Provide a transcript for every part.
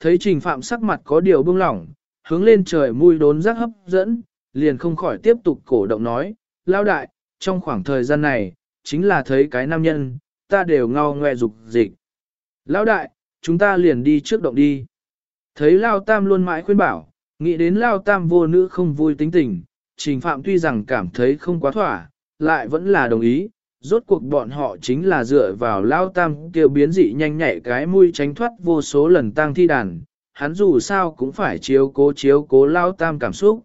Thấy trình phạm sắc mặt có điều bưng lỏng, hướng lên trời mùi đốn giác hấp dẫn, liền không khỏi tiếp tục cổ động nói, lao đại, trong khoảng thời gian này, chính là thấy cái nam nhân, ta đều ngao ngoe dục dịch. Lão đại, chúng ta liền đi trước động đi. Thấy Lao Tam luôn mãi khuyên bảo, nghĩ đến Lao Tam vô nữ không vui tính tình, trình phạm tuy rằng cảm thấy không quá thỏa, lại vẫn là đồng ý. Rốt cuộc bọn họ chính là dựa vào Lao Tam kêu biến dị nhanh nhạy cái mũi tránh thoát vô số lần tang thi đàn, hắn dù sao cũng phải chiếu cố chiếu cố Lao Tam cảm xúc.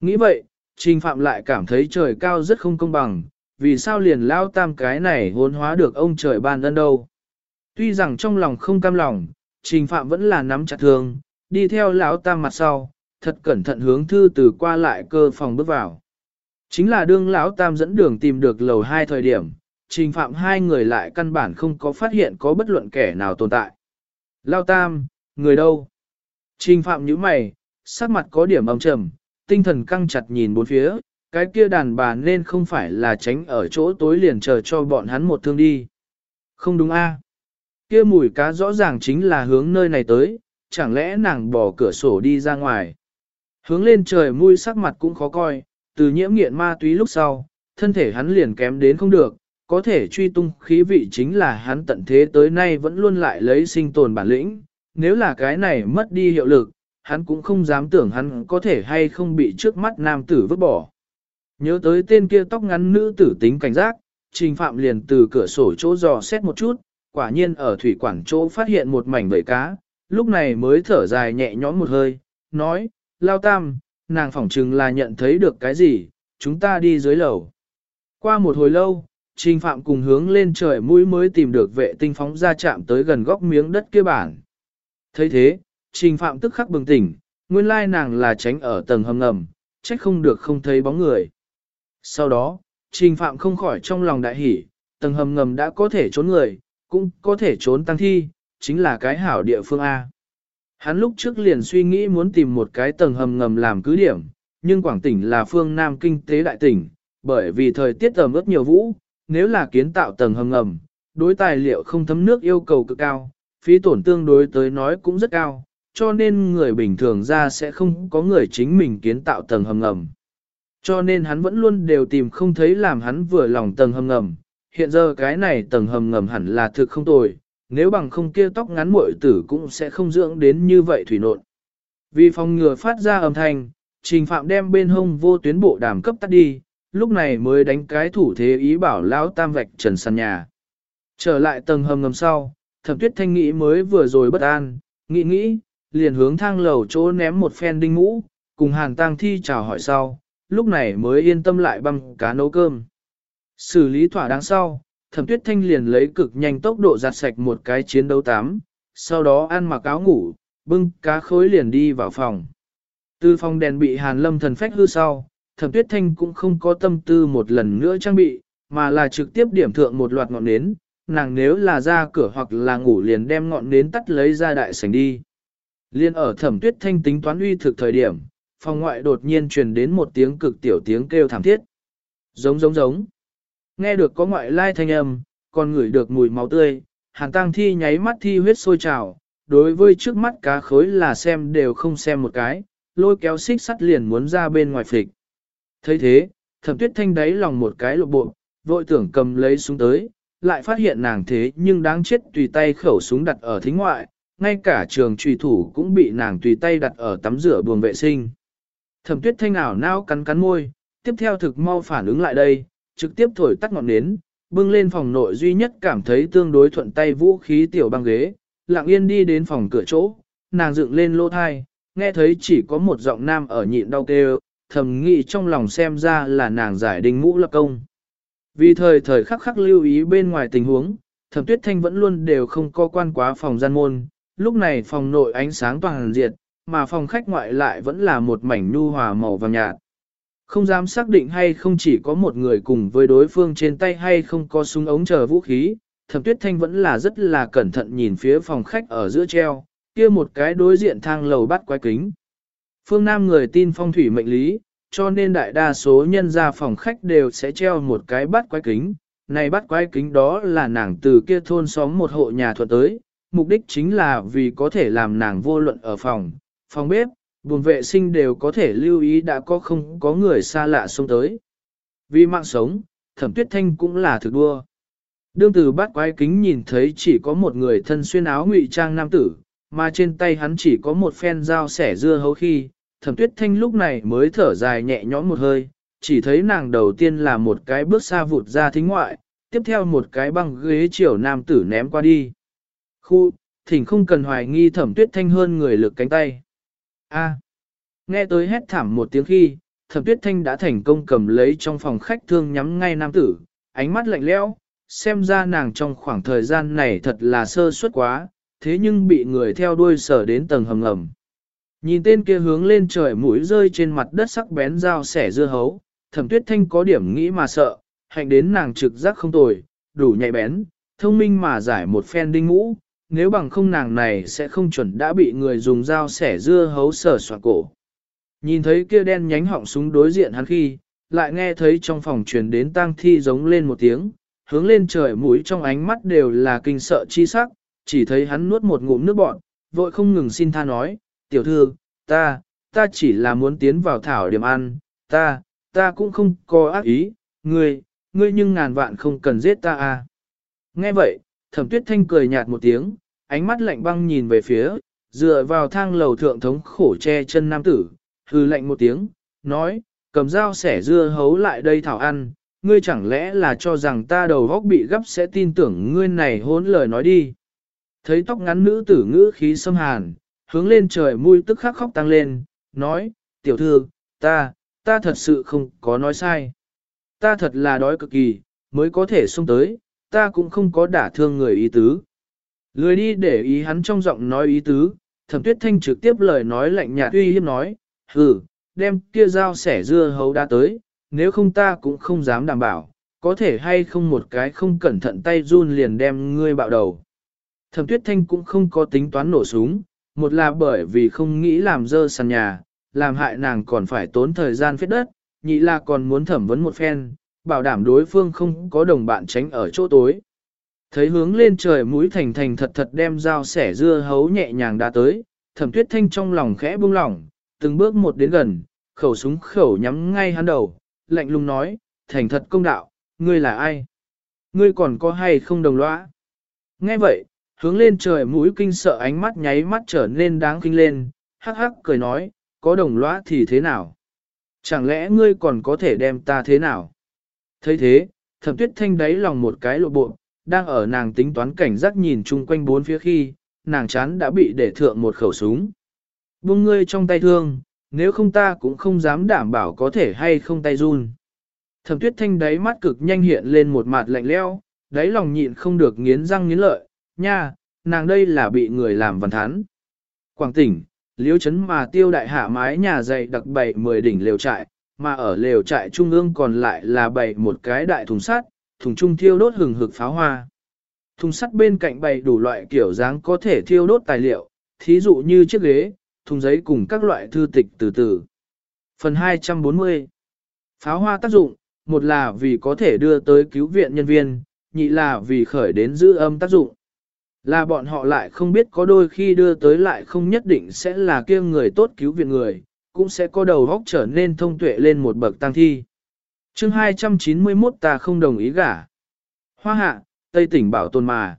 Nghĩ vậy, trình phạm lại cảm thấy trời cao rất không công bằng, vì sao liền Lao Tam cái này hôn hóa được ông trời ban ân đâu. Tuy rằng trong lòng không cam lòng, trình phạm vẫn là nắm chặt thương, đi theo lão tam mặt sau, thật cẩn thận hướng thư từ qua lại cơ phòng bước vào. Chính là đương lão tam dẫn đường tìm được lầu hai thời điểm, trình phạm hai người lại căn bản không có phát hiện có bất luận kẻ nào tồn tại. Lão tam, người đâu? Trình phạm nhíu mày, sắc mặt có điểm âm trầm, tinh thần căng chặt nhìn bốn phía, cái kia đàn bà nên không phải là tránh ở chỗ tối liền chờ cho bọn hắn một thương đi. Không đúng a? Kia mùi cá rõ ràng chính là hướng nơi này tới, chẳng lẽ nàng bỏ cửa sổ đi ra ngoài. Hướng lên trời mùi sắc mặt cũng khó coi, từ nhiễm nghiện ma túy lúc sau, thân thể hắn liền kém đến không được, có thể truy tung khí vị chính là hắn tận thế tới nay vẫn luôn lại lấy sinh tồn bản lĩnh, nếu là cái này mất đi hiệu lực, hắn cũng không dám tưởng hắn có thể hay không bị trước mắt nam tử vứt bỏ. Nhớ tới tên kia tóc ngắn nữ tử tính cảnh giác, trình phạm liền từ cửa sổ chỗ dò xét một chút, quả nhiên ở thủy quản chỗ phát hiện một mảnh bầy cá, lúc này mới thở dài nhẹ nhõm một hơi, nói, lao tam, nàng phỏng chừng là nhận thấy được cái gì, chúng ta đi dưới lầu. Qua một hồi lâu, Trình Phạm cùng hướng lên trời mũi mới tìm được vệ tinh phóng ra chạm tới gần góc miếng đất kia bản. thấy thế, Trình Phạm tức khắc bừng tỉnh, nguyên lai nàng là tránh ở tầng hầm ngầm, trách không được không thấy bóng người. Sau đó, Trình Phạm không khỏi trong lòng đại hỉ, tầng hầm ngầm đã có thể trốn người, cũng có thể trốn tăng thi, chính là cái hảo địa phương A. Hắn lúc trước liền suy nghĩ muốn tìm một cái tầng hầm ngầm làm cứ điểm, nhưng Quảng tỉnh là phương Nam kinh tế đại tỉnh, bởi vì thời tiết ẩm ướt nhiều vũ, nếu là kiến tạo tầng hầm ngầm, đối tài liệu không thấm nước yêu cầu cực cao, phí tổn tương đối tới nói cũng rất cao, cho nên người bình thường ra sẽ không có người chính mình kiến tạo tầng hầm ngầm. Cho nên hắn vẫn luôn đều tìm không thấy làm hắn vừa lòng tầng hầm ngầm, hiện giờ cái này tầng hầm ngầm hẳn là thực không tồi, nếu bằng không kia tóc ngắn muội tử cũng sẽ không dưỡng đến như vậy thủy nộn. Vì phòng ngừa phát ra âm thanh, trình phạm đem bên hông vô tuyến bộ đàm cấp tắt đi, lúc này mới đánh cái thủ thế ý bảo lão tam vạch trần sàn nhà. Trở lại tầng hầm ngầm sau, thẩm tuyết thanh nghĩ mới vừa rồi bất an, nghĩ nghĩ, liền hướng thang lầu chỗ ném một phen đinh ngũ, cùng hàn tang thi chào hỏi sau, lúc này mới yên tâm lại băm cá nấu cơm. Xử lý thỏa đáng sau, thẩm tuyết thanh liền lấy cực nhanh tốc độ giặt sạch một cái chiến đấu tám, sau đó ăn mặc áo ngủ, bưng cá khối liền đi vào phòng. Từ phòng đèn bị hàn lâm thần phách hư sau, thẩm tuyết thanh cũng không có tâm tư một lần nữa trang bị, mà là trực tiếp điểm thượng một loạt ngọn nến, nàng nếu là ra cửa hoặc là ngủ liền đem ngọn nến tắt lấy ra đại sảnh đi. Liên ở thẩm tuyết thanh tính toán uy thực thời điểm, phòng ngoại đột nhiên truyền đến một tiếng cực tiểu tiếng kêu thảm thiết. Giống giống giống. Nghe được có ngoại lai thanh âm, còn ngửi được mùi máu tươi, hàn tăng thi nháy mắt thi huyết sôi trào, đối với trước mắt cá khối là xem đều không xem một cái, lôi kéo xích sắt liền muốn ra bên ngoài phịch. thấy thế, thẩm tuyết thanh đáy lòng một cái lộ bộ, vội tưởng cầm lấy súng tới, lại phát hiện nàng thế nhưng đáng chết tùy tay khẩu súng đặt ở thính ngoại, ngay cả trường trùy thủ cũng bị nàng tùy tay đặt ở tắm rửa buồng vệ sinh. Thẩm tuyết thanh ảo nao cắn cắn môi, tiếp theo thực mau phản ứng lại đây, trực tiếp thổi tắt ngọn nến, bưng lên phòng nội duy nhất cảm thấy tương đối thuận tay vũ khí tiểu băng ghế, lặng yên đi đến phòng cửa chỗ, nàng dựng lên lô thai, nghe thấy chỉ có một giọng nam ở nhịn đau kêu, thầm nghĩ trong lòng xem ra là nàng giải đình ngũ lập công. Vì thời thời khắc khắc lưu ý bên ngoài tình huống, thẩm tuyết thanh vẫn luôn đều không co quan quá phòng gian môn, lúc này phòng nội ánh sáng toàn diệt, mà phòng khách ngoại lại vẫn là một mảnh nu hòa màu vàng nhạt. Không dám xác định hay không chỉ có một người cùng với đối phương trên tay hay không có súng ống chờ vũ khí, thẩm tuyết thanh vẫn là rất là cẩn thận nhìn phía phòng khách ở giữa treo, kia một cái đối diện thang lầu bắt quái kính. Phương Nam người tin phong thủy mệnh lý, cho nên đại đa số nhân ra phòng khách đều sẽ treo một cái bắt quái kính. Này bắt quái kính đó là nàng từ kia thôn xóm một hộ nhà thuật tới, mục đích chính là vì có thể làm nàng vô luận ở phòng, phòng bếp, buồn vệ sinh đều có thể lưu ý đã có không có người xa lạ xông tới. Vì mạng sống, thẩm tuyết thanh cũng là thực đua. Đương từ bắt quái kính nhìn thấy chỉ có một người thân xuyên áo ngụy trang nam tử, mà trên tay hắn chỉ có một phen dao sẻ dưa hấu khi, thẩm tuyết thanh lúc này mới thở dài nhẹ nhõm một hơi, chỉ thấy nàng đầu tiên là một cái bước xa vụt ra thính ngoại, tiếp theo một cái băng ghế chiều nam tử ném qua đi. Khu, thỉnh không cần hoài nghi thẩm tuyết thanh hơn người lực cánh tay. A. nghe tới hét thảm một tiếng khi, thẩm tuyết thanh đã thành công cầm lấy trong phòng khách thương nhắm ngay nam tử, ánh mắt lạnh lẽo, xem ra nàng trong khoảng thời gian này thật là sơ suất quá, thế nhưng bị người theo đuôi sở đến tầng hầm ngầm. Nhìn tên kia hướng lên trời mũi rơi trên mặt đất sắc bén dao sẻ dưa hấu, thẩm tuyết thanh có điểm nghĩ mà sợ, hạnh đến nàng trực giác không tồi, đủ nhạy bén, thông minh mà giải một phen đinh ngũ, nếu bằng không nàng này sẽ không chuẩn đã bị người dùng dao sẻ dưa hấu sở soạn cổ. Nhìn thấy kia đen nhánh họng súng đối diện hắn khi, lại nghe thấy trong phòng truyền đến tang thi giống lên một tiếng, hướng lên trời mũi trong ánh mắt đều là kinh sợ chi sắc, chỉ thấy hắn nuốt một ngụm nước bọn, vội không ngừng xin tha nói, tiểu thư, ta, ta chỉ là muốn tiến vào thảo điểm ăn, ta, ta cũng không có ác ý, ngươi, ngươi nhưng ngàn vạn không cần giết ta à. Nghe vậy, thẩm tuyết thanh cười nhạt một tiếng, ánh mắt lạnh băng nhìn về phía, dựa vào thang lầu thượng thống khổ che chân nam tử, hư lạnh một tiếng, nói, cầm dao sẻ dưa hấu lại đây thảo ăn, ngươi chẳng lẽ là cho rằng ta đầu góc bị gấp sẽ tin tưởng ngươi này hốn lời nói đi. Thấy tóc ngắn nữ tử ngữ khí xâm hàn, hướng lên trời mui tức khắc khóc tăng lên, nói, tiểu thư, ta, ta thật sự không có nói sai. Ta thật là đói cực kỳ, mới có thể xông tới, ta cũng không có đả thương người ý tứ. Lười đi để ý hắn trong giọng nói ý tứ, thẩm tuyết thanh trực tiếp lời nói lạnh nhạt uy hiếp nói, hừ, đem kia dao sẻ dưa hấu đã tới, nếu không ta cũng không dám đảm bảo, có thể hay không một cái không cẩn thận tay run liền đem ngươi bạo đầu. Thẩm tuyết thanh cũng không có tính toán nổ súng, một là bởi vì không nghĩ làm dơ sàn nhà, làm hại nàng còn phải tốn thời gian phết đất, nhị là còn muốn thẩm vấn một phen, bảo đảm đối phương không có đồng bạn tránh ở chỗ tối. Thấy hướng lên trời mũi thành thành thật thật đem dao sẻ dưa hấu nhẹ nhàng đã tới, thẩm tuyết thanh trong lòng khẽ buông lỏng, từng bước một đến gần, khẩu súng khẩu nhắm ngay hắn đầu, lạnh lùng nói, thành thật công đạo, ngươi là ai? Ngươi còn có hay không đồng lõa? Nghe vậy, hướng lên trời mũi kinh sợ ánh mắt nháy mắt trở nên đáng kinh lên, hắc hắc cười nói, có đồng lõa thì thế nào? Chẳng lẽ ngươi còn có thể đem ta thế nào? Thấy thế, thẩm tuyết thanh đáy lòng một cái lộ bộ, đang ở nàng tính toán cảnh giác nhìn chung quanh bốn phía khi, nàng chán đã bị để thượng một khẩu súng. Buông ngươi trong tay thương, nếu không ta cũng không dám đảm bảo có thể hay không tay run. Thẩm tuyết thanh đáy mắt cực nhanh hiện lên một mặt lạnh leo, đáy lòng nhịn không được nghiến răng nghiến lợi, nha, nàng đây là bị người làm văn thán. Quảng tỉnh, liêu chấn mà tiêu đại hạ mái nhà dày đặc bảy mười đỉnh lều trại, mà ở lều trại trung ương còn lại là bày một cái đại thùng sắt, thùng trung thiêu đốt hừng hực pháo hoa. Thùng sắt bên cạnh bày đủ loại kiểu dáng có thể thiêu đốt tài liệu, thí dụ như chiếc ghế, thùng giấy cùng các loại thư tịch từ từ. Phần 240 Pháo hoa tác dụng, một là vì có thể đưa tới cứu viện nhân viên, nhị là vì khởi đến giữ âm tác dụng. Là bọn họ lại không biết có đôi khi đưa tới lại không nhất định sẽ là kia người tốt cứu viện người, cũng sẽ có đầu góc trở nên thông tuệ lên một bậc tăng thi. chương 291 ta không đồng ý gả. Hoa hạ, Tây tỉnh bảo tồn mà.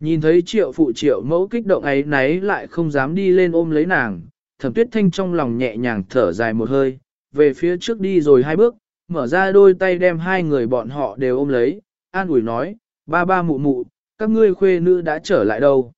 Nhìn thấy triệu phụ triệu mẫu kích động ấy nấy lại không dám đi lên ôm lấy nàng, thẩm tuyết thanh trong lòng nhẹ nhàng thở dài một hơi, về phía trước đi rồi hai bước, mở ra đôi tay đem hai người bọn họ đều ôm lấy, an ủi nói, ba ba mụ mụ, các ngươi khuê nữ đã trở lại đâu.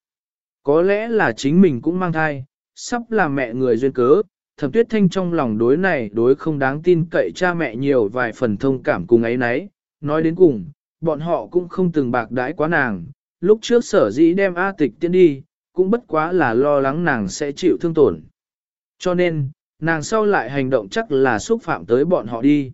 Có lẽ là chính mình cũng mang thai, sắp là mẹ người duyên cớ, thẩm tuyết thanh trong lòng đối này đối không đáng tin cậy cha mẹ nhiều vài phần thông cảm cùng ấy nấy, nói đến cùng, bọn họ cũng không từng bạc đãi quá nàng, lúc trước sở dĩ đem A tịch tiến đi, cũng bất quá là lo lắng nàng sẽ chịu thương tổn. Cho nên, nàng sau lại hành động chắc là xúc phạm tới bọn họ đi.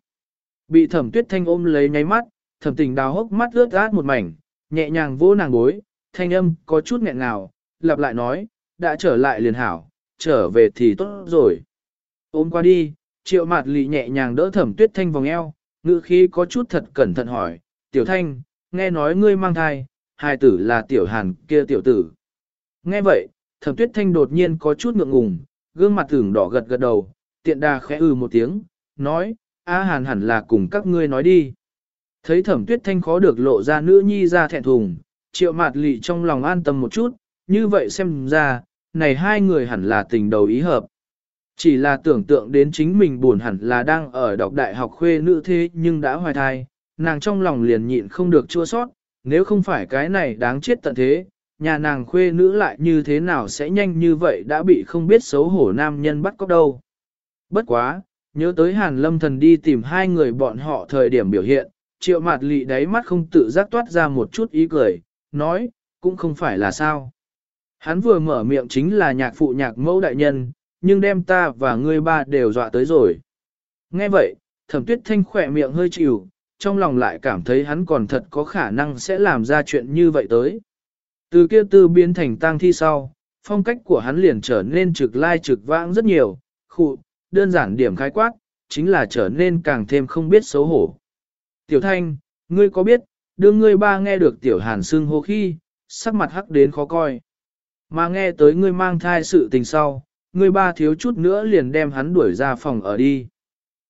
Bị thẩm tuyết thanh ôm lấy nháy mắt, thẩm tình đào hốc mắt ướt át một mảnh, nhẹ nhàng vỗ nàng bối, thanh âm có chút nghẹn ngào, lặp lại nói, đã trở lại liền hảo, trở về thì tốt rồi. Ôm qua đi, triệu mạt lì nhẹ nhàng đỡ thẩm tuyết thanh vòng eo, ngữ khí có chút thật cẩn thận hỏi, tiểu thanh, nghe nói ngươi mang thai, hài tử là tiểu hàn kia tiểu tử. Nghe vậy, thẩm tuyết thanh đột nhiên có chút ngượng ngùng, gương mặt tưởng đỏ gật gật đầu, tiện đà khẽ ư ừ một tiếng, nói, A hàn hẳn là cùng các ngươi nói đi. Thấy thẩm tuyết thanh khó được lộ ra nữ nhi ra thẹn thùng, triệu mạt lị trong lòng an tâm một chút, như vậy xem ra, này hai người hẳn là tình đầu ý hợp. Chỉ là tưởng tượng đến chính mình buồn hẳn là đang ở đọc đại học khuê nữ thế nhưng đã hoài thai, nàng trong lòng liền nhịn không được chua sót, nếu không phải cái này đáng chết tận thế, nhà nàng khuê nữ lại như thế nào sẽ nhanh như vậy đã bị không biết xấu hổ nam nhân bắt cóc đâu. Bất quá, nhớ tới hàn lâm thần đi tìm hai người bọn họ thời điểm biểu hiện, triệu mặt lị đáy mắt không tự giác toát ra một chút ý cười, nói, cũng không phải là sao. Hắn vừa mở miệng chính là nhạc phụ nhạc mẫu đại nhân, nhưng đem ta và ngươi ba đều dọa tới rồi. Nghe vậy, thẩm tuyết thanh khỏe miệng hơi chịu, trong lòng lại cảm thấy hắn còn thật có khả năng sẽ làm ra chuyện như vậy tới. Từ kia tư biến thành tang thi sau, phong cách của hắn liền trở nên trực lai trực vãng rất nhiều, khụ, đơn giản điểm khái quát, chính là trở nên càng thêm không biết xấu hổ. Tiểu thanh, ngươi có biết, đưa ngươi ba nghe được tiểu hàn xương hô khi, sắc mặt hắc đến khó coi. Mà nghe tới ngươi mang thai sự tình sau, ngươi ba thiếu chút nữa liền đem hắn đuổi ra phòng ở đi.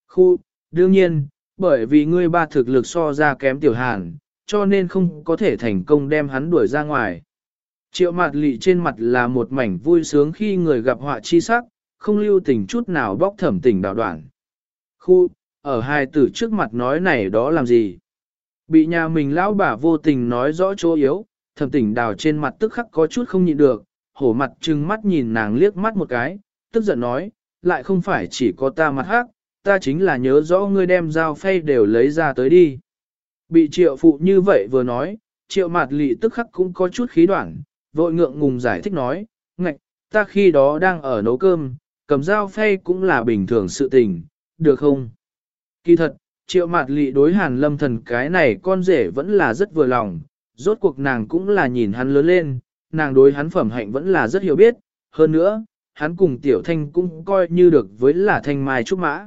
Khu, đương nhiên, bởi vì ngươi ba thực lực so ra kém tiểu hàn, cho nên không có thể thành công đem hắn đuổi ra ngoài. Triệu mặt lị trên mặt là một mảnh vui sướng khi người gặp họa chi sắc, không lưu tình chút nào bóc thẩm tình đạo đoạn. Khu, ở hai tử trước mặt nói này đó làm gì? Bị nhà mình lão bà vô tình nói rõ chỗ yếu, thẩm tình đào trên mặt tức khắc có chút không nhịn được, hổ mặt trừng mắt nhìn nàng liếc mắt một cái, tức giận nói, lại không phải chỉ có ta mặt hắc, ta chính là nhớ rõ ngươi đem dao phay đều lấy ra tới đi. Bị triệu phụ như vậy vừa nói, triệu mặt lị tức khắc cũng có chút khí đoạn, vội ngượng ngùng giải thích nói, ngạch, ta khi đó đang ở nấu cơm, cầm dao phay cũng là bình thường sự tình, được không? Kỳ thật, triệu mặt lị đối hàn lâm thần cái này con rể vẫn là rất vừa lòng, rốt cuộc nàng cũng là nhìn hắn lớn lên, nàng đối hắn phẩm hạnh vẫn là rất hiểu biết, hơn nữa, hắn cùng tiểu thanh cũng coi như được với là thanh mai trúc mã.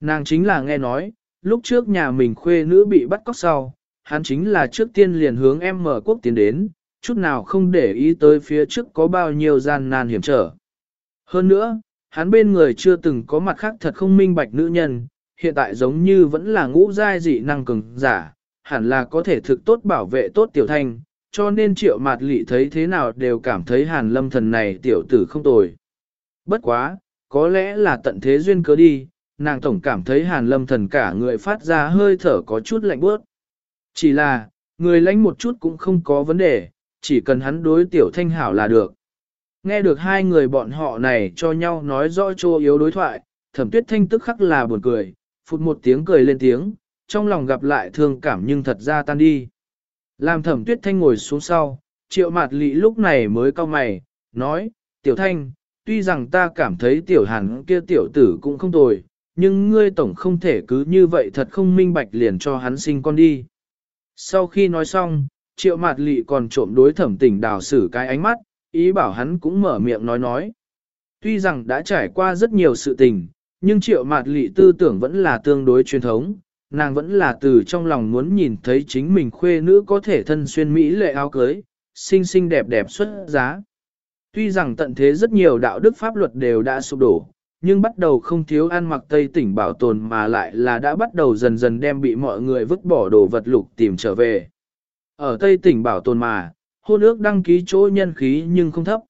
Nàng chính là nghe nói, lúc trước nhà mình khuê nữ bị bắt cóc sau, hắn chính là trước tiên liền hướng em mở quốc tiến đến, chút nào không để ý tới phía trước có bao nhiêu gian nan hiểm trở. Hơn nữa, hắn bên người chưa từng có mặt khác thật không minh bạch nữ nhân, hiện tại giống như vẫn là ngũ giai dị năng cường giả, hẳn là có thể thực tốt bảo vệ tốt tiểu thanh, cho nên triệu mạt lị thấy thế nào đều cảm thấy hàn lâm thần này tiểu tử không tồi. Bất quá, có lẽ là tận thế duyên cớ đi, nàng tổng cảm thấy hàn lâm thần cả người phát ra hơi thở có chút lạnh bước. Chỉ là, người lãnh một chút cũng không có vấn đề, chỉ cần hắn đối tiểu thanh hảo là được. Nghe được hai người bọn họ này cho nhau nói rõ chô yếu đối thoại, thẩm tuyết thanh tức khắc là buồn cười, phụt một tiếng cười lên tiếng, trong lòng gặp lại thương cảm nhưng thật ra tan đi. Làm thẩm tuyết thanh ngồi xuống sau, triệu mạt lị lúc này mới cau mày, nói, tiểu thanh, tuy rằng ta cảm thấy tiểu hàn kia tiểu tử cũng không tồi, nhưng ngươi tổng không thể cứ như vậy thật không minh bạch liền cho hắn sinh con đi. Sau khi nói xong, triệu mạt lị còn trộm đối thẩm tỉnh đào xử cái ánh mắt, ý bảo hắn cũng mở miệng nói nói. Tuy rằng đã trải qua rất nhiều sự tình, nhưng triệu mạt lị tư tưởng vẫn là tương đối truyền thống, nàng vẫn là từ trong lòng muốn nhìn thấy chính mình khuê nữ có thể thân xuyên Mỹ lệ áo cưới, xinh xinh đẹp đẹp xuất giá. Tuy rằng tận thế rất nhiều đạo đức pháp luật đều đã sụp đổ, nhưng bắt đầu không thiếu ăn mặc Tây tỉnh bảo tồn mà lại là đã bắt đầu dần dần đem bị mọi người vứt bỏ đồ vật lục tìm trở về. Ở Tây tỉnh bảo tồn mà, hôn ước đăng ký chỗ nhân khí nhưng không thấp.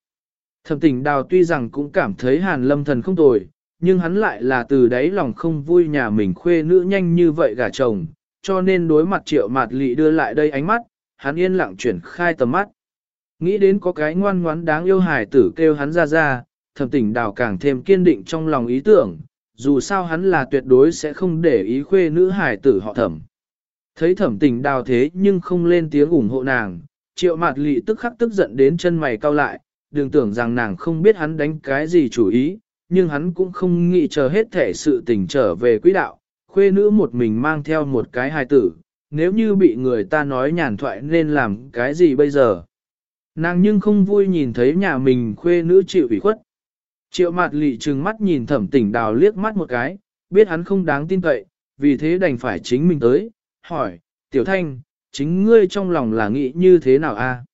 Thẩm tỉnh đào tuy rằng cũng cảm thấy hàn lâm thần không tồi, nhưng hắn lại là từ đáy lòng không vui nhà mình khuê nữ nhanh như vậy gả chồng, cho nên đối mặt triệu mạt lị đưa lại đây ánh mắt, hắn yên lặng chuyển khai tầm mắt. Nghĩ đến có cái ngoan ngoãn đáng yêu hài tử kêu hắn ra ra, thẩm tỉnh đào càng thêm kiên định trong lòng ý tưởng, dù sao hắn là tuyệt đối sẽ không để ý khuê nữ hài tử họ thẩm. Thấy thẩm tỉnh đào thế nhưng không lên tiếng ủng hộ nàng, triệu mạt lị tức khắc tức giận đến chân mày cau lại, đừng tưởng rằng nàng không biết hắn đánh cái gì chủ ý, nhưng hắn cũng không nghĩ chờ hết thể sự tình trở về quỹ đạo, khuê nữ một mình mang theo một cái hài tử, nếu như bị người ta nói nhàn thoại nên làm cái gì bây giờ. Nàng nhưng không vui nhìn thấy nhà mình khuê nữ chịu ủy khuất. Triệu mặt lị trừng mắt nhìn thẩm tỉnh đào liếc mắt một cái, biết hắn không đáng tin cậy, vì thế đành phải chính mình tới, hỏi, tiểu thanh, chính ngươi trong lòng là nghĩ như thế nào a?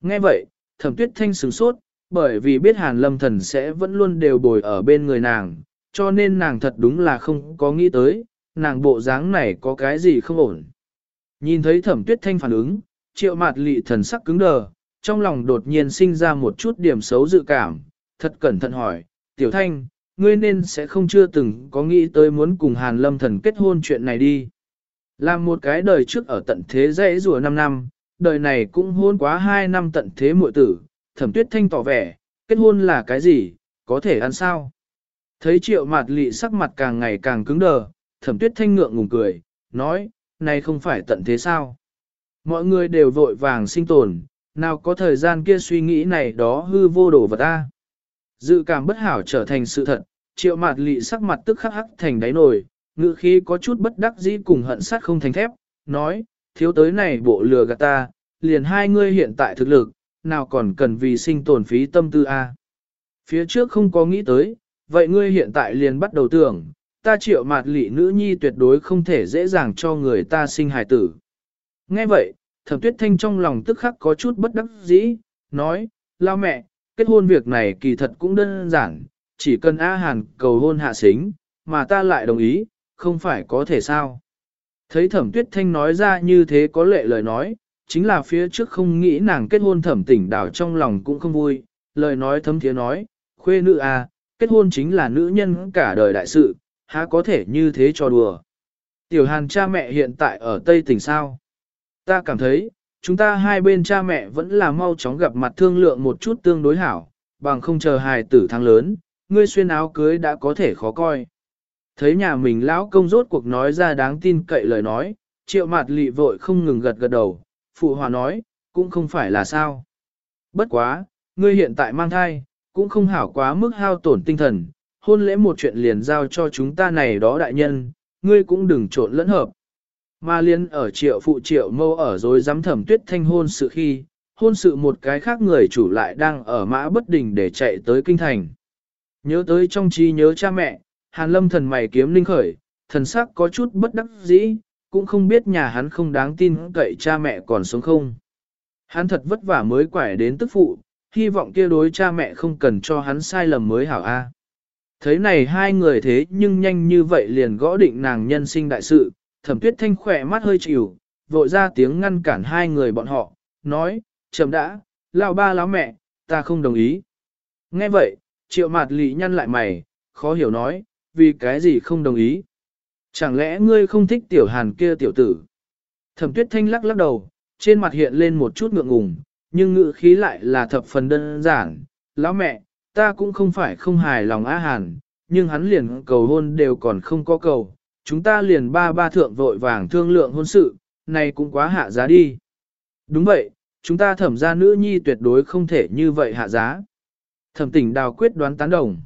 Nghe vậy, thẩm tuyết thanh sửng sốt, bởi vì biết hàn lâm thần sẽ vẫn luôn đều bồi ở bên người nàng, cho nên nàng thật đúng là không có nghĩ tới, nàng bộ dáng này có cái gì không ổn. Nhìn thấy thẩm tuyết thanh phản ứng, triệu mạt lị thần sắc cứng đờ, trong lòng đột nhiên sinh ra một chút điểm xấu dự cảm, thật cẩn thận hỏi, tiểu thanh, ngươi nên sẽ không chưa từng có nghĩ tới muốn cùng hàn lâm thần kết hôn chuyện này đi. Làm một cái đời trước ở tận thế dễ rùa 5 năm, đời này cũng hôn quá 2 năm tận thế muội tử, thẩm tuyết thanh tỏ vẻ, kết hôn là cái gì, có thể ăn sao? Thấy triệu mạt lị sắc mặt càng ngày càng cứng đờ, thẩm tuyết thanh ngượng ngùng cười, nói, này không phải tận thế sao? Mọi người đều vội vàng sinh tồn, nào có thời gian kia suy nghĩ này đó hư vô đồ vật ta. Dự cảm bất hảo trở thành sự thật, triệu mạt lị sắc mặt tức khắc hắc thành đáy nồi, ngự khí có chút bất đắc dĩ cùng hận sát không thành thép, nói, thiếu tới này bộ lừa gạt ta, liền hai ngươi hiện tại thực lực, nào còn cần vì sinh tồn phí tâm tư a. Phía trước không có nghĩ tới, vậy ngươi hiện tại liền bắt đầu tưởng, ta triệu mạt lị nữ nhi tuyệt đối không thể dễ dàng cho người ta sinh hài tử. Nghe vậy, thẩm tuyết thanh trong lòng tức khắc có chút bất đắc dĩ, nói, lao mẹ, kết hôn việc này kỳ thật cũng đơn giản, chỉ cần A Hàn cầu hôn hạ xính, mà ta lại đồng ý, không phải có thể sao. Thấy thẩm tuyết thanh nói ra như thế có lệ lời nói, chính là phía trước không nghĩ nàng kết hôn thẩm tỉnh đảo trong lòng cũng không vui, lời nói thấm thiế nói, khuê nữ à, kết hôn chính là nữ nhân cả đời đại sự, há có thể như thế cho đùa. Tiểu hàn cha mẹ hiện tại ở Tây tỉnh sao? Ta cảm thấy, chúng ta hai bên cha mẹ vẫn là mau chóng gặp mặt thương lượng một chút tương đối hảo, bằng không chờ hài tử tháng lớn, ngươi xuyên áo cưới đã có thể khó coi. Thấy nhà mình lão công rốt cuộc nói ra đáng tin cậy lời nói, triệu mặt lị vội không ngừng gật gật đầu, phụ hòa nói, cũng không phải là sao. Bất quá, ngươi hiện tại mang thai, cũng không hảo quá mức hao tổn tinh thần, hôn lễ một chuyện liền giao cho chúng ta này đó đại nhân, ngươi cũng đừng trộn lẫn hợp. Mà liên ở triệu phụ triệu mâu ở rồi dám thẩm tuyết thanh hôn sự khi, hôn sự một cái khác người chủ lại đang ở mã bất đình để chạy tới kinh thành. Nhớ tới trong trí nhớ cha mẹ, hàn lâm thần mày kiếm linh khởi, thần sắc có chút bất đắc dĩ, cũng không biết nhà hắn không đáng tin cậy cha mẹ còn sống không. Hắn thật vất vả mới quải đến tức phụ, hy vọng kia đối cha mẹ không cần cho hắn sai lầm mới hảo a. Thấy này hai người thế nhưng nhanh như vậy liền gõ định nàng nhân sinh đại sự, thẩm tuyết thanh khỏe mắt hơi chịu, vội ra tiếng ngăn cản hai người bọn họ, nói, chậm đã, lão ba lão mẹ, ta không đồng ý. Nghe vậy, triệu mạt lị nhăn lại mày, khó hiểu nói, vì cái gì không đồng ý. Chẳng lẽ ngươi không thích tiểu hàn kia tiểu tử? Thẩm tuyết thanh lắc lắc đầu, trên mặt hiện lên một chút ngượng ngùng, nhưng ngữ khí lại là thập phần đơn giản. Lão mẹ, ta cũng không phải không hài lòng á hàn, nhưng hắn liền cầu hôn đều còn không có cầu. Chúng ta liền ba ba thượng vội vàng thương lượng hôn sự, này cũng quá hạ giá đi. Đúng vậy, chúng ta thẩm ra nữ nhi tuyệt đối không thể như vậy hạ giá. Thẩm tỉnh đào quyết đoán tán đồng.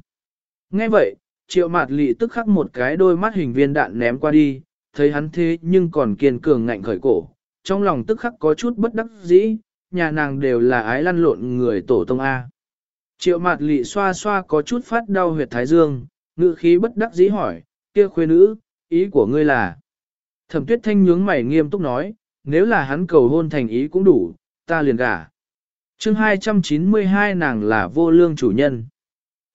Nghe vậy, triệu mạt lị tức khắc một cái đôi mắt hình viên đạn ném qua đi, thấy hắn thế nhưng còn kiên cường ngạnh khởi cổ, trong lòng tức khắc có chút bất đắc dĩ, nhà nàng đều là ái lăn lộn người tổ tông A. Triệu mạt lị xoa xoa có chút phát đau huyệt thái dương, ngữ khí bất đắc dĩ hỏi, kia khuê nữ, ý của ngươi là. Thẩm tuyết thanh nhướng mày nghiêm túc nói, nếu là hắn cầu hôn thành ý cũng đủ, ta liền gả. chương 292 nàng là vô lương chủ nhân.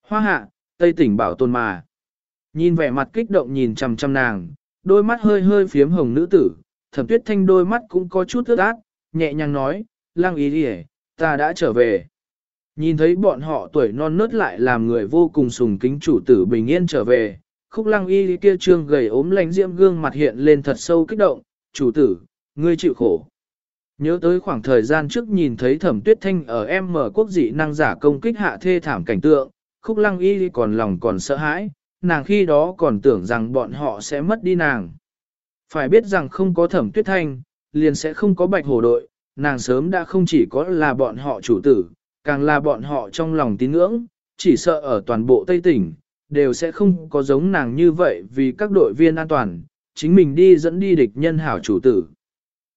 Hoa hạ, Tây tỉnh bảo tồn mà. Nhìn vẻ mặt kích động nhìn chằm chằm nàng, đôi mắt hơi hơi phiếm hồng nữ tử, thẩm tuyết thanh đôi mắt cũng có chút ướt át, nhẹ nhàng nói, lang ý đi ta đã trở về. Nhìn thấy bọn họ tuổi non nớt lại làm người vô cùng sùng kính chủ tử bình yên trở về, khúc lăng y kia trương gầy ốm lánh diễm gương mặt hiện lên thật sâu kích động, chủ tử, ngươi chịu khổ. Nhớ tới khoảng thời gian trước nhìn thấy thẩm tuyết thanh ở em mở quốc dị năng giả công kích hạ thê thảm cảnh tượng, khúc lăng y còn lòng còn sợ hãi, nàng khi đó còn tưởng rằng bọn họ sẽ mất đi nàng. Phải biết rằng không có thẩm tuyết thanh, liền sẽ không có bạch hồ đội, nàng sớm đã không chỉ có là bọn họ chủ tử, càng là bọn họ trong lòng tín ngưỡng, chỉ sợ ở toàn bộ Tây tỉnh, đều sẽ không có giống nàng như vậy vì các đội viên an toàn, chính mình đi dẫn đi địch nhân hảo chủ tử.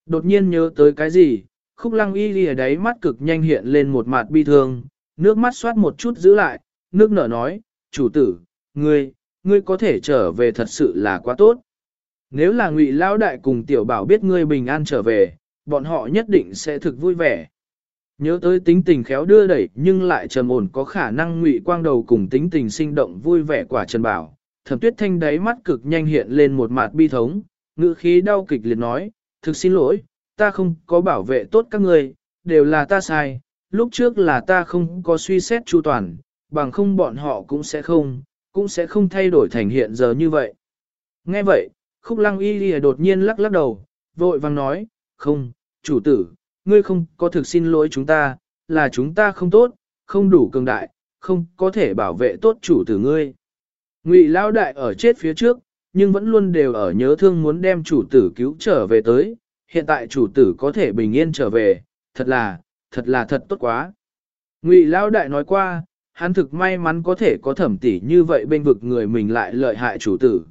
Đột nhiên nhớ tới cái gì, khúc lăng y ghi ở đáy mắt cực nhanh hiện lên một mặt bi thương, nước mắt xoát một chút giữ lại, nước nở nói, chủ tử, ngươi, ngươi có thể trở về thật sự là quá tốt. Nếu là ngụy lão đại cùng tiểu bảo biết ngươi bình an trở về, bọn họ nhất định sẽ thực vui vẻ. Nhớ tới tính tình khéo đưa đẩy nhưng lại trầm ổn có khả năng ngụy quang đầu cùng tính tình sinh động vui vẻ quả Trần Bảo. Thẩm tuyết thanh đáy mắt cực nhanh hiện lên một mặt bi thống, ngữ khí đau kịch liệt nói, thực xin lỗi, ta không có bảo vệ tốt các ngươi, đều là ta sai, lúc trước là ta không có suy xét chu toàn, bằng không bọn họ cũng sẽ không, cũng sẽ không thay đổi thành hiện giờ như vậy. Nghe vậy, khúc lăng y lìa đột nhiên lắc lắc đầu, vội vang nói, không, chủ tử, ngươi không có thực xin lỗi chúng ta, là chúng ta không tốt, không đủ cường đại, không có thể bảo vệ tốt chủ tử ngươi. Ngụy Lão đại ở chết phía trước, nhưng vẫn luôn đều ở nhớ thương muốn đem chủ tử cứu trở về tới, hiện tại chủ tử có thể bình yên trở về, thật là, thật là thật tốt quá. Ngụy Lão đại nói qua, hắn thực may mắn có thể có thẩm tỷ như vậy bên vực người mình lại lợi hại chủ tử.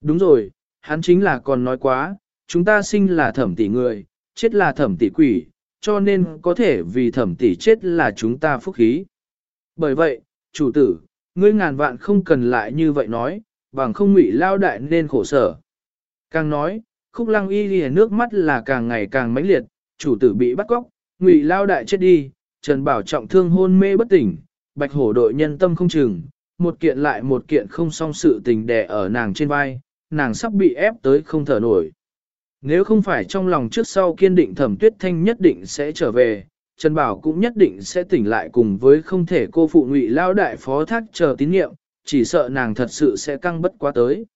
Đúng rồi, hắn chính là còn nói quá, chúng ta sinh là thẩm tỷ người, chết là thẩm tỷ quỷ, cho nên có thể vì thẩm tỷ chết là chúng ta phúc khí. Bởi vậy, chủ tử, ngươi ngàn vạn không cần lại như vậy nói, bằng không ngụy lao đại nên khổ sở. Càng nói, khúc lăng y ghi nước mắt là càng ngày càng mãnh liệt, chủ tử bị bắt cóc, ngụy lao đại chết đi, Trần Bảo trọng thương hôn mê bất tỉnh, bạch hổ đội nhân tâm không chừng, một kiện lại một kiện không song sự tình đè ở nàng trên vai, nàng sắp bị ép tới không thở nổi. Nếu không phải trong lòng trước sau kiên định thẩm tuyết thanh nhất định sẽ trở về, Trần Bảo cũng nhất định sẽ tỉnh lại cùng với không thể cô phụ ngụy lao đại phó thác chờ tín nhiệm, chỉ sợ nàng thật sự sẽ căng bất quá tới.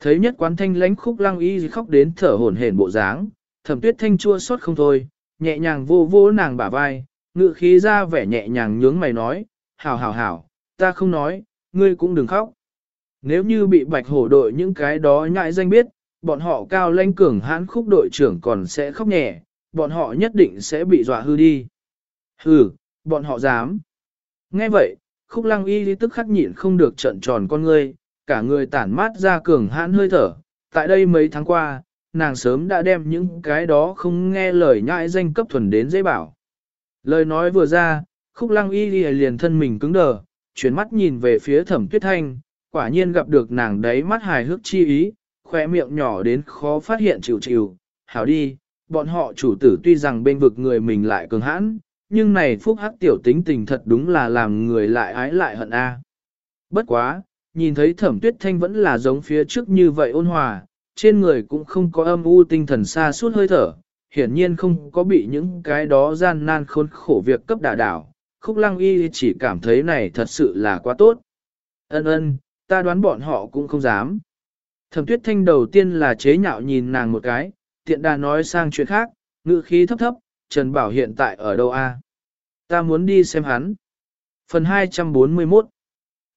Thấy nhất quán thanh lánh khúc lăng y khóc đến thở hổn hển bộ dáng, thẩm tuyết thanh chua xót không thôi, nhẹ nhàng vô vô nàng bả vai, ngự khí ra vẻ nhẹ nhàng nhướng mày nói, hảo hảo hảo, ta không nói, ngươi cũng đừng khóc. Nếu như bị bạch hổ đội những cái đó nhại danh biết, bọn họ cao lanh cường hãn khúc đội trưởng còn sẽ khóc nhẹ, bọn họ nhất định sẽ bị dọa hư đi. Hừ, bọn họ dám. Nghe vậy, khúc lăng y lý tức khắc nhịn không được trận tròn con ngươi, cả người tản mát ra cường hãn hơi thở. Tại đây mấy tháng qua, nàng sớm đã đem những cái đó không nghe lời nhãi danh cấp thuần đến dễ bảo. Lời nói vừa ra, khúc lăng y liền thân mình cứng đờ, chuyển mắt nhìn về phía thẩm tuyết thanh, quả nhiên gặp được nàng đấy mắt hài hước chi ý, khỏe miệng nhỏ đến khó phát hiện chịu chịu, hảo đi, bọn họ chủ tử tuy rằng bên vực người mình lại cường hãn, nhưng này phúc hắc tiểu tính tình thật đúng là làm người lại ái lại hận a. Bất quá, nhìn thấy thẩm tuyết thanh vẫn là giống phía trước như vậy ôn hòa, trên người cũng không có âm u tinh thần xa suốt hơi thở, hiển nhiên không có bị những cái đó gian nan khốn khổ việc cấp đả đảo. Khúc lăng y chỉ cảm thấy này thật sự là quá tốt. Ân ân, ta đoán bọn họ cũng không dám. Thẩm tuyết thanh đầu tiên là chế nhạo nhìn nàng một cái, tiện đà nói sang chuyện khác, ngữ khí thấp thấp, Trần Bảo hiện tại ở đâu a? Ta muốn đi xem hắn. Phần 241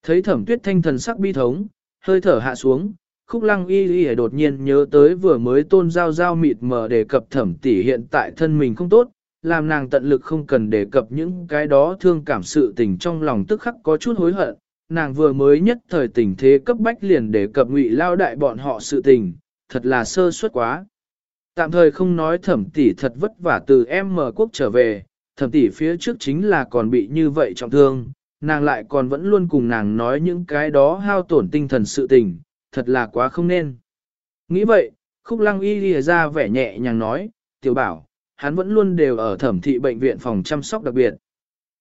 Thấy thẩm tuyết thanh thần sắc bi thống, hơi thở hạ xuống, khúc lăng y y đột nhiên nhớ tới vừa mới tôn giao giao mịt mờ đề cập thẩm tỷ hiện tại thân mình không tốt, làm nàng tận lực không cần đề cập những cái đó thương cảm sự tình trong lòng tức khắc có chút hối hận, nàng vừa mới nhất thời tình thế cấp bách liền để cập ngụy lao đại bọn họ sự tình, thật là sơ suất quá. Tạm thời không nói thẩm tỷ thật vất vả từ em mở quốc trở về, thẩm tỷ phía trước chính là còn bị như vậy trọng thương, nàng lại còn vẫn luôn cùng nàng nói những cái đó hao tổn tinh thần sự tình, thật là quá không nên. Nghĩ vậy, khúc lăng y lìa ra vẻ nhẹ nhàng nói, tiểu bảo, hắn vẫn luôn đều ở thẩm thị bệnh viện phòng chăm sóc đặc biệt.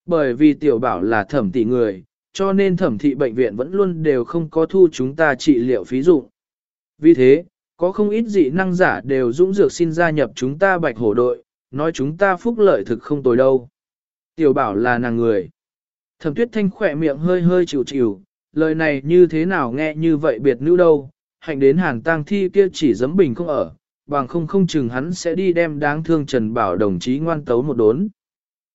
Bởi vì tiểu bảo là thẩm tỷ người, cho nên thẩm thị bệnh viện vẫn luôn đều không có thu chúng ta trị liệu phí dụng. Vì thế, có không ít dị năng giả đều dũng dược xin gia nhập chúng ta bạch hổ đội, nói chúng ta phúc lợi thực không tồi đâu. Tiểu bảo là nàng người. Thẩm tuyết thanh khỏe miệng hơi hơi chịu chịu, lời này như thế nào nghe như vậy biệt nữ đâu, hạnh đến hàng tang thi kia chỉ dấm bình không ở, bằng không không chừng hắn sẽ đi đem đáng thương Trần Bảo đồng chí ngoan tấu một đốn.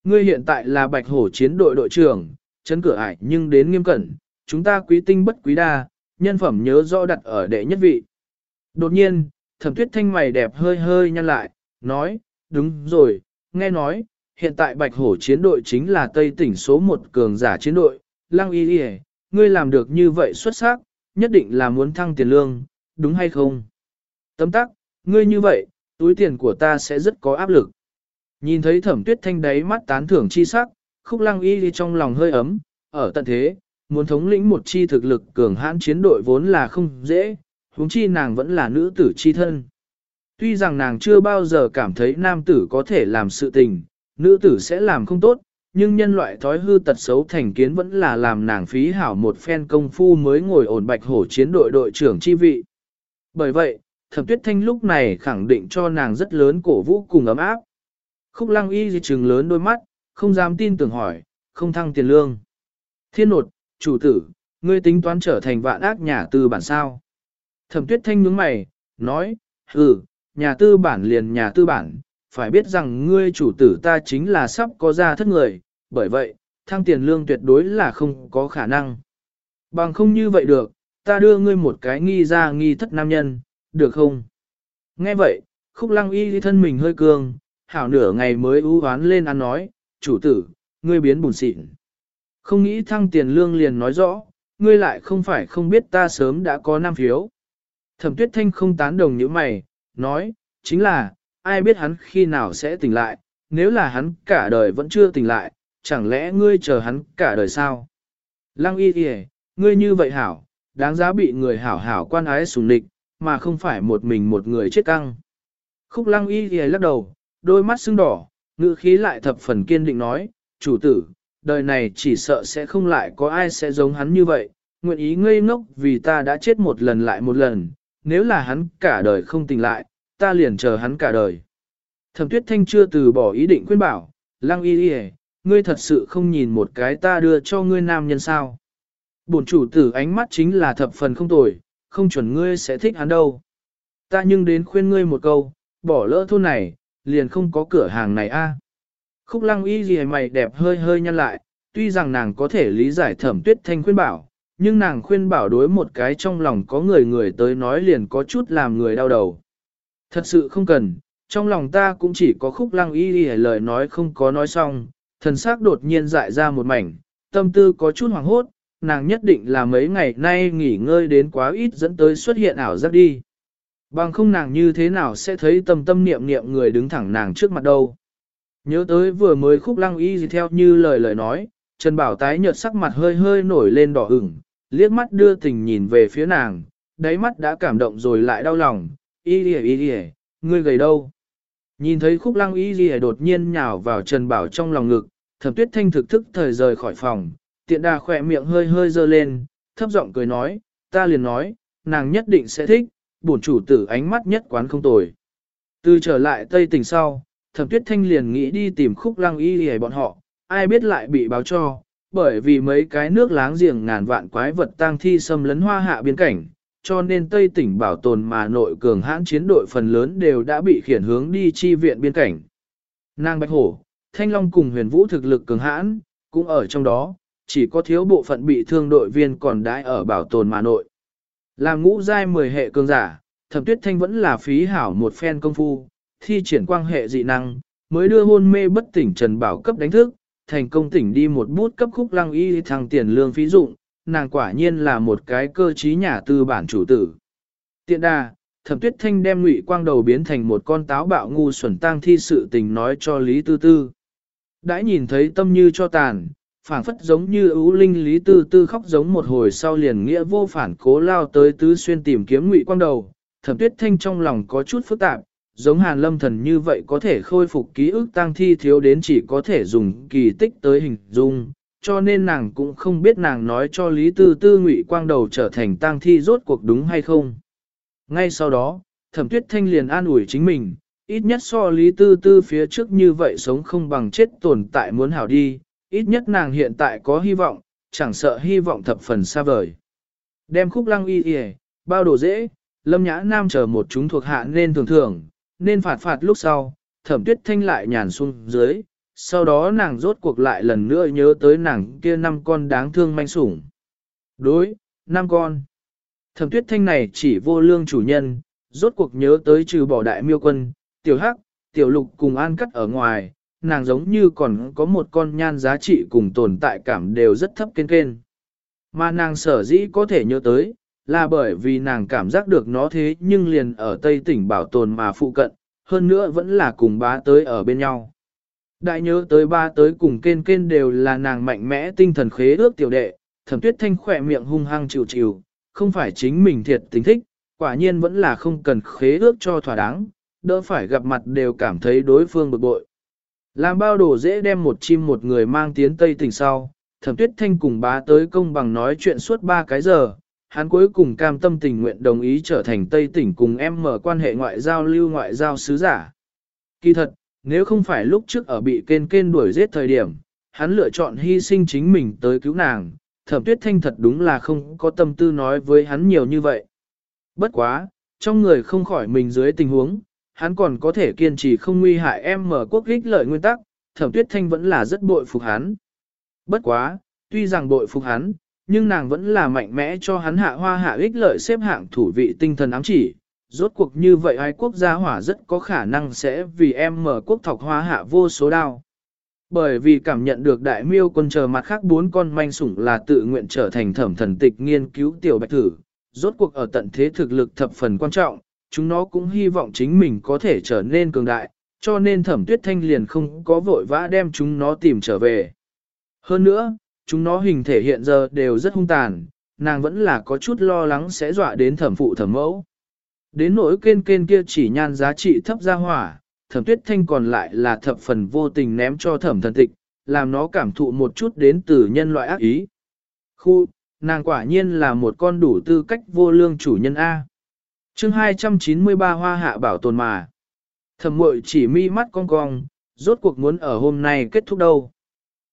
Ngươi hiện tại là bạch hổ chiến đội đội trưởng, chấn cửa ải nhưng đến nghiêm cẩn, chúng ta quý tinh bất quý đa, nhân phẩm nhớ rõ đặt ở đệ nhất vị. Đột nhiên, thẩm tuyết thanh mày đẹp hơi hơi nhăn lại, nói, đúng rồi, nghe nói, hiện tại bạch hổ chiến đội chính là Tây tỉnh số một cường giả chiến đội, lăng y y ngươi làm được như vậy xuất sắc, nhất định là muốn thăng tiền lương, đúng hay không? Tấm tắc, ngươi như vậy, túi tiền của ta sẽ rất có áp lực. Nhìn thấy thẩm tuyết thanh đáy mắt tán thưởng chi sắc, khúc lăng y đi trong lòng hơi ấm, ở tận thế, muốn thống lĩnh một chi thực lực cường hãn chiến đội vốn là không dễ, huống chi nàng vẫn là nữ tử chi thân. Tuy rằng nàng chưa bao giờ cảm thấy nam tử có thể làm sự tình, nữ tử sẽ làm không tốt, nhưng nhân loại thói hư tật xấu thành kiến vẫn là làm nàng phí hảo một phen công phu mới ngồi ổn bạch hổ chiến đội đội trưởng chi vị. Bởi vậy, thẩm tuyết thanh lúc này khẳng định cho nàng rất lớn cổ vũ cùng ấm áp. Khúc lăng y di trừng lớn đôi mắt, không dám tin tưởng hỏi, không thăng tiền lương. Thiên nột, chủ tử, ngươi tính toán trở thành vạn ác nhà tư bản sao. Thẩm tuyết thanh nhướng mày, nói, ừ, nhà tư bản liền nhà tư bản, phải biết rằng ngươi chủ tử ta chính là sắp có ra thất người, bởi vậy, thăng tiền lương tuyệt đối là không có khả năng. Bằng không như vậy được, ta đưa ngươi một cái nghi ra nghi thất nam nhân, được không? Nghe vậy, khúc lăng y thân mình hơi cường, hảo nửa ngày mới ưu hoán lên ăn nói, chủ tử, ngươi biến bùn xịn. Không nghĩ thăng tiền lương liền nói rõ, ngươi lại không phải không biết ta sớm đã có năm phiếu. Thẩm tuyết thanh không tán đồng như mày, nói, chính là, ai biết hắn khi nào sẽ tỉnh lại, nếu là hắn cả đời vẫn chưa tỉnh lại, chẳng lẽ ngươi chờ hắn cả đời sao? Lăng y kìa, ngươi như vậy hảo, đáng giá bị người hảo hảo quan ái sùng địch, mà không phải một mình một người chết căng. Khúc lăng y thì lắc đầu, đôi mắt sưng đỏ, ngữ khí lại thập phần kiên định nói, chủ tử, đời này chỉ sợ sẽ không lại có ai sẽ giống hắn như vậy, nguyện ý ngây ngốc vì ta đã chết một lần lại một lần, nếu là hắn cả đời không tỉnh lại, ta liền chờ hắn cả đời. Thẩm tuyết thanh chưa từ bỏ ý định khuyên bảo, lăng y y ngươi thật sự không nhìn một cái ta đưa cho ngươi nam nhân sao. Bổn chủ tử ánh mắt chính là thập phần không tồi, không chuẩn ngươi sẽ thích hắn đâu. Ta nhưng đến khuyên ngươi một câu, bỏ lỡ thôn này, liền không có cửa hàng này a. Khúc lăng y gì mày đẹp hơi hơi nhăn lại, tuy rằng nàng có thể lý giải thẩm tuyết thanh khuyên bảo, nhưng nàng khuyên bảo đối một cái trong lòng có người người tới nói liền có chút làm người đau đầu. Thật sự không cần, trong lòng ta cũng chỉ có khúc lăng y gì lời nói không có nói xong, thần xác đột nhiên dại ra một mảnh, tâm tư có chút hoàng hốt, nàng nhất định là mấy ngày nay nghỉ ngơi đến quá ít dẫn tới xuất hiện ảo giác đi. Bằng không nàng như thế nào sẽ thấy tâm tâm niệm niệm người đứng thẳng nàng trước mặt đâu. Nhớ tới vừa mới khúc lăng y gì theo như lời lời nói, Trần Bảo tái nhợt sắc mặt hơi hơi nổi lên đỏ ửng, liếc mắt đưa tình nhìn về phía nàng, đáy mắt đã cảm động rồi lại đau lòng, y gì y gì, ngươi gầy đâu. Nhìn thấy khúc lăng y gì đột nhiên nhào vào Trần Bảo trong lòng ngực, thẩm tuyết thanh thực thức thời rời khỏi phòng, tiện đà khỏe miệng hơi hơi dơ lên, thấp giọng cười nói, ta liền nói, nàng nhất định sẽ thích, bổn chủ tử ánh mắt nhất quán không tồi. Từ trở lại Tây tỉnh sau, thẩm tuyết thanh liền nghĩ đi tìm khúc lăng y hề bọn họ, ai biết lại bị báo cho, bởi vì mấy cái nước láng giềng ngàn vạn quái vật tang thi xâm lấn hoa hạ biên cảnh, cho nên Tây tỉnh bảo tồn mà nội cường hãn chiến đội phần lớn đều đã bị khiển hướng đi chi viện biên cảnh. Nàng Bạch Hổ, Thanh Long cùng huyền vũ thực lực cường hãn, cũng ở trong đó, chỉ có thiếu bộ phận bị thương đội viên còn đãi ở bảo tồn mà nội. Làm ngũ giai 10 hệ cường giả, thẩm tuyết thanh vẫn là phí hảo một phen công phu, thi triển quang hệ dị năng, mới đưa hôn mê bất tỉnh Trần Bảo cấp đánh thức, thành công tỉnh đi một bút cấp khúc lăng y thăng tiền lương phí dụng, nàng quả nhiên là một cái cơ trí nhà tư bản chủ tử. Tiện đà, thẩm tuyết thanh đem ngụy quang đầu biến thành một con táo bạo ngu xuẩn tang thi sự tình nói cho Lý Tư Tư. Đã nhìn thấy tâm như cho tàn, phảng phất giống như ưu linh Lý Tư Tư khóc giống một hồi sau liền nghĩa vô phản cố lao tới tứ xuyên tìm kiếm ngụy quang đầu. Thẩm tuyết thanh trong lòng có chút phức tạp, giống hàn lâm thần như vậy có thể khôi phục ký ức tang thi thiếu đến chỉ có thể dùng kỳ tích tới hình dung, cho nên nàng cũng không biết nàng nói cho Lý Tư Tư ngụy quang đầu trở thành tang thi rốt cuộc đúng hay không. Ngay sau đó, thẩm tuyết thanh liền an ủi chính mình, ít nhất so Lý Tư Tư phía trước như vậy sống không bằng chết tồn tại muốn hảo đi, ít nhất nàng hiện tại có hy vọng, chẳng sợ hy vọng thập phần xa vời. Đem khúc lăng y y, bao đồ dễ, lâm nhã nam chờ một chúng thuộc hạ nên thường thường, nên phạt phạt lúc sau, thẩm tuyết thanh lại nhàn xuống dưới, sau đó nàng rốt cuộc lại lần nữa nhớ tới nàng kia năm con đáng thương manh sủng. Đối, năm con. Thẩm tuyết thanh này chỉ vô lương chủ nhân, rốt cuộc nhớ tới trừ bỏ đại miêu quân, tiểu hắc, tiểu lục cùng an cắt ở ngoài, nàng giống như còn có một con nhan giá trị cùng tồn tại cảm đều rất thấp kên kên. Mà nàng sở dĩ có thể nhớ tới, là bởi vì nàng cảm giác được nó thế nhưng liền ở Tây tỉnh bảo tồn mà phụ cận, hơn nữa vẫn là cùng bá tới ở bên nhau. Đại nhớ tới ba tới cùng kên kên đều là nàng mạnh mẽ tinh thần khế ước tiểu đệ, thẩm tuyết thanh khỏe miệng hung hăng chịu chịu, không phải chính mình thiệt tính thích, quả nhiên vẫn là không cần khế ước cho thỏa đáng, đỡ phải gặp mặt đều cảm thấy đối phương bực bội. Làm bao đồ dễ đem một chim một người mang tiến Tây tỉnh sau, thẩm tuyết thanh cùng bá tới công bằng nói chuyện suốt ba cái giờ, hắn cuối cùng cam tâm tình nguyện đồng ý trở thành Tây tỉnh cùng em mở quan hệ ngoại giao lưu ngoại giao sứ giả. Kỳ thật, nếu không phải lúc trước ở bị kên kên đuổi giết thời điểm, hắn lựa chọn hy sinh chính mình tới cứu nàng, thẩm tuyết thanh thật đúng là không có tâm tư nói với hắn nhiều như vậy. Bất quá, trong người không khỏi mình dưới tình huống, hắn còn có thể kiên trì không nguy hại em mở quốc ích lợi nguyên tắc, thẩm tuyết thanh vẫn là rất bội phục hắn. Bất quá, tuy rằng bội phục hắn, nhưng nàng vẫn là mạnh mẽ cho hắn hạ hoa hạ ích lợi xếp hạng thủ vị tinh thần ám chỉ. Rốt cuộc như vậy ai quốc gia hỏa rất có khả năng sẽ vì em mở quốc thọc hoa hạ vô số đao. Bởi vì cảm nhận được đại miêu quân chờ mặt khác bốn con manh sủng là tự nguyện trở thành thẩm thần tịch nghiên cứu tiểu bạch thử, rốt cuộc ở tận thế thực lực thập phần quan trọng, chúng nó cũng hy vọng chính mình có thể trở nên cường đại, cho nên thẩm tuyết thanh liền không có vội vã đem chúng nó tìm trở về. Hơn nữa, chúng nó hình thể hiện giờ đều rất hung tàn, nàng vẫn là có chút lo lắng sẽ dọa đến thẩm phụ thẩm mẫu. Đến nỗi kên kên kia chỉ nhan giá trị thấp ra hỏa, thẩm tuyết thanh còn lại là thập phần vô tình ném cho thẩm thần tịch, làm nó cảm thụ một chút đến từ nhân loại ác ý. Khu, nàng quả nhiên là một con đủ tư cách vô lương chủ nhân A chương 293 hoa hạ bảo tồn mà. Thẩm mội chỉ mi mắt cong cong, rốt cuộc muốn ở hôm nay kết thúc đâu.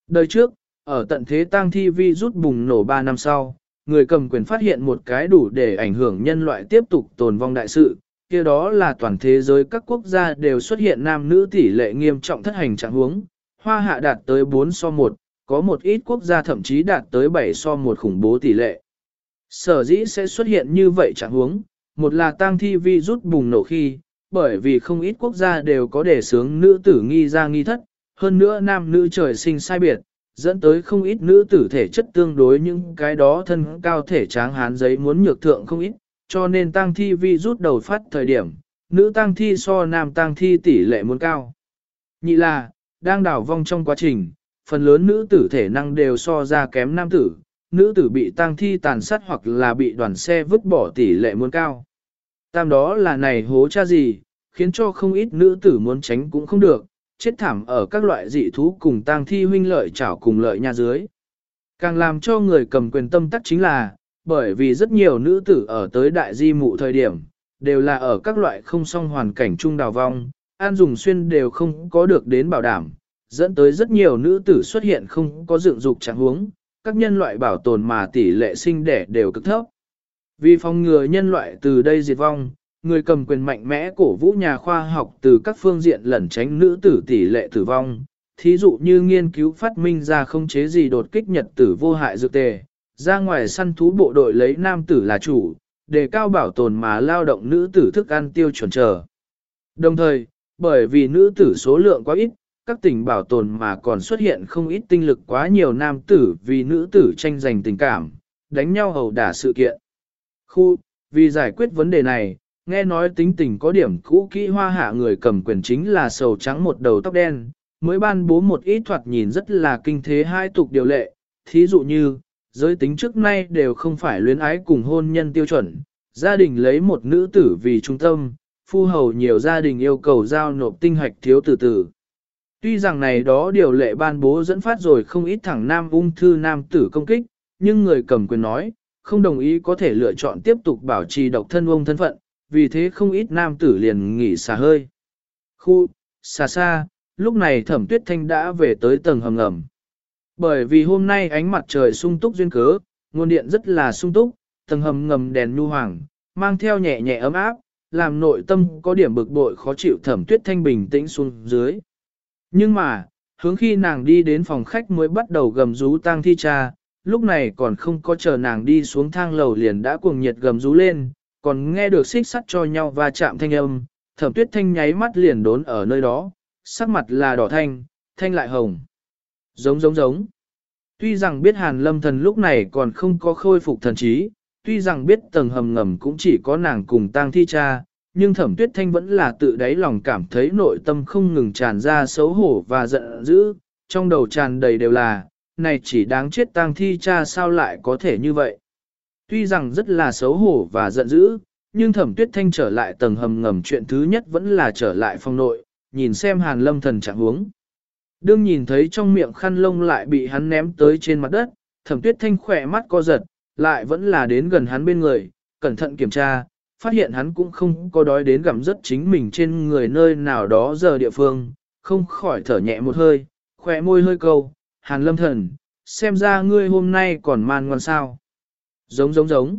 Đời trước, ở tận thế tang thi vi rút bùng nổ 3 năm sau, người cầm quyền phát hiện một cái đủ để ảnh hưởng nhân loại tiếp tục tồn vong đại sự, kia đó là toàn thế giới các quốc gia đều xuất hiện nam nữ tỷ lệ nghiêm trọng thất hành trạng huống, hoa hạ đạt tới 4 so 1, có một ít quốc gia thậm chí đạt tới 7 so 1 khủng bố tỷ lệ. Sở dĩ sẽ xuất hiện như vậy trạng huống, một là tang thi vi rút bùng nổ khi, bởi vì không ít quốc gia đều có đề sướng nữ tử nghi ra nghi thất, hơn nữa nam nữ trời sinh sai biệt, dẫn tới không ít nữ tử thể chất tương đối những cái đó thân cao thể tráng hán giấy muốn nhược thượng không ít, cho nên tang thi vi rút đầu phát thời điểm, nữ tang thi so nam tang thi tỷ lệ muốn cao. Nhị là, đang đảo vong trong quá trình, phần lớn nữ tử thể năng đều so ra kém nam tử, nữ tử bị tang thi tàn sát hoặc là bị đoàn xe vứt bỏ tỷ lệ muốn cao. Tam đó là này hố cha gì, khiến cho không ít nữ tử muốn tránh cũng không được, chết thảm ở các loại dị thú cùng tang thi huynh lợi chảo cùng lợi nhà dưới. Càng làm cho người cầm quyền tâm tắc chính là, bởi vì rất nhiều nữ tử ở tới đại di mụ thời điểm, đều là ở các loại không song hoàn cảnh chung đào vong, an dùng xuyên đều không có được đến bảo đảm, dẫn tới rất nhiều nữ tử xuất hiện không có dựng dục trạng huống, các nhân loại bảo tồn mà tỷ lệ sinh đẻ đều cực thấp. Vì phòng ngừa nhân loại từ đây diệt vong, người cầm quyền mạnh mẽ cổ vũ nhà khoa học từ các phương diện lẩn tránh nữ tử tỷ lệ tử vong, thí dụ như nghiên cứu phát minh ra không chế gì đột kích nhật tử vô hại dược tề, ra ngoài săn thú bộ đội lấy nam tử là chủ, để cao bảo tồn mà lao động nữ tử thức ăn tiêu chuẩn trở. Đồng thời, bởi vì nữ tử số lượng quá ít, các tỉnh bảo tồn mà còn xuất hiện không ít tinh lực quá nhiều nam tử vì nữ tử tranh giành tình cảm, đánh nhau hầu đả sự kiện. Khu, vì giải quyết vấn đề này, nghe nói tính tình có điểm cũ kỹ hoa hạ người cầm quyền chính là sầu trắng một đầu tóc đen, mới ban bố một ít thoạt nhìn rất là kinh thế hai tục điều lệ, thí dụ như, giới tính trước nay đều không phải luyến ái cùng hôn nhân tiêu chuẩn, gia đình lấy một nữ tử vì trung tâm, phu hầu nhiều gia đình yêu cầu giao nộp tinh hoạch thiếu từ từ. Tuy rằng này đó điều lệ ban bố dẫn phát rồi không ít thẳng nam ung thư nam tử công kích, nhưng người cầm quyền nói, không đồng ý có thể lựa chọn tiếp tục bảo trì độc thân ông thân phận, vì thế không ít nam tử liền nghỉ xả hơi. Khu, xa xa, lúc này thẩm tuyết thanh đã về tới tầng hầm ngầm. Bởi vì hôm nay ánh mặt trời sung túc duyên cớ, nguồn điện rất là sung túc, tầng hầm ngầm đèn nhu hoàng, mang theo nhẹ nhẹ ấm áp, làm nội tâm có điểm bực bội khó chịu thẩm tuyết thanh bình tĩnh xuống dưới. Nhưng mà, hướng khi nàng đi đến phòng khách mới bắt đầu gầm rú tang thi cha, lúc này còn không có chờ nàng đi xuống thang lầu liền đã cuồng nhiệt gầm rú lên, còn nghe được xích sắt cho nhau và chạm thanh âm, thẩm tuyết thanh nháy mắt liền đốn ở nơi đó, sắc mặt là đỏ thanh, thanh lại hồng. Giống giống giống. Tuy rằng biết hàn lâm thần lúc này còn không có khôi phục thần trí, tuy rằng biết tầng hầm ngầm cũng chỉ có nàng cùng tang thi cha, nhưng thẩm tuyết thanh vẫn là tự đáy lòng cảm thấy nội tâm không ngừng tràn ra xấu hổ và giận dữ, trong đầu tràn đầy đều là, này chỉ đáng chết tang thi cha sao lại có thể như vậy. Tuy rằng rất là xấu hổ và giận dữ, nhưng thẩm tuyết thanh trở lại tầng hầm ngầm chuyện thứ nhất vẫn là trở lại phòng nội, nhìn xem hàn lâm thần trạng huống. Đương nhìn thấy trong miệng khăn lông lại bị hắn ném tới trên mặt đất, thẩm tuyết thanh khỏe mắt co giật, lại vẫn là đến gần hắn bên người, cẩn thận kiểm tra, phát hiện hắn cũng không có đói đến gặm rất chính mình trên người nơi nào đó giờ địa phương, không khỏi thở nhẹ một hơi, khỏe môi hơi câu, hàn lâm thần, xem ra ngươi hôm nay còn man ngoan sao. Giống giống giống.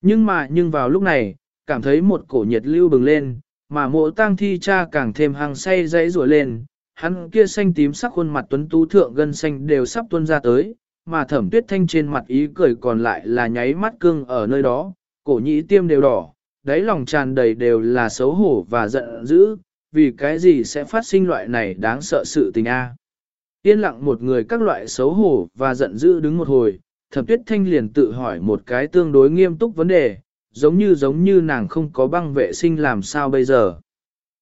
Nhưng mà nhưng vào lúc này, cảm thấy một cổ nhiệt lưu bừng lên, mà mộ tang thi cha càng thêm hàng say dãy rủa lên, hắn kia xanh tím sắc khuôn mặt tuấn tú thượng gân xanh đều sắp tuôn ra tới, mà thẩm tuyết thanh trên mặt ý cười còn lại là nháy mắt cưng ở nơi đó, cổ nhĩ tiêm đều đỏ, đáy lòng tràn đầy đều là xấu hổ và giận dữ, vì cái gì sẽ phát sinh loại này đáng sợ sự tình a. Yên lặng một người các loại xấu hổ và giận dữ đứng một hồi, thẩm tuyết thanh liền tự hỏi một cái tương đối nghiêm túc vấn đề, giống như giống như nàng không có băng vệ sinh làm sao bây giờ.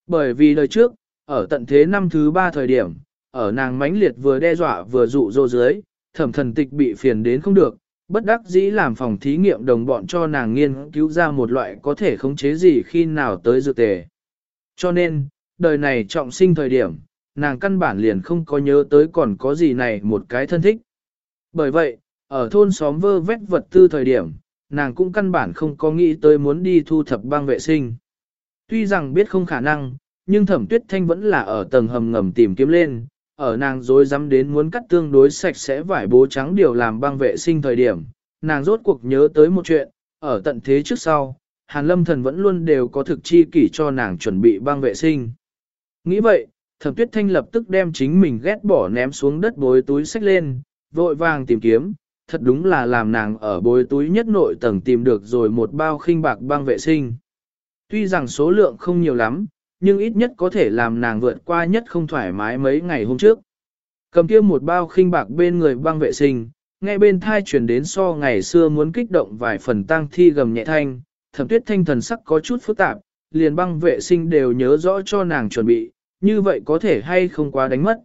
Bởi vì đời trước, ở tận thế năm thứ ba thời điểm, ở nàng mãnh liệt vừa đe dọa vừa dụ dỗ dưới, thẩm thần tịch bị phiền đến không được, bất đắc dĩ làm phòng thí nghiệm đồng bọn cho nàng nghiên cứu ra một loại có thể khống chế gì khi nào tới dự tề. Cho nên, đời này trọng sinh thời điểm, nàng căn bản liền không có nhớ tới còn có gì này một cái thân thích. Bởi vậy, ở thôn xóm vơ vét vật tư thời điểm, nàng cũng căn bản không có nghĩ tới muốn đi thu thập băng vệ sinh. Tuy rằng biết không khả năng, nhưng thẩm tuyết thanh vẫn là ở tầng hầm ngầm tìm kiếm lên, ở nàng dối dám đến muốn cắt tương đối sạch sẽ vải bố trắng điều làm băng vệ sinh thời điểm, nàng rốt cuộc nhớ tới một chuyện, ở tận thế trước sau, Hàn Lâm Thần vẫn luôn đều có thực chi kỷ cho nàng chuẩn bị băng vệ sinh. Nghĩ vậy, thẩm tuyết thanh lập tức đem chính mình ghét bỏ ném xuống đất bối túi sách lên, vội vàng tìm kiếm, thật đúng là làm nàng ở bối túi nhất nội tầng tìm được rồi một bao khinh bạc băng vệ sinh. Tuy rằng số lượng không nhiều lắm, nhưng ít nhất có thể làm nàng vượt qua nhất không thoải mái mấy ngày hôm trước. Cầm kia một bao khinh bạc bên người băng vệ sinh, nghe bên thai chuyển đến so ngày xưa muốn kích động vài phần tang thi gầm nhẹ thanh, thẩm tuyết thanh thần sắc có chút phức tạp, liền băng vệ sinh đều nhớ rõ cho nàng chuẩn bị, như vậy có thể hay không quá đánh mất.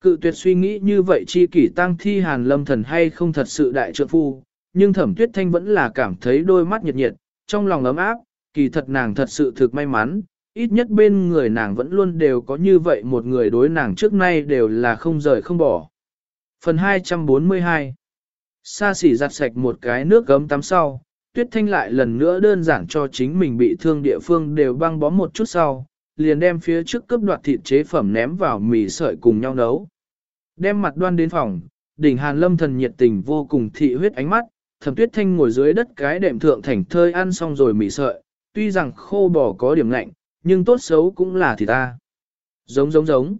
Cự tuyệt suy nghĩ như vậy chi kỷ tang thi hàn lâm thần hay không thật sự đại trượng phu, nhưng thẩm tuyết thanh vẫn là cảm thấy đôi mắt nhiệt nhiệt, trong lòng ấm áp, kỳ thật nàng thật sự thực may mắn, ít nhất bên người nàng vẫn luôn đều có như vậy một người đối nàng trước nay đều là không rời không bỏ. Phần 242 Sa xỉ giặt sạch một cái nước gấm tắm sau, tuyết thanh lại lần nữa đơn giản cho chính mình bị thương địa phương đều băng bó một chút sau, liền đem phía trước cướp đoạt thịt chế phẩm ném vào mì sợi cùng nhau nấu. Đem mặt đoan đến phòng, đỉnh hàn lâm thần nhiệt tình vô cùng thị huyết ánh mắt, thẩm tuyết thanh ngồi dưới đất cái đệm thượng thành thơi ăn xong rồi mì sợi, tuy rằng khô bò có điểm lạnh, nhưng tốt xấu cũng là thì ta. Giống giống giống.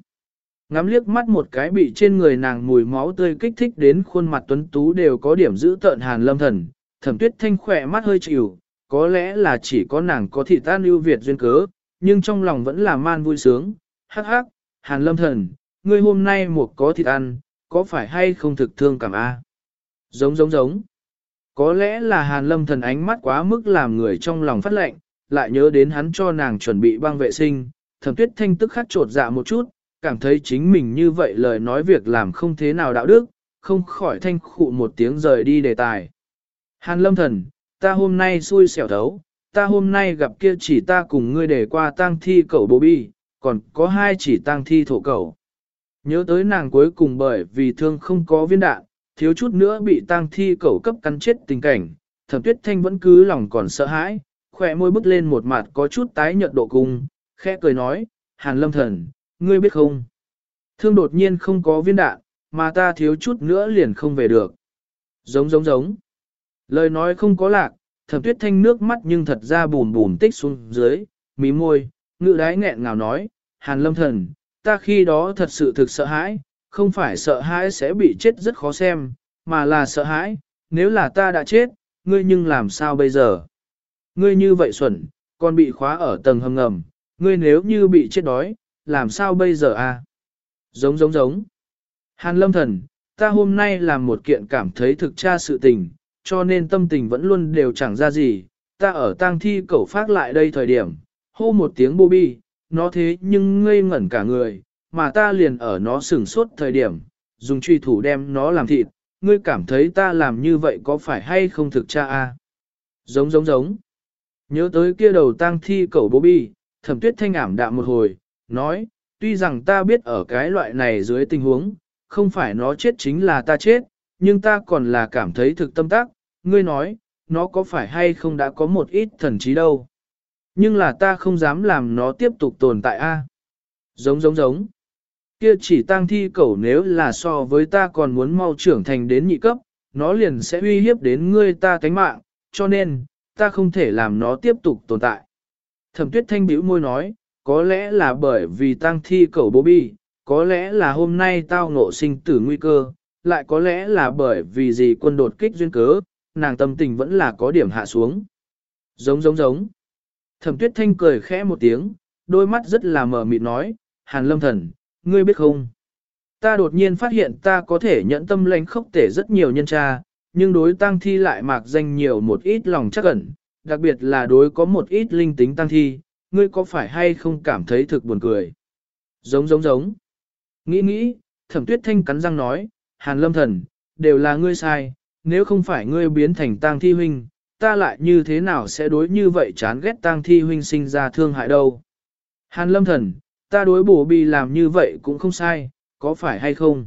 Ngắm liếc mắt một cái bị trên người nàng mùi máu tươi kích thích đến khuôn mặt tuấn tú đều có điểm giữ tợn hàn lâm thần, thẩm tuyết thanh khỏe mắt hơi chịu, có lẽ là chỉ có nàng có thị tan ưu Việt duyên cớ, nhưng trong lòng vẫn là man vui sướng, hắc hắc, hàn lâm thần, ngươi hôm nay một có thịt ăn, có phải hay không thực thương cảm a? Giống giống giống. Có lẽ là hàn lâm thần ánh mắt quá mức làm người trong lòng phát lệnh, lại nhớ đến hắn cho nàng chuẩn bị băng vệ sinh, thẩm tuyết thanh tức khắc trột dạ một chút, cảm thấy chính mình như vậy lời nói việc làm không thế nào đạo đức, không khỏi thanh khụ một tiếng rời đi đề tài. Hàn lâm thần, ta hôm nay xui xẻo thấu, ta hôm nay gặp kia chỉ ta cùng ngươi để qua tang thi cậu bố bi, còn có hai chỉ tang thi thổ cẩu. Nhớ tới nàng cuối cùng bởi vì thương không có viên đạn, thiếu chút nữa bị tang thi cậu cấp cắn chết tình cảnh, thẩm tuyết thanh vẫn cứ lòng còn sợ hãi, khỏe môi bứt lên một mặt có chút tái nhợt độ cung, khẽ cười nói, Hàn lâm thần, ngươi biết không? Thương đột nhiên không có viên đạn, mà ta thiếu chút nữa liền không về được. Giống giống giống. Lời nói không có lạc, thẩm tuyết thanh nước mắt nhưng thật ra bùn bùn tích xuống dưới, mí môi, ngự đái nghẹn ngào nói, Hàn lâm thần, ta khi đó thật sự thực sợ hãi, không phải sợ hãi sẽ bị chết rất khó xem, mà là sợ hãi, nếu là ta đã chết, ngươi nhưng làm sao bây giờ? Ngươi như vậy xuẩn, còn bị khóa ở tầng hầm ngầm, ngươi nếu như bị chết đói, làm sao bây giờ a? Giống giống giống. Hàn lâm thần, ta hôm nay làm một kiện cảm thấy thực tra sự tình, cho nên tâm tình vẫn luôn đều chẳng ra gì. Ta ở tang thi cẩu phát lại đây thời điểm, hô một tiếng bô bi, nó thế nhưng ngây ngẩn cả người, mà ta liền ở nó sửng sốt thời điểm, dùng truy thủ đem nó làm thịt, ngươi cảm thấy ta làm như vậy có phải hay không thực cha a? À? Giống giống giống. Nhớ tới kia đầu tang thi cẩu bố bi, thẩm tuyết thanh ảm đạm một hồi, nói, tuy rằng ta biết ở cái loại này dưới tình huống, không phải nó chết chính là ta chết, nhưng ta còn là cảm thấy thực tâm tác, ngươi nói, nó có phải hay không đã có một ít thần trí đâu. Nhưng là ta không dám làm nó tiếp tục tồn tại a. Giống giống giống. Kia chỉ tang thi cẩu nếu là so với ta còn muốn mau trưởng thành đến nhị cấp, nó liền sẽ uy hiếp đến ngươi ta tánh mạng, cho nên, ta không thể làm nó tiếp tục tồn tại. Thẩm tuyết thanh bĩu môi nói, có lẽ là bởi vì tang thi cầu bố bi, có lẽ là hôm nay tao ngộ sinh tử nguy cơ, lại có lẽ là bởi vì gì quân đột kích duyên cớ, nàng tâm tình vẫn là có điểm hạ xuống. Giống giống giống. Thẩm tuyết thanh cười khẽ một tiếng, đôi mắt rất là mờ mịt nói, Hàn lâm thần, ngươi biết không? Ta đột nhiên phát hiện ta có thể nhận tâm lãnh khốc tể rất nhiều nhân tra, nhưng đối tang thi lại mạc danh nhiều một ít lòng chắc ẩn, đặc biệt là đối có một ít linh tính tang thi, ngươi có phải hay không cảm thấy thực buồn cười? Giống giống giống. Nghĩ nghĩ, thẩm tuyết thanh cắn răng nói, Hàn lâm thần, đều là ngươi sai, nếu không phải ngươi biến thành tang thi huynh, ta lại như thế nào sẽ đối như vậy chán ghét tang thi huynh sinh ra thương hại đâu. Hàn lâm thần, ta đối bổ bì làm như vậy cũng không sai, có phải hay không?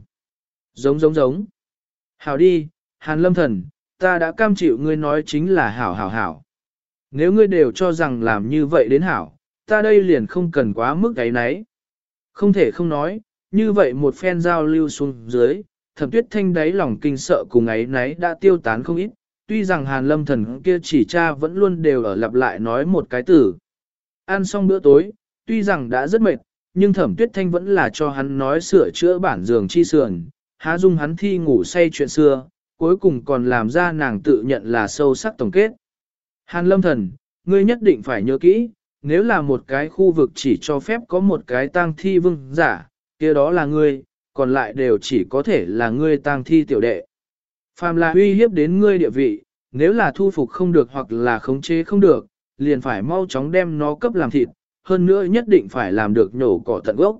Giống giống giống. Hảo đi, Hàn lâm thần, ta đã cam chịu ngươi nói chính là hảo hảo hảo. Nếu ngươi đều cho rằng làm như vậy đến hảo, ta đây liền không cần quá mức cái nấy. Không thể không nói, như vậy một phen giao lưu xuống dưới, thẩm tuyết thanh đáy lòng kinh sợ cùng ấy nấy đã tiêu tán không ít, tuy rằng hàn lâm thần kia chỉ cha vẫn luôn đều ở lặp lại nói một cái từ. Ăn xong bữa tối, tuy rằng đã rất mệt, nhưng thẩm tuyết thanh vẫn là cho hắn nói sửa chữa bản giường chi sườn, há dung hắn thi ngủ say chuyện xưa, cuối cùng còn làm ra nàng tự nhận là sâu sắc tổng kết. Hàn lâm thần, ngươi nhất định phải nhớ kỹ, nếu là một cái khu vực chỉ cho phép có một cái tang thi vương giả, kia đó là ngươi, còn lại đều chỉ có thể là ngươi tang thi tiểu đệ. Phàm là uy hiếp đến ngươi địa vị, nếu là thu phục không được hoặc là khống chế không được, liền phải mau chóng đem nó cấp làm thịt, hơn nữa nhất định phải làm được nhổ cỏ tận gốc.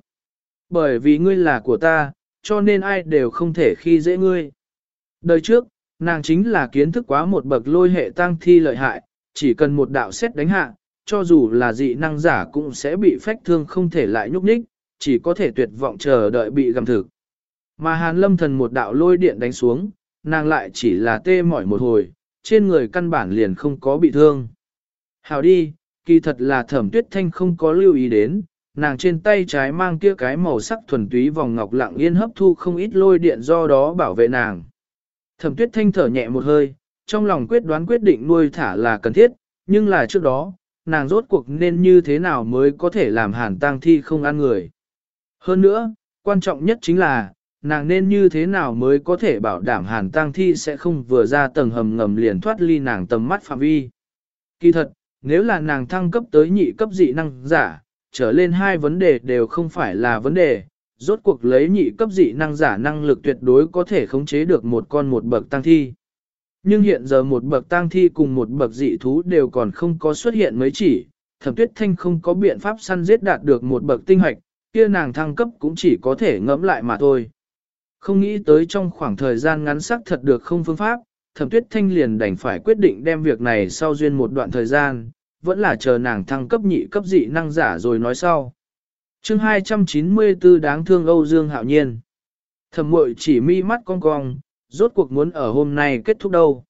Bởi vì ngươi là của ta, cho nên ai đều không thể khi dễ ngươi. Đời trước, nàng chính là kiến thức quá một bậc lôi hệ tăng thi lợi hại, chỉ cần một đạo xét đánh hạ, cho dù là dị năng giả cũng sẽ bị phách thương không thể lại nhúc nhích, chỉ có thể tuyệt vọng chờ đợi bị gầm thực. Mà hàn lâm thần một đạo lôi điện đánh xuống, nàng lại chỉ là tê mỏi một hồi, trên người căn bản liền không có bị thương. Hào đi, kỳ thật là thẩm tuyết thanh không có lưu ý đến, nàng trên tay trái mang kia cái màu sắc thuần túy vòng ngọc lặng yên hấp thu không ít lôi điện do đó bảo vệ nàng. Thẩm tuyết thanh thở nhẹ một hơi, trong lòng quyết đoán quyết định nuôi thả là cần thiết, nhưng là trước đó, nàng rốt cuộc nên như thế nào mới có thể làm hàn tang thi không ăn người. Hơn nữa, quan trọng nhất chính là, nàng nên như thế nào mới có thể bảo đảm hàn tang thi sẽ không vừa ra tầng hầm ngầm liền thoát ly nàng tầm mắt phạm vi. Kỳ thật, nếu là nàng thăng cấp tới nhị cấp dị năng giả, trở lên hai vấn đề đều không phải là vấn đề, rốt cuộc lấy nhị cấp dị năng giả năng lực tuyệt đối có thể khống chế được một con một bậc tăng thi. Nhưng hiện giờ một bậc tăng thi cùng một bậc dị thú đều còn không có xuất hiện mấy chỉ, thẩm tuyết thanh không có biện pháp săn giết đạt được một bậc tinh hoạch, kia nàng thăng cấp cũng chỉ có thể ngẫm lại mà thôi. Không nghĩ tới trong khoảng thời gian ngắn sắc thật được không phương pháp, thẩm tuyết thanh liền đành phải quyết định đem việc này sau duyên một đoạn thời gian, vẫn là chờ nàng thăng cấp nhị cấp dị năng giả rồi nói sau chương 294 đáng thương Âu Dương Hạo Nhiên. Thẩm mội chỉ mi mắt cong cong, rốt cuộc muốn ở hôm nay kết thúc đâu.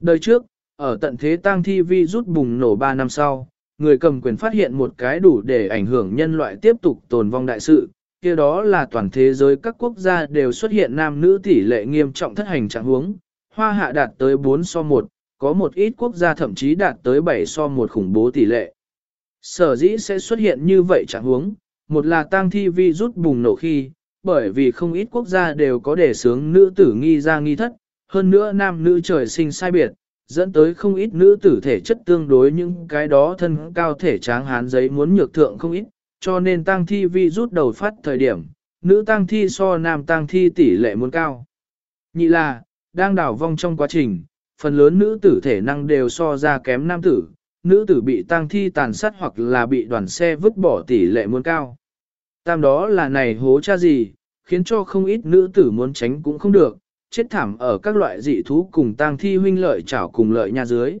Đời trước, ở tận thế tang thi vi rút bùng nổ 3 năm sau, người cầm quyền phát hiện một cái đủ để ảnh hưởng nhân loại tiếp tục tồn vong đại sự, kia đó là toàn thế giới các quốc gia đều xuất hiện nam nữ tỷ lệ nghiêm trọng thất hành trạng huống, hoa hạ đạt tới 4 so 1, có một ít quốc gia thậm chí đạt tới 7 so 1 khủng bố tỷ lệ. Sở dĩ sẽ xuất hiện như vậy trạng huống, một là tang thi vi rút bùng nổ khi, bởi vì không ít quốc gia đều có đề sướng nữ tử nghi ra nghi thất, hơn nữa nam nữ trời sinh sai biệt, dẫn tới không ít nữ tử thể chất tương đối những cái đó thân cao thể tráng hán giấy muốn nhược thượng không ít, cho nên tang thi vi rút đầu phát thời điểm, nữ tang thi so nam tang thi tỷ lệ muốn cao. Nhị là, đang đảo vong trong quá trình, phần lớn nữ tử thể năng đều so ra kém nam tử, nữ tử bị tang thi tàn sát hoặc là bị đoàn xe vứt bỏ tỷ lệ muốn cao. Tam đó là này hố cha gì, khiến cho không ít nữ tử muốn tránh cũng không được, chết thảm ở các loại dị thú cùng tang thi huynh lợi chảo cùng lợi nhà dưới.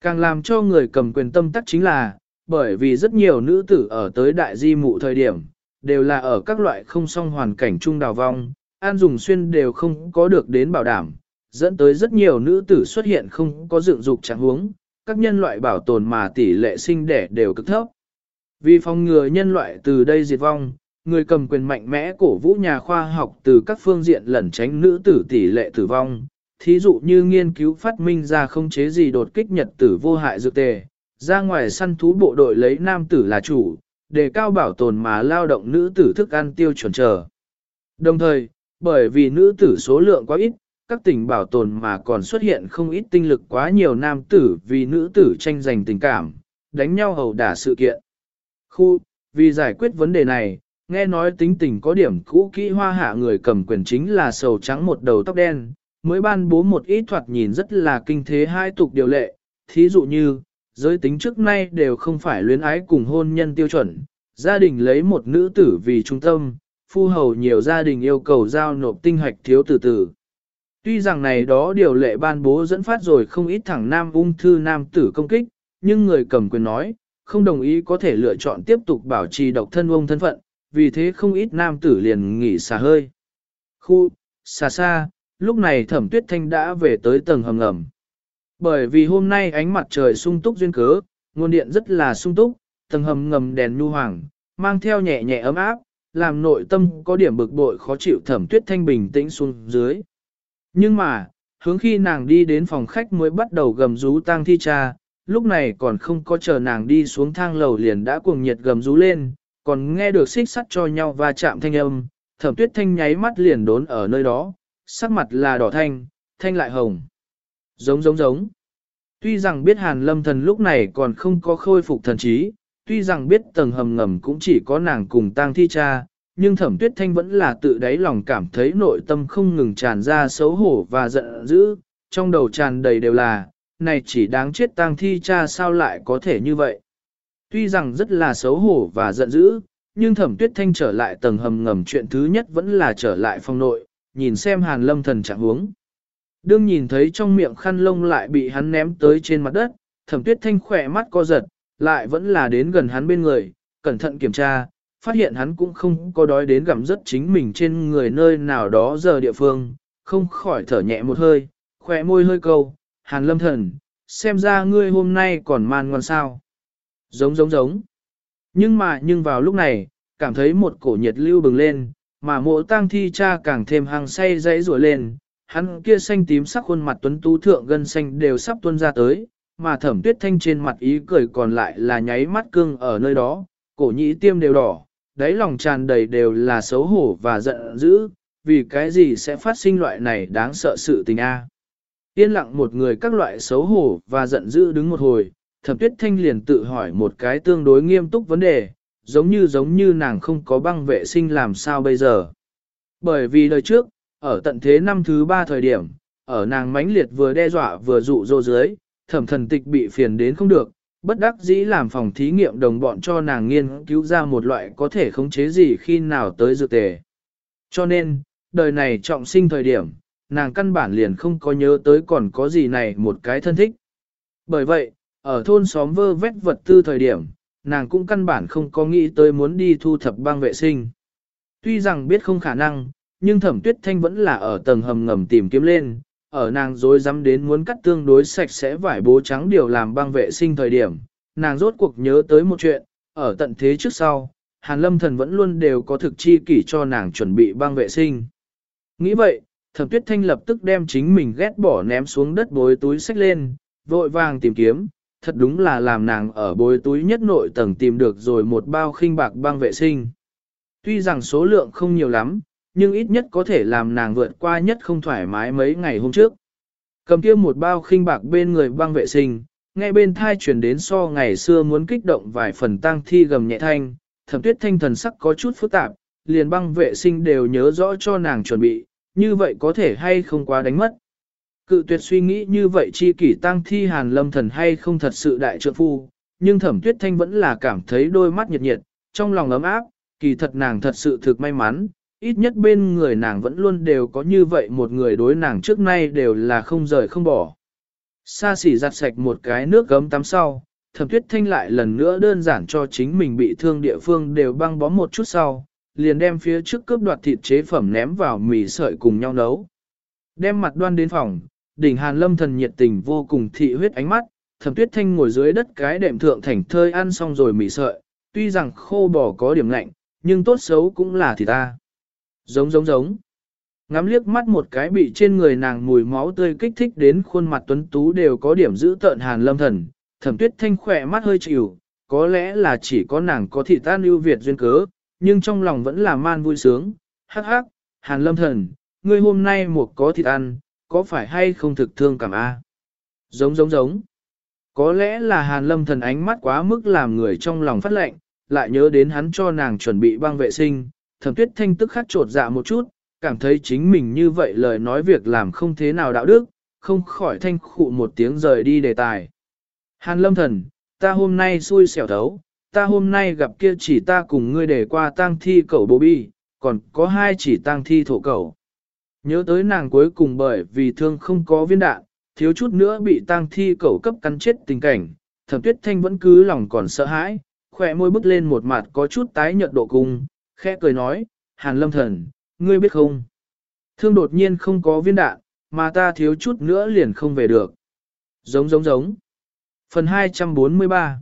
Càng làm cho người cầm quyền tâm tắc chính là, bởi vì rất nhiều nữ tử ở tới đại di mụ thời điểm, đều là ở các loại không song hoàn cảnh chung đào vong, an dùng xuyên đều không có được đến bảo đảm, dẫn tới rất nhiều nữ tử xuất hiện không có dựng dục trạng huống, các nhân loại bảo tồn mà tỷ lệ sinh đẻ đều cực thấp. Vì phòng ngừa nhân loại từ đây diệt vong, người cầm quyền mạnh mẽ cổ vũ nhà khoa học từ các phương diện lẩn tránh nữ tử tỷ lệ tử vong, thí dụ như nghiên cứu phát minh ra không chế gì đột kích nhật tử vô hại dược tề, ra ngoài săn thú bộ đội lấy nam tử là chủ, để cao bảo tồn mà lao động nữ tử thức ăn tiêu chuẩn trở. Đồng thời, bởi vì nữ tử số lượng quá ít, các tỉnh bảo tồn mà còn xuất hiện không ít tinh lực quá nhiều nam tử vì nữ tử tranh giành tình cảm, đánh nhau hầu đả sự kiện. Khu, vì giải quyết vấn đề này, nghe nói tính tình có điểm cũ kỹ hoa hạ người cầm quyền chính là sầu trắng một đầu tóc đen, mới ban bố một ít thoạt nhìn rất là kinh thế hai tục điều lệ, thí dụ như, giới tính trước nay đều không phải luyến ái cùng hôn nhân tiêu chuẩn, gia đình lấy một nữ tử vì trung tâm, phu hầu nhiều gia đình yêu cầu giao nộp tinh hoạch thiếu tử tử Tuy rằng này đó điều lệ ban bố dẫn phát rồi không ít thẳng nam ung thư nam tử công kích, nhưng người cầm quyền nói, không đồng ý có thể lựa chọn tiếp tục bảo trì độc thân ông thân phận, vì thế không ít nam tử liền nghỉ xả hơi. Khu, xa xa, lúc này thẩm tuyết thanh đã về tới tầng hầm ngầm. Bởi vì hôm nay ánh mặt trời sung túc duyên cớ, nguồn điện rất là sung túc, tầng hầm ngầm đèn nhu hoàng, mang theo nhẹ nhẹ ấm áp, làm nội tâm có điểm bực bội khó chịu thẩm tuyết thanh bình tĩnh xuống dưới. Nhưng mà, hướng khi nàng đi đến phòng khách mới bắt đầu gầm rú tang thi cha, lúc này còn không có chờ nàng đi xuống thang lầu liền đã cuồng nhiệt gầm rú lên, còn nghe được xích sắt cho nhau và chạm thanh âm, thẩm tuyết thanh nháy mắt liền đốn ở nơi đó, sắc mặt là đỏ thanh, thanh lại hồng. Giống giống giống. Tuy rằng biết hàn lâm thần lúc này còn không có khôi phục thần trí, tuy rằng biết tầng hầm ngầm cũng chỉ có nàng cùng tang thi cha, nhưng thẩm tuyết thanh vẫn là tự đáy lòng cảm thấy nội tâm không ngừng tràn ra xấu hổ và giận dữ, trong đầu tràn đầy đều là, này chỉ đáng chết tang thi cha sao lại có thể như vậy. Tuy rằng rất là xấu hổ và giận dữ, nhưng thẩm tuyết thanh trở lại tầng hầm ngầm chuyện thứ nhất vẫn là trở lại phòng nội, nhìn xem hàn lâm thần trạng huống. Đương nhìn thấy trong miệng khăn lông lại bị hắn ném tới trên mặt đất, thẩm tuyết thanh khỏe mắt co giật, lại vẫn là đến gần hắn bên người, cẩn thận kiểm tra, phát hiện hắn cũng không có đói đến gặm rất chính mình trên người nơi nào đó giờ địa phương, không khỏi thở nhẹ một hơi, khỏe môi hơi câu, hàn lâm thần, xem ra ngươi hôm nay còn man ngoan sao. Giống giống giống. Nhưng mà nhưng vào lúc này, cảm thấy một cổ nhiệt lưu bừng lên, mà mộ tang thi cha càng thêm hàng say dãy rủa lên, hắn kia xanh tím sắc khuôn mặt tuấn tú thượng gân xanh đều sắp tuôn ra tới, mà thẩm tuyết thanh trên mặt ý cười còn lại là nháy mắt cưng ở nơi đó, cổ nhĩ tiêm đều đỏ, đáy lòng tràn đầy đều là xấu hổ và giận dữ, vì cái gì sẽ phát sinh loại này đáng sợ sự tình a. Yên lặng một người các loại xấu hổ và giận dữ đứng một hồi, thẩm tuyết thanh liền tự hỏi một cái tương đối nghiêm túc vấn đề, giống như giống như nàng không có băng vệ sinh làm sao bây giờ. Bởi vì đời trước, ở tận thế năm thứ ba thời điểm, ở nàng mãnh liệt vừa đe dọa vừa dụ dỗ dưới, thẩm thần tịch bị phiền đến không được, bất đắc dĩ làm phòng thí nghiệm đồng bọn cho nàng nghiên cứu ra một loại có thể khống chế gì khi nào tới dược tề. Cho nên, đời này trọng sinh thời điểm, nàng căn bản liền không có nhớ tới còn có gì này một cái thân thích. Bởi vậy, ở thôn xóm vơ vét vật tư thời điểm, nàng cũng căn bản không có nghĩ tới muốn đi thu thập băng vệ sinh. Tuy rằng biết không khả năng, nhưng thẩm tuyết thanh vẫn là ở tầng hầm ngầm tìm kiếm lên, ở nàng dối dám đến muốn cắt tương đối sạch sẽ vải bố trắng điều làm băng vệ sinh thời điểm, nàng rốt cuộc nhớ tới một chuyện, ở tận thế trước sau, Hàn Lâm Thần vẫn luôn đều có thực chi kỷ cho nàng chuẩn bị băng vệ sinh. Nghĩ vậy, Thẩm Tuyết Thanh lập tức đem chính mình ghét bỏ ném xuống đất bối túi sách lên, vội vàng tìm kiếm, thật đúng là làm nàng ở bối túi nhất nội tầng tìm được rồi một bao khinh bạc băng vệ sinh. Tuy rằng số lượng không nhiều lắm, nhưng ít nhất có thể làm nàng vượt qua nhất không thoải mái mấy ngày hôm trước. Cầm kia một bao khinh bạc bên người băng vệ sinh, nghe bên thai chuyển đến so ngày xưa muốn kích động vài phần tang thi gầm nhẹ thanh, thẩm tuyết thanh thần sắc có chút phức tạp, liền băng vệ sinh đều nhớ rõ cho nàng chuẩn bị, như vậy có thể hay không quá đánh mất. Cự tuyệt suy nghĩ như vậy chi kỷ tăng thi hàn lâm thần hay không thật sự đại trượng phu, nhưng thẩm tuyết thanh vẫn là cảm thấy đôi mắt nhiệt nhiệt, trong lòng ấm áp, kỳ thật nàng thật sự thực may mắn, ít nhất bên người nàng vẫn luôn đều có như vậy một người đối nàng trước nay đều là không rời không bỏ. Sa xỉ giặt sạch một cái nước gấm tắm sau, thẩm tuyết thanh lại lần nữa đơn giản cho chính mình bị thương địa phương đều băng bó một chút sau, liền đem phía trước cướp đoạt thịt chế phẩm ném vào mì sợi cùng nhau nấu. Đem mặt đoan đến phòng, đỉnh hàn lâm thần nhiệt tình vô cùng thị huyết ánh mắt, thẩm tuyết thanh ngồi dưới đất cái đệm thượng thành thơi ăn xong rồi mì sợi, tuy rằng khô bò có điểm lạnh, nhưng tốt xấu cũng là thịt ta. Giống giống giống. Ngắm liếc mắt một cái bị trên người nàng mùi máu tươi kích thích đến khuôn mặt tuấn tú đều có điểm giữ tợn hàn lâm thần, thẩm tuyết thanh khỏe mắt hơi chịu, có lẽ là chỉ có nàng có thị tan ưu việt duyên cớ, nhưng trong lòng vẫn là man vui sướng, hắc hắc, hàn lâm thần, ngươi hôm nay một có thịt ăn, có phải hay không thực thương cảm a? Giống giống giống. Có lẽ là hàn lâm thần ánh mắt quá mức làm người trong lòng phát lệnh, lại nhớ đến hắn cho nàng chuẩn bị băng vệ sinh, thẩm tuyết thanh tức khắc trột dạ một chút, cảm thấy chính mình như vậy lời nói việc làm không thế nào đạo đức, không khỏi thanh khụ một tiếng rời đi đề tài. Hàn lâm thần, ta hôm nay xui xẻo thấu, ta hôm nay gặp kia chỉ ta cùng ngươi để qua tang thi cẩu bố bi, còn có hai chỉ tang thi thổ cẩu. Nhớ tới nàng cuối cùng bởi vì thương không có viên đạn, thiếu chút nữa bị tang thi cẩu cấp cắn chết tình cảnh, thẩm tuyết thanh vẫn cứ lòng còn sợ hãi, khỏe môi bứt lên một mặt có chút tái nhợt độ cung, khẽ cười nói, hàn lâm thần, ngươi biết không? Thương đột nhiên không có viên đạn, mà ta thiếu chút nữa liền không về được. Giống giống giống. Phần 243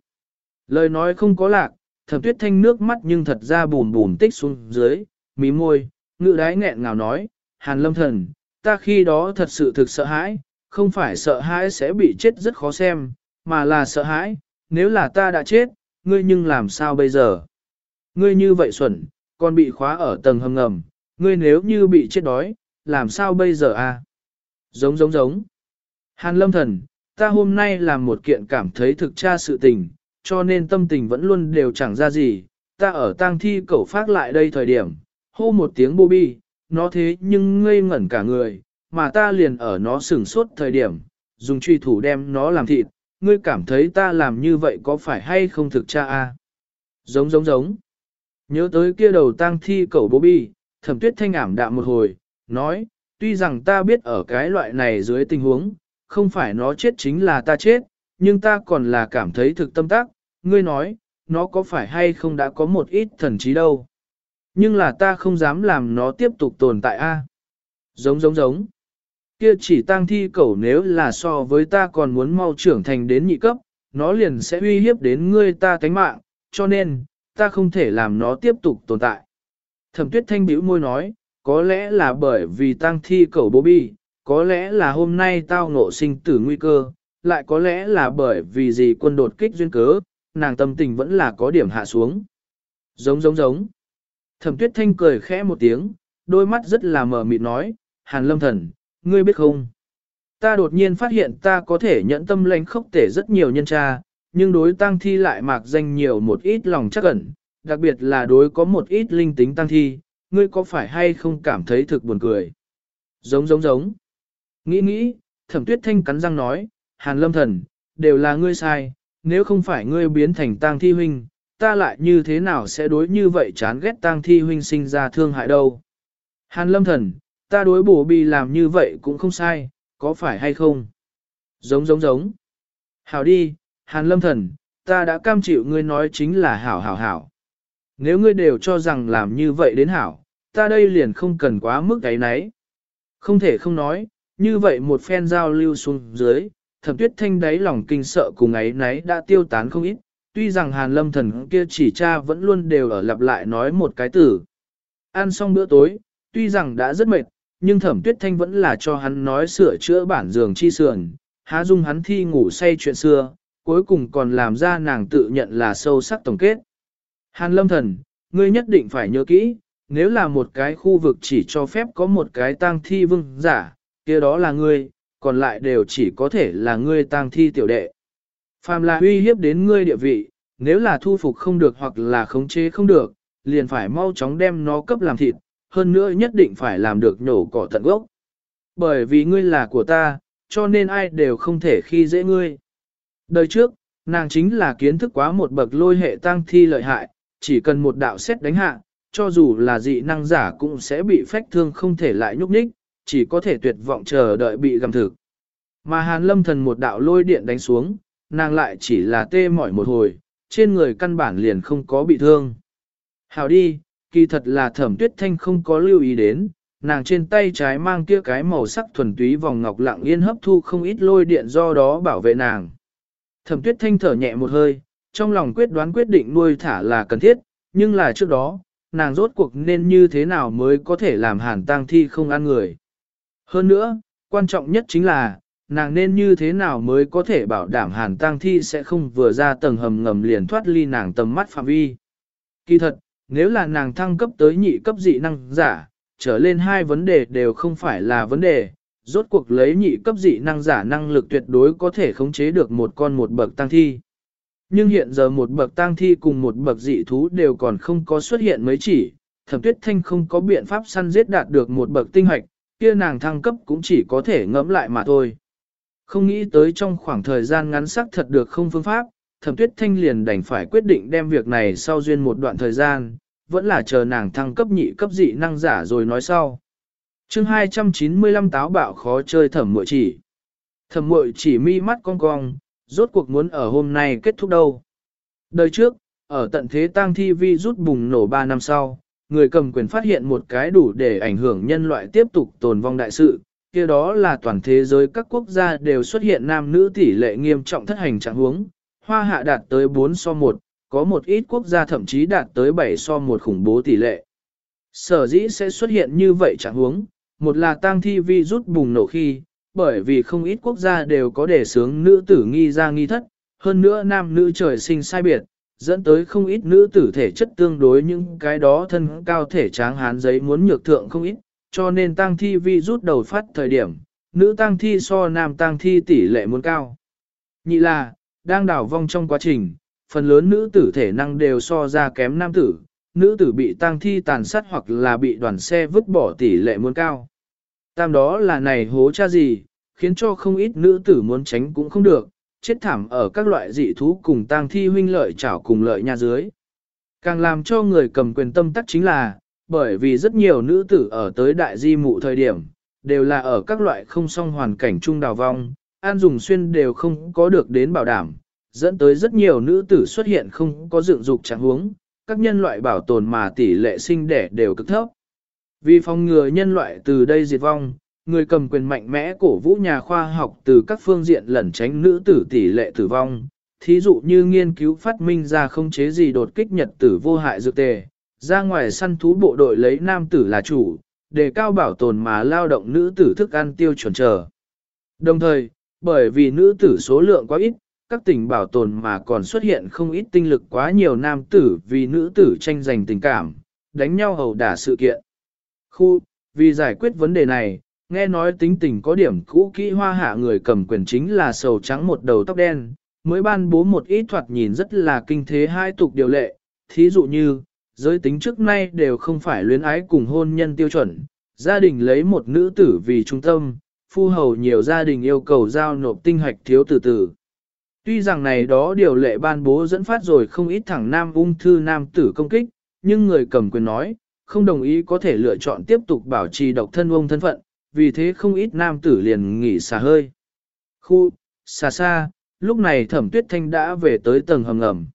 Lời nói không có lạc, thẩm tuyết thanh nước mắt nhưng thật ra bùn bùn tích xuống dưới, mí môi, ngự đái nghẹn ngào nói, hàn lâm thần, ta khi đó thật sự thực sợ hãi, không phải sợ hãi sẽ bị chết rất khó xem, mà là sợ hãi, nếu là ta đã chết, ngươi nhưng làm sao bây giờ? Ngươi như vậy xuẩn, còn bị khóa ở tầng hầm ngầm, ngươi nếu như bị chết đói, làm sao bây giờ a? Giống giống giống. Hàn lâm thần, ta hôm nay làm một kiện cảm thấy thực tra sự tình, cho nên tâm tình vẫn luôn đều chẳng ra gì. Ta ở tang thi cẩu phát lại đây thời điểm, hô một tiếng bô bi, nó thế nhưng ngây ngẩn cả người, mà ta liền ở nó sửng sốt thời điểm, dùng truy thủ đem nó làm thịt, ngươi cảm thấy ta làm như vậy có phải hay không thực cha a? Giống giống giống. Nhớ tới kia đầu tang thi cẩu bố bi, thẩm tuyết thanh ảm đạm một hồi, nói, tuy rằng ta biết ở cái loại này dưới tình huống, không phải nó chết chính là ta chết, nhưng ta còn là cảm thấy thực tâm tác, ngươi nói, nó có phải hay không đã có một ít thần trí đâu. Nhưng là ta không dám làm nó tiếp tục tồn tại a. Giống giống giống. Kia chỉ tang thi cẩu nếu là so với ta còn muốn mau trưởng thành đến nhị cấp, nó liền sẽ uy hiếp đến ngươi ta tánh mạng, cho nên, ta không thể làm nó tiếp tục tồn tại. Thẩm tuyết thanh bĩu môi nói, có lẽ là bởi vì tang thi cẩu bố bi, có lẽ là hôm nay tao ngộ sinh tử nguy cơ, lại có lẽ là bởi vì gì quân đột kích duyên cớ, nàng tâm tình vẫn là có điểm hạ xuống. Giống giống giống. Thẩm tuyết thanh cười khẽ một tiếng, đôi mắt rất là mờ mịt nói, Hàn lâm thần, ngươi biết không? Ta đột nhiên phát hiện ta có thể nhận tâm lãnh khốc tể rất nhiều nhân tra, nhưng đối tăng thi lại mạc danh nhiều một ít lòng chắc ẩn, đặc biệt là đối có một ít linh tính tăng thi, ngươi có phải hay không cảm thấy thực buồn cười? Giống giống giống. Nghĩ nghĩ, thẩm tuyết thanh cắn răng nói, Hàn lâm thần, đều là ngươi sai, nếu không phải ngươi biến thành tang thi huynh, ta lại như thế nào sẽ đối như vậy chán ghét tang thi huynh sinh ra thương hại đâu. Hàn lâm thần, ta đối bổ bị làm như vậy cũng không sai, có phải hay không? Giống giống giống. Hảo đi, Hàn lâm thần, ta đã cam chịu ngươi nói chính là hảo hảo hảo. Nếu ngươi đều cho rằng làm như vậy đến hảo, ta đây liền không cần quá mức cái nấy. Không thể không nói, như vậy một phen giao lưu xuống dưới, thẩm tuyết thanh đáy lòng kinh sợ cùng ấy nấy đã tiêu tán không ít, tuy rằng hàn lâm thần kia chỉ cha vẫn luôn đều ở lặp lại nói một cái từ. Ăn xong bữa tối, tuy rằng đã rất mệt, nhưng thẩm tuyết thanh vẫn là cho hắn nói sửa chữa bản giường chi sườn, há dung hắn thi ngủ say chuyện xưa, cuối cùng còn làm ra nàng tự nhận là sâu sắc tổng kết. Hàn lâm thần, ngươi nhất định phải nhớ kỹ, nếu là một cái khu vực chỉ cho phép có một cái tang thi vương giả, kia đó là ngươi, còn lại đều chỉ có thể là ngươi tang thi tiểu đệ. Phàm là uy hiếp đến ngươi địa vị, nếu là thu phục không được hoặc là khống chế không được, liền phải mau chóng đem nó cấp làm thịt, hơn nữa nhất định phải làm được nhổ cỏ tận gốc. Bởi vì ngươi là của ta, cho nên ai đều không thể khi dễ ngươi. Đời trước, nàng chính là kiến thức quá một bậc lôi hệ tăng thi lợi hại, chỉ cần một đạo xét đánh hạ, cho dù là dị năng giả cũng sẽ bị phách thương không thể lại nhúc nhích, chỉ có thể tuyệt vọng chờ đợi bị gầm thực. Mà hàn lâm thần một đạo lôi điện đánh xuống, nàng lại chỉ là tê mỏi một hồi, trên người căn bản liền không có bị thương. Hào đi, kỳ thật là thẩm tuyết thanh không có lưu ý đến, nàng trên tay trái mang kia cái màu sắc thuần túy vòng ngọc lặng yên hấp thu không ít lôi điện do đó bảo vệ nàng. Thẩm tuyết thanh thở nhẹ một hơi, trong lòng quyết đoán quyết định nuôi thả là cần thiết, nhưng là trước đó, nàng rốt cuộc nên như thế nào mới có thể làm hàn tang thi không ăn người. Hơn nữa, quan trọng nhất chính là, nàng nên như thế nào mới có thể bảo đảm hàn tang thi sẽ không vừa ra tầng hầm ngầm liền thoát ly nàng tầm mắt phạm vi. Kỳ thật, nếu là nàng thăng cấp tới nhị cấp dị năng giả, trở lên hai vấn đề đều không phải là vấn đề, rốt cuộc lấy nhị cấp dị năng giả năng lực tuyệt đối có thể khống chế được một con một bậc tăng thi. Nhưng hiện giờ một bậc tăng thi cùng một bậc dị thú đều còn không có xuất hiện mấy chỉ, thẩm tuyết thanh không có biện pháp săn giết đạt được một bậc tinh hoạch, kia nàng thăng cấp cũng chỉ có thể ngẫm lại mà thôi. Không nghĩ tới trong khoảng thời gian ngắn sắc thật được không phương pháp, thẩm tuyết thanh liền đành phải quyết định đem việc này sau duyên một đoạn thời gian, vẫn là chờ nàng thăng cấp nhị cấp dị năng giả rồi nói sau. chương 295 táo bạo khó chơi thẩm muội chỉ. Thẩm muội chỉ mi mắt cong cong, rốt cuộc muốn ở hôm nay kết thúc đâu. Đời trước, ở tận thế tang thi vi rút bùng nổ 3 năm sau, người cầm quyền phát hiện một cái đủ để ảnh hưởng nhân loại tiếp tục tồn vong đại sự, kia đó là toàn thế giới các quốc gia đều xuất hiện nam nữ tỷ lệ nghiêm trọng thất hành trạng huống, hoa hạ đạt tới 4 so 1, có một ít quốc gia thậm chí đạt tới 7 so 1 khủng bố tỷ lệ. Sở dĩ sẽ xuất hiện như vậy trạng huống, một là tang thi vi rút bùng nổ khi, bởi vì không ít quốc gia đều có đề sướng nữ tử nghi ra nghi thất, hơn nữa nam nữ trời sinh sai biệt, dẫn tới không ít nữ tử thể chất tương đối những cái đó thân cao thể tráng hán giấy muốn nhược thượng không ít, cho nên tang thi vi rút đầu phát thời điểm, nữ tang thi so nam tang thi tỷ lệ muốn cao. Nhị là, đang đảo vong trong quá trình, phần lớn nữ tử thể năng đều so ra kém nam tử, nữ tử bị tang thi tàn sát hoặc là bị đoàn xe vứt bỏ tỷ lệ muốn cao. Tam đó là này hố cha gì, khiến cho không ít nữ tử muốn tránh cũng không được, chết thảm ở các loại dị thú cùng tang thi huynh lợi chảo cùng lợi nhà dưới. Càng làm cho người cầm quyền tâm tắc chính là, bởi vì rất nhiều nữ tử ở tới đại di mụ thời điểm, đều là ở các loại không song hoàn cảnh chung đào vong, an dùng xuyên đều không có được đến bảo đảm, dẫn tới rất nhiều nữ tử xuất hiện không có dựng dục trạng huống, các nhân loại bảo tồn mà tỷ lệ sinh đẻ đều cực thấp. Vì phòng ngừa nhân loại từ đây diệt vong, người cầm quyền mạnh mẽ cổ vũ nhà khoa học từ các phương diện lẩn tránh nữ tử tỷ lệ tử vong, thí dụ như nghiên cứu phát minh ra không chế gì đột kích nhật tử vô hại dược tề, ra ngoài săn thú bộ đội lấy nam tử là chủ, để cao bảo tồn mà lao động nữ tử thức ăn tiêu chuẩn trở. Đồng thời, bởi vì nữ tử số lượng quá ít, các tỉnh bảo tồn mà còn xuất hiện không ít tinh lực quá nhiều nam tử vì nữ tử tranh giành tình cảm, đánh nhau hầu đả sự kiện. Khu, vì giải quyết vấn đề này, nghe nói tính tình có điểm cũ kỹ hoa hạ người cầm quyền chính là sầu trắng một đầu tóc đen, mới ban bố một ít thoạt nhìn rất là kinh thế hai tục điều lệ, thí dụ như, giới tính trước nay đều không phải luyến ái cùng hôn nhân tiêu chuẩn, gia đình lấy một nữ tử vì trung tâm, phu hầu nhiều gia đình yêu cầu giao nộp tinh hạch thiếu từ từ. Tuy rằng này đó điều lệ ban bố dẫn phát rồi không ít thẳng nam ung thư nam tử công kích, nhưng người cầm quyền nói, không đồng ý có thể lựa chọn tiếp tục bảo trì độc thân ông thân phận, vì thế không ít nam tử liền nghỉ xả hơi. Khu, xa xa, lúc này thẩm tuyết thanh đã về tới tầng hầm ngầm.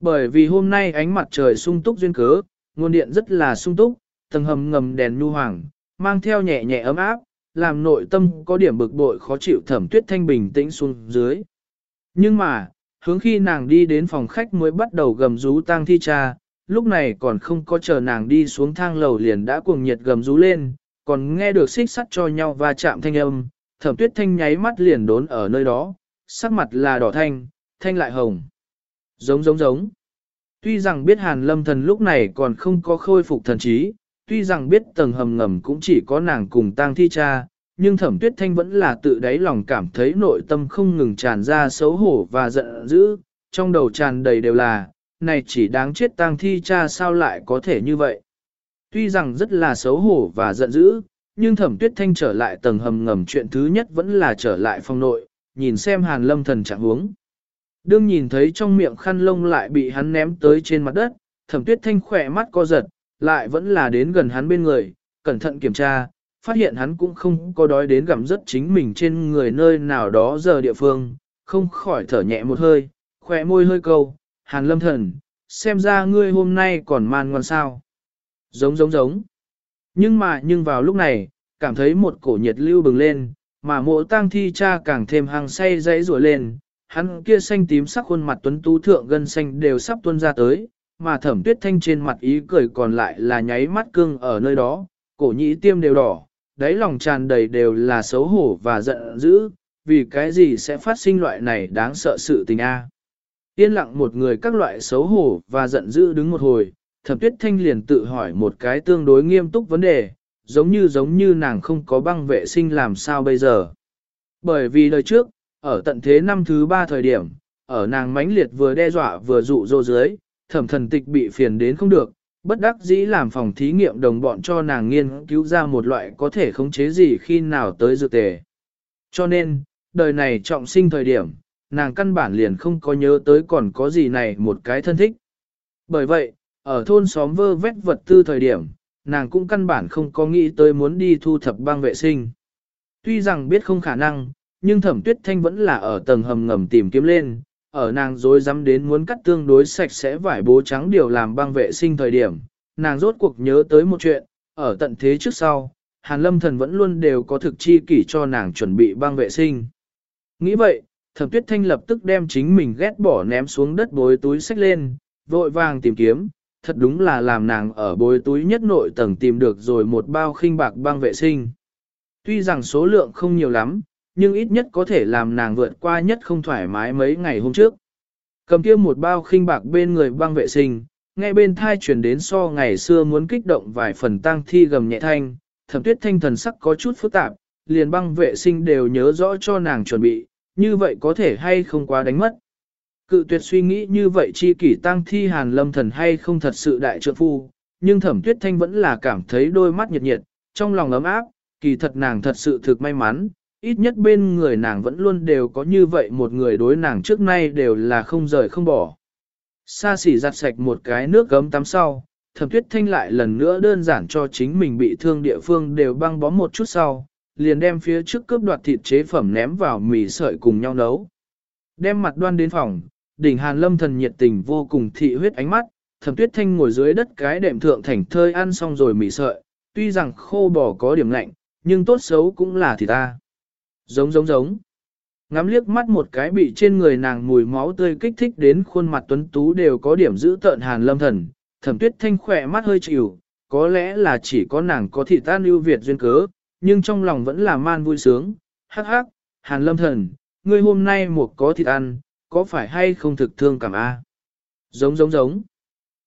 Bởi vì hôm nay ánh mặt trời sung túc duyên cớ, nguồn điện rất là sung túc, tầng hầm ngầm đèn nu hoàng, mang theo nhẹ nhẹ ấm áp, làm nội tâm có điểm bực bội khó chịu thẩm tuyết thanh bình tĩnh xuống dưới. Nhưng mà, hướng khi nàng đi đến phòng khách mới bắt đầu gầm rú tang thi cha, lúc này còn không có chờ nàng đi xuống thang lầu liền đã cuồng nhiệt gầm rú lên, còn nghe được xích sắt cho nhau và chạm thanh âm, thẩm tuyết thanh nháy mắt liền đốn ở nơi đó, sắc mặt là đỏ thanh, thanh lại hồng. Giống giống giống. Tuy rằng biết hàn lâm thần lúc này còn không có khôi phục thần trí, tuy rằng biết tầng hầm ngầm cũng chỉ có nàng cùng tang thi cha, nhưng thẩm tuyết thanh vẫn là tự đáy lòng cảm thấy nội tâm không ngừng tràn ra xấu hổ và giận dữ, trong đầu tràn đầy đều là, này chỉ đáng chết tang thi cha sao lại có thể như vậy. Tuy rằng rất là xấu hổ và giận dữ, nhưng thẩm tuyết thanh trở lại tầng hầm ngầm chuyện thứ nhất vẫn là trở lại phòng nội, nhìn xem hàn lâm thần trạng huống. Đương nhìn thấy trong miệng khăn lông lại bị hắn ném tới trên mặt đất, thẩm tuyết thanh khỏe mắt co giật, lại vẫn là đến gần hắn bên người, cẩn thận kiểm tra, phát hiện hắn cũng không có đói đến gặm rất chính mình trên người nơi nào đó giờ địa phương, không khỏi thở nhẹ một hơi, khỏe môi hơi câu, hàn lâm thần, xem ra ngươi hôm nay còn man ngoan sao. Giống giống giống. Nhưng mà nhưng vào lúc này, cảm thấy một cổ nhiệt lưu bừng lên, mà mộ tang thi cha càng thêm hàng say dãy rủa lên, hắn kia xanh tím sắc khuôn mặt tuấn tú thượng gân xanh đều sắp tuôn ra tới, mà thẩm tuyết thanh trên mặt ý cười còn lại là nháy mắt cưng ở nơi đó, cổ nhĩ tiêm đều đỏ, đáy lòng tràn đầy đều là xấu hổ và giận dữ, vì cái gì sẽ phát sinh loại này đáng sợ sự tình a. Yên lặng một người các loại xấu hổ và giận dữ đứng một hồi, thẩm tuyết thanh liền tự hỏi một cái tương đối nghiêm túc vấn đề, giống như giống như nàng không có băng vệ sinh làm sao bây giờ. Bởi vì đời trước, ở tận thế năm thứ ba thời điểm, ở nàng mãnh liệt vừa đe dọa vừa dụ dỗ dưới, thẩm thần tịch bị phiền đến không được, bất đắc dĩ làm phòng thí nghiệm đồng bọn cho nàng nghiên cứu ra một loại có thể khống chế gì khi nào tới dược tề. Cho nên, đời này trọng sinh thời điểm, nàng căn bản liền không có nhớ tới còn có gì này một cái thân thích. Bởi vậy, ở thôn xóm vơ vét vật tư thời điểm, nàng cũng căn bản không có nghĩ tới muốn đi thu thập băng vệ sinh. Tuy rằng biết không khả năng, nhưng thẩm tuyết thanh vẫn là ở tầng hầm ngầm tìm kiếm lên, ở nàng dối dám đến muốn cắt tương đối sạch sẽ vải bố trắng điều làm băng vệ sinh thời điểm, nàng rốt cuộc nhớ tới một chuyện, ở tận thế trước sau, Hàn Lâm Thần vẫn luôn đều có thực chi kỷ cho nàng chuẩn bị băng vệ sinh. Nghĩ vậy, thẩm tuyết thanh lập tức đem chính mình ghét bỏ ném xuống đất bối túi sách lên, vội vàng tìm kiếm, thật đúng là làm nàng ở bối túi nhất nội tầng tìm được rồi một bao khinh bạc băng vệ sinh. Tuy rằng số lượng không nhiều lắm, nhưng ít nhất có thể làm nàng vượt qua nhất không thoải mái mấy ngày hôm trước. Cầm kia một bao khinh bạc bên người băng vệ sinh, nghe bên thai chuyển đến so ngày xưa muốn kích động vài phần tang thi gầm nhẹ thanh, thẩm tuyết thanh thần sắc có chút phức tạp, liền băng vệ sinh đều nhớ rõ cho nàng chuẩn bị, như vậy có thể hay không quá đánh mất. Cự tuyệt suy nghĩ như vậy chi kỷ tăng thi hàn lâm thần hay không thật sự đại trượng phu, nhưng thẩm tuyết thanh vẫn là cảm thấy đôi mắt nhiệt nhiệt, trong lòng ấm áp, kỳ thật nàng thật sự thực may mắn, ít nhất bên người nàng vẫn luôn đều có như vậy một người đối nàng trước nay đều là không rời không bỏ. Sa xỉ giặt sạch một cái nước gấm tắm sau, thẩm tuyết thanh lại lần nữa đơn giản cho chính mình bị thương địa phương đều băng bó một chút sau, liền đem phía trước cướp đoạt thịt chế phẩm ném vào mì sợi cùng nhau nấu. Đem mặt đoan đến phòng, đỉnh hàn lâm thần nhiệt tình vô cùng thị huyết ánh mắt, thẩm tuyết thanh ngồi dưới đất cái đệm thượng thành thơi ăn xong rồi mỉ sợi, tuy rằng khô bò có điểm lạnh, nhưng tốt xấu cũng là thì ta. Giống giống giống. Ngắm liếc mắt một cái bị trên người nàng mùi máu tươi kích thích đến khuôn mặt tuấn tú đều có điểm giữ tợn hàn lâm thần, thẩm tuyết thanh khỏe mắt hơi chịu, có lẽ là chỉ có nàng có thị tan ưu việt duyên cớ, nhưng trong lòng vẫn là man vui sướng, hắc hắc, hàn lâm thần, ngươi hôm nay một có thịt ăn, có phải hay không thực thương cảm a? Giống giống giống.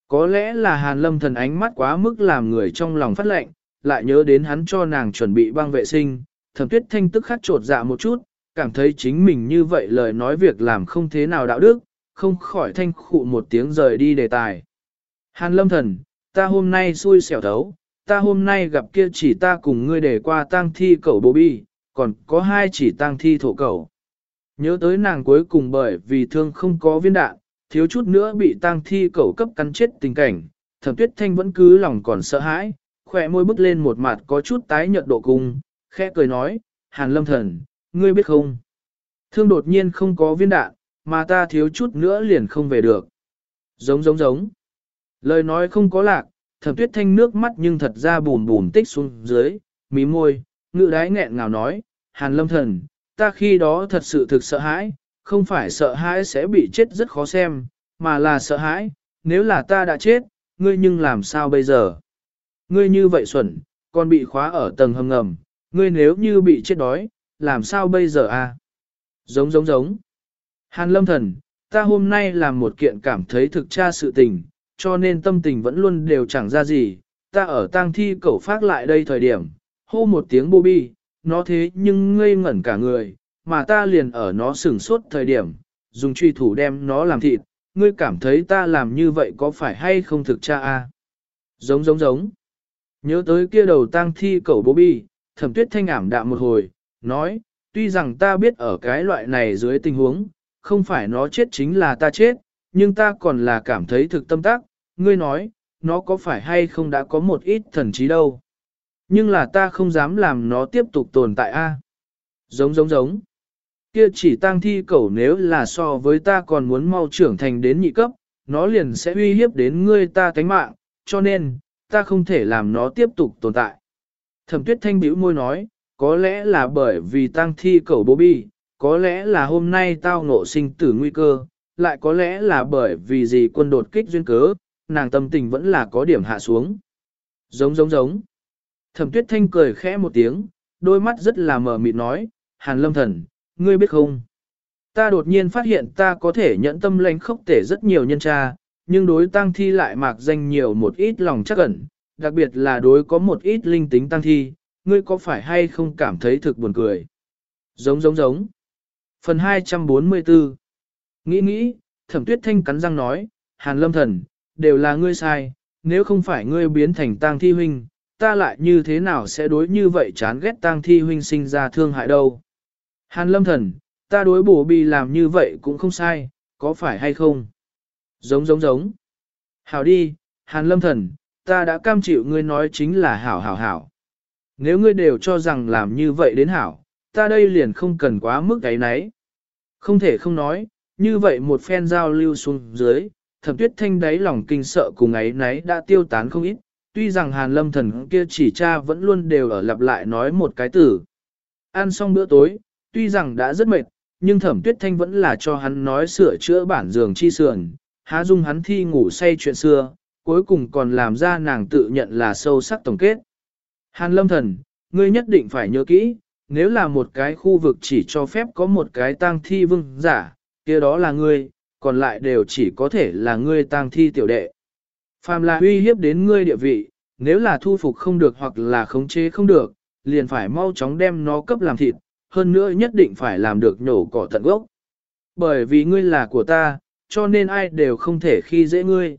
Có lẽ là hàn lâm thần ánh mắt quá mức làm người trong lòng phát lệnh, lại nhớ đến hắn cho nàng chuẩn bị băng vệ sinh, thẩm tuyết thanh tức khắc trột dạ một chút, cảm thấy chính mình như vậy lời nói việc làm không thế nào đạo đức, không khỏi thanh khụ một tiếng rời đi đề tài. Hàn lâm thần, ta hôm nay xui xẻo thấu, ta hôm nay gặp kia chỉ ta cùng ngươi để qua tang thi cậu bố bi, còn có hai chỉ tang thi thổ cậu. Nhớ tới nàng cuối cùng bởi vì thương không có viên đạn, thiếu chút nữa bị tang thi cẩu cấp cắn chết tình cảnh, thẩm tuyết thanh vẫn cứ lòng còn sợ hãi, khỏe môi bứt lên một mặt có chút tái nhợt độ cung, khẽ cười nói, Hàn lâm thần, ngươi biết không? Thương đột nhiên không có viên đạn, mà ta thiếu chút nữa liền không về được. Giống giống giống. Lời nói không có lạc, thẩm tuyết thanh nước mắt nhưng thật ra bùn bùn tích xuống dưới, mí môi, ngự đái nghẹn ngào nói, Hàn lâm thần, ta khi đó thật sự thực sợ hãi, không phải sợ hãi sẽ bị chết rất khó xem, mà là sợ hãi, nếu là ta đã chết, ngươi nhưng làm sao bây giờ? Ngươi như vậy xuẩn, còn bị khóa ở tầng hầm ngầm, ngươi nếu như bị chết đói, làm sao bây giờ à? Giống giống giống. Hàn lâm thần, ta hôm nay làm một kiện cảm thấy thực tra sự tình, cho nên tâm tình vẫn luôn đều chẳng ra gì. Ta ở tang thi cẩu phát lại đây thời điểm, hô một tiếng bô bi, nó thế nhưng ngây ngẩn cả người, mà ta liền ở nó sửng sốt thời điểm, dùng truy thủ đem nó làm thịt, ngươi cảm thấy ta làm như vậy có phải hay không thực cha a? Giống giống giống. Nhớ tới kia đầu tang thi cẩu bố bi, thẩm tuyết thanh ảm đạm một hồi, nói, tuy rằng ta biết ở cái loại này dưới tình huống, không phải nó chết chính là ta chết, nhưng ta còn là cảm thấy thực tâm tác, ngươi nói, nó có phải hay không đã có một ít thần trí đâu. Nhưng là ta không dám làm nó tiếp tục tồn tại a. Giống giống giống. Kia chỉ tang thi cẩu nếu là so với ta còn muốn mau trưởng thành đến nhị cấp, nó liền sẽ uy hiếp đến ngươi ta tánh mạng, cho nên, ta không thể làm nó tiếp tục tồn tại. Thẩm tuyết thanh bĩu môi nói, có lẽ là bởi vì tang thi cẩu bố bi, có lẽ là hôm nay tao ngộ sinh tử nguy cơ, lại có lẽ là bởi vì gì quân đột kích duyên cớ, nàng tâm tình vẫn là có điểm hạ xuống. Giống giống giống. Thẩm tuyết thanh cười khẽ một tiếng, đôi mắt rất là mờ mịt nói, Hàn lâm thần, ngươi biết không? Ta đột nhiên phát hiện ta có thể nhận tâm lãnh khốc tể rất nhiều nhân tra, nhưng đối tăng thi lại mạc danh nhiều một ít lòng chắc ẩn, đặc biệt là đối có một ít linh tính tăng thi, ngươi có phải hay không cảm thấy thực buồn cười? Giống giống giống. Phần 244 Nghĩ nghĩ, thẩm tuyết thanh cắn răng nói, Hàn lâm thần, đều là ngươi sai, nếu không phải ngươi biến thành tang thi huynh, ta lại như thế nào sẽ đối như vậy chán ghét tang thi huynh sinh ra thương hại đâu. Hàn lâm thần, ta đối bổ bì làm như vậy cũng không sai, có phải hay không? Giống giống giống. Hảo đi, Hàn lâm thần, ta đã cam chịu ngươi nói chính là hảo hảo hảo. Nếu ngươi đều cho rằng làm như vậy đến hảo, ta đây liền không cần quá mức cái nấy. Không thể không nói, như vậy một phen giao lưu xuống dưới, thẩm tuyết thanh đáy lòng kinh sợ cùng ấy nấy đã tiêu tán không ít, tuy rằng hàn lâm thần kia chỉ cha vẫn luôn đều ở lặp lại nói một cái từ. Ăn xong bữa tối, tuy rằng đã rất mệt, nhưng thẩm tuyết thanh vẫn là cho hắn nói sửa chữa bản giường chi sườn, há dung hắn thi ngủ say chuyện xưa, cuối cùng còn làm ra nàng tự nhận là sâu sắc tổng kết. Hàn lâm thần, ngươi nhất định phải nhớ kỹ, nếu là một cái khu vực chỉ cho phép có một cái tang thi vương giả, kia đó là ngươi, còn lại đều chỉ có thể là ngươi tang thi tiểu đệ. Phàm là uy hiếp đến ngươi địa vị, nếu là thu phục không được hoặc là khống chế không được, liền phải mau chóng đem nó cấp làm thịt, hơn nữa nhất định phải làm được nhổ cỏ tận gốc. Bởi vì ngươi là của ta, cho nên ai đều không thể khi dễ ngươi.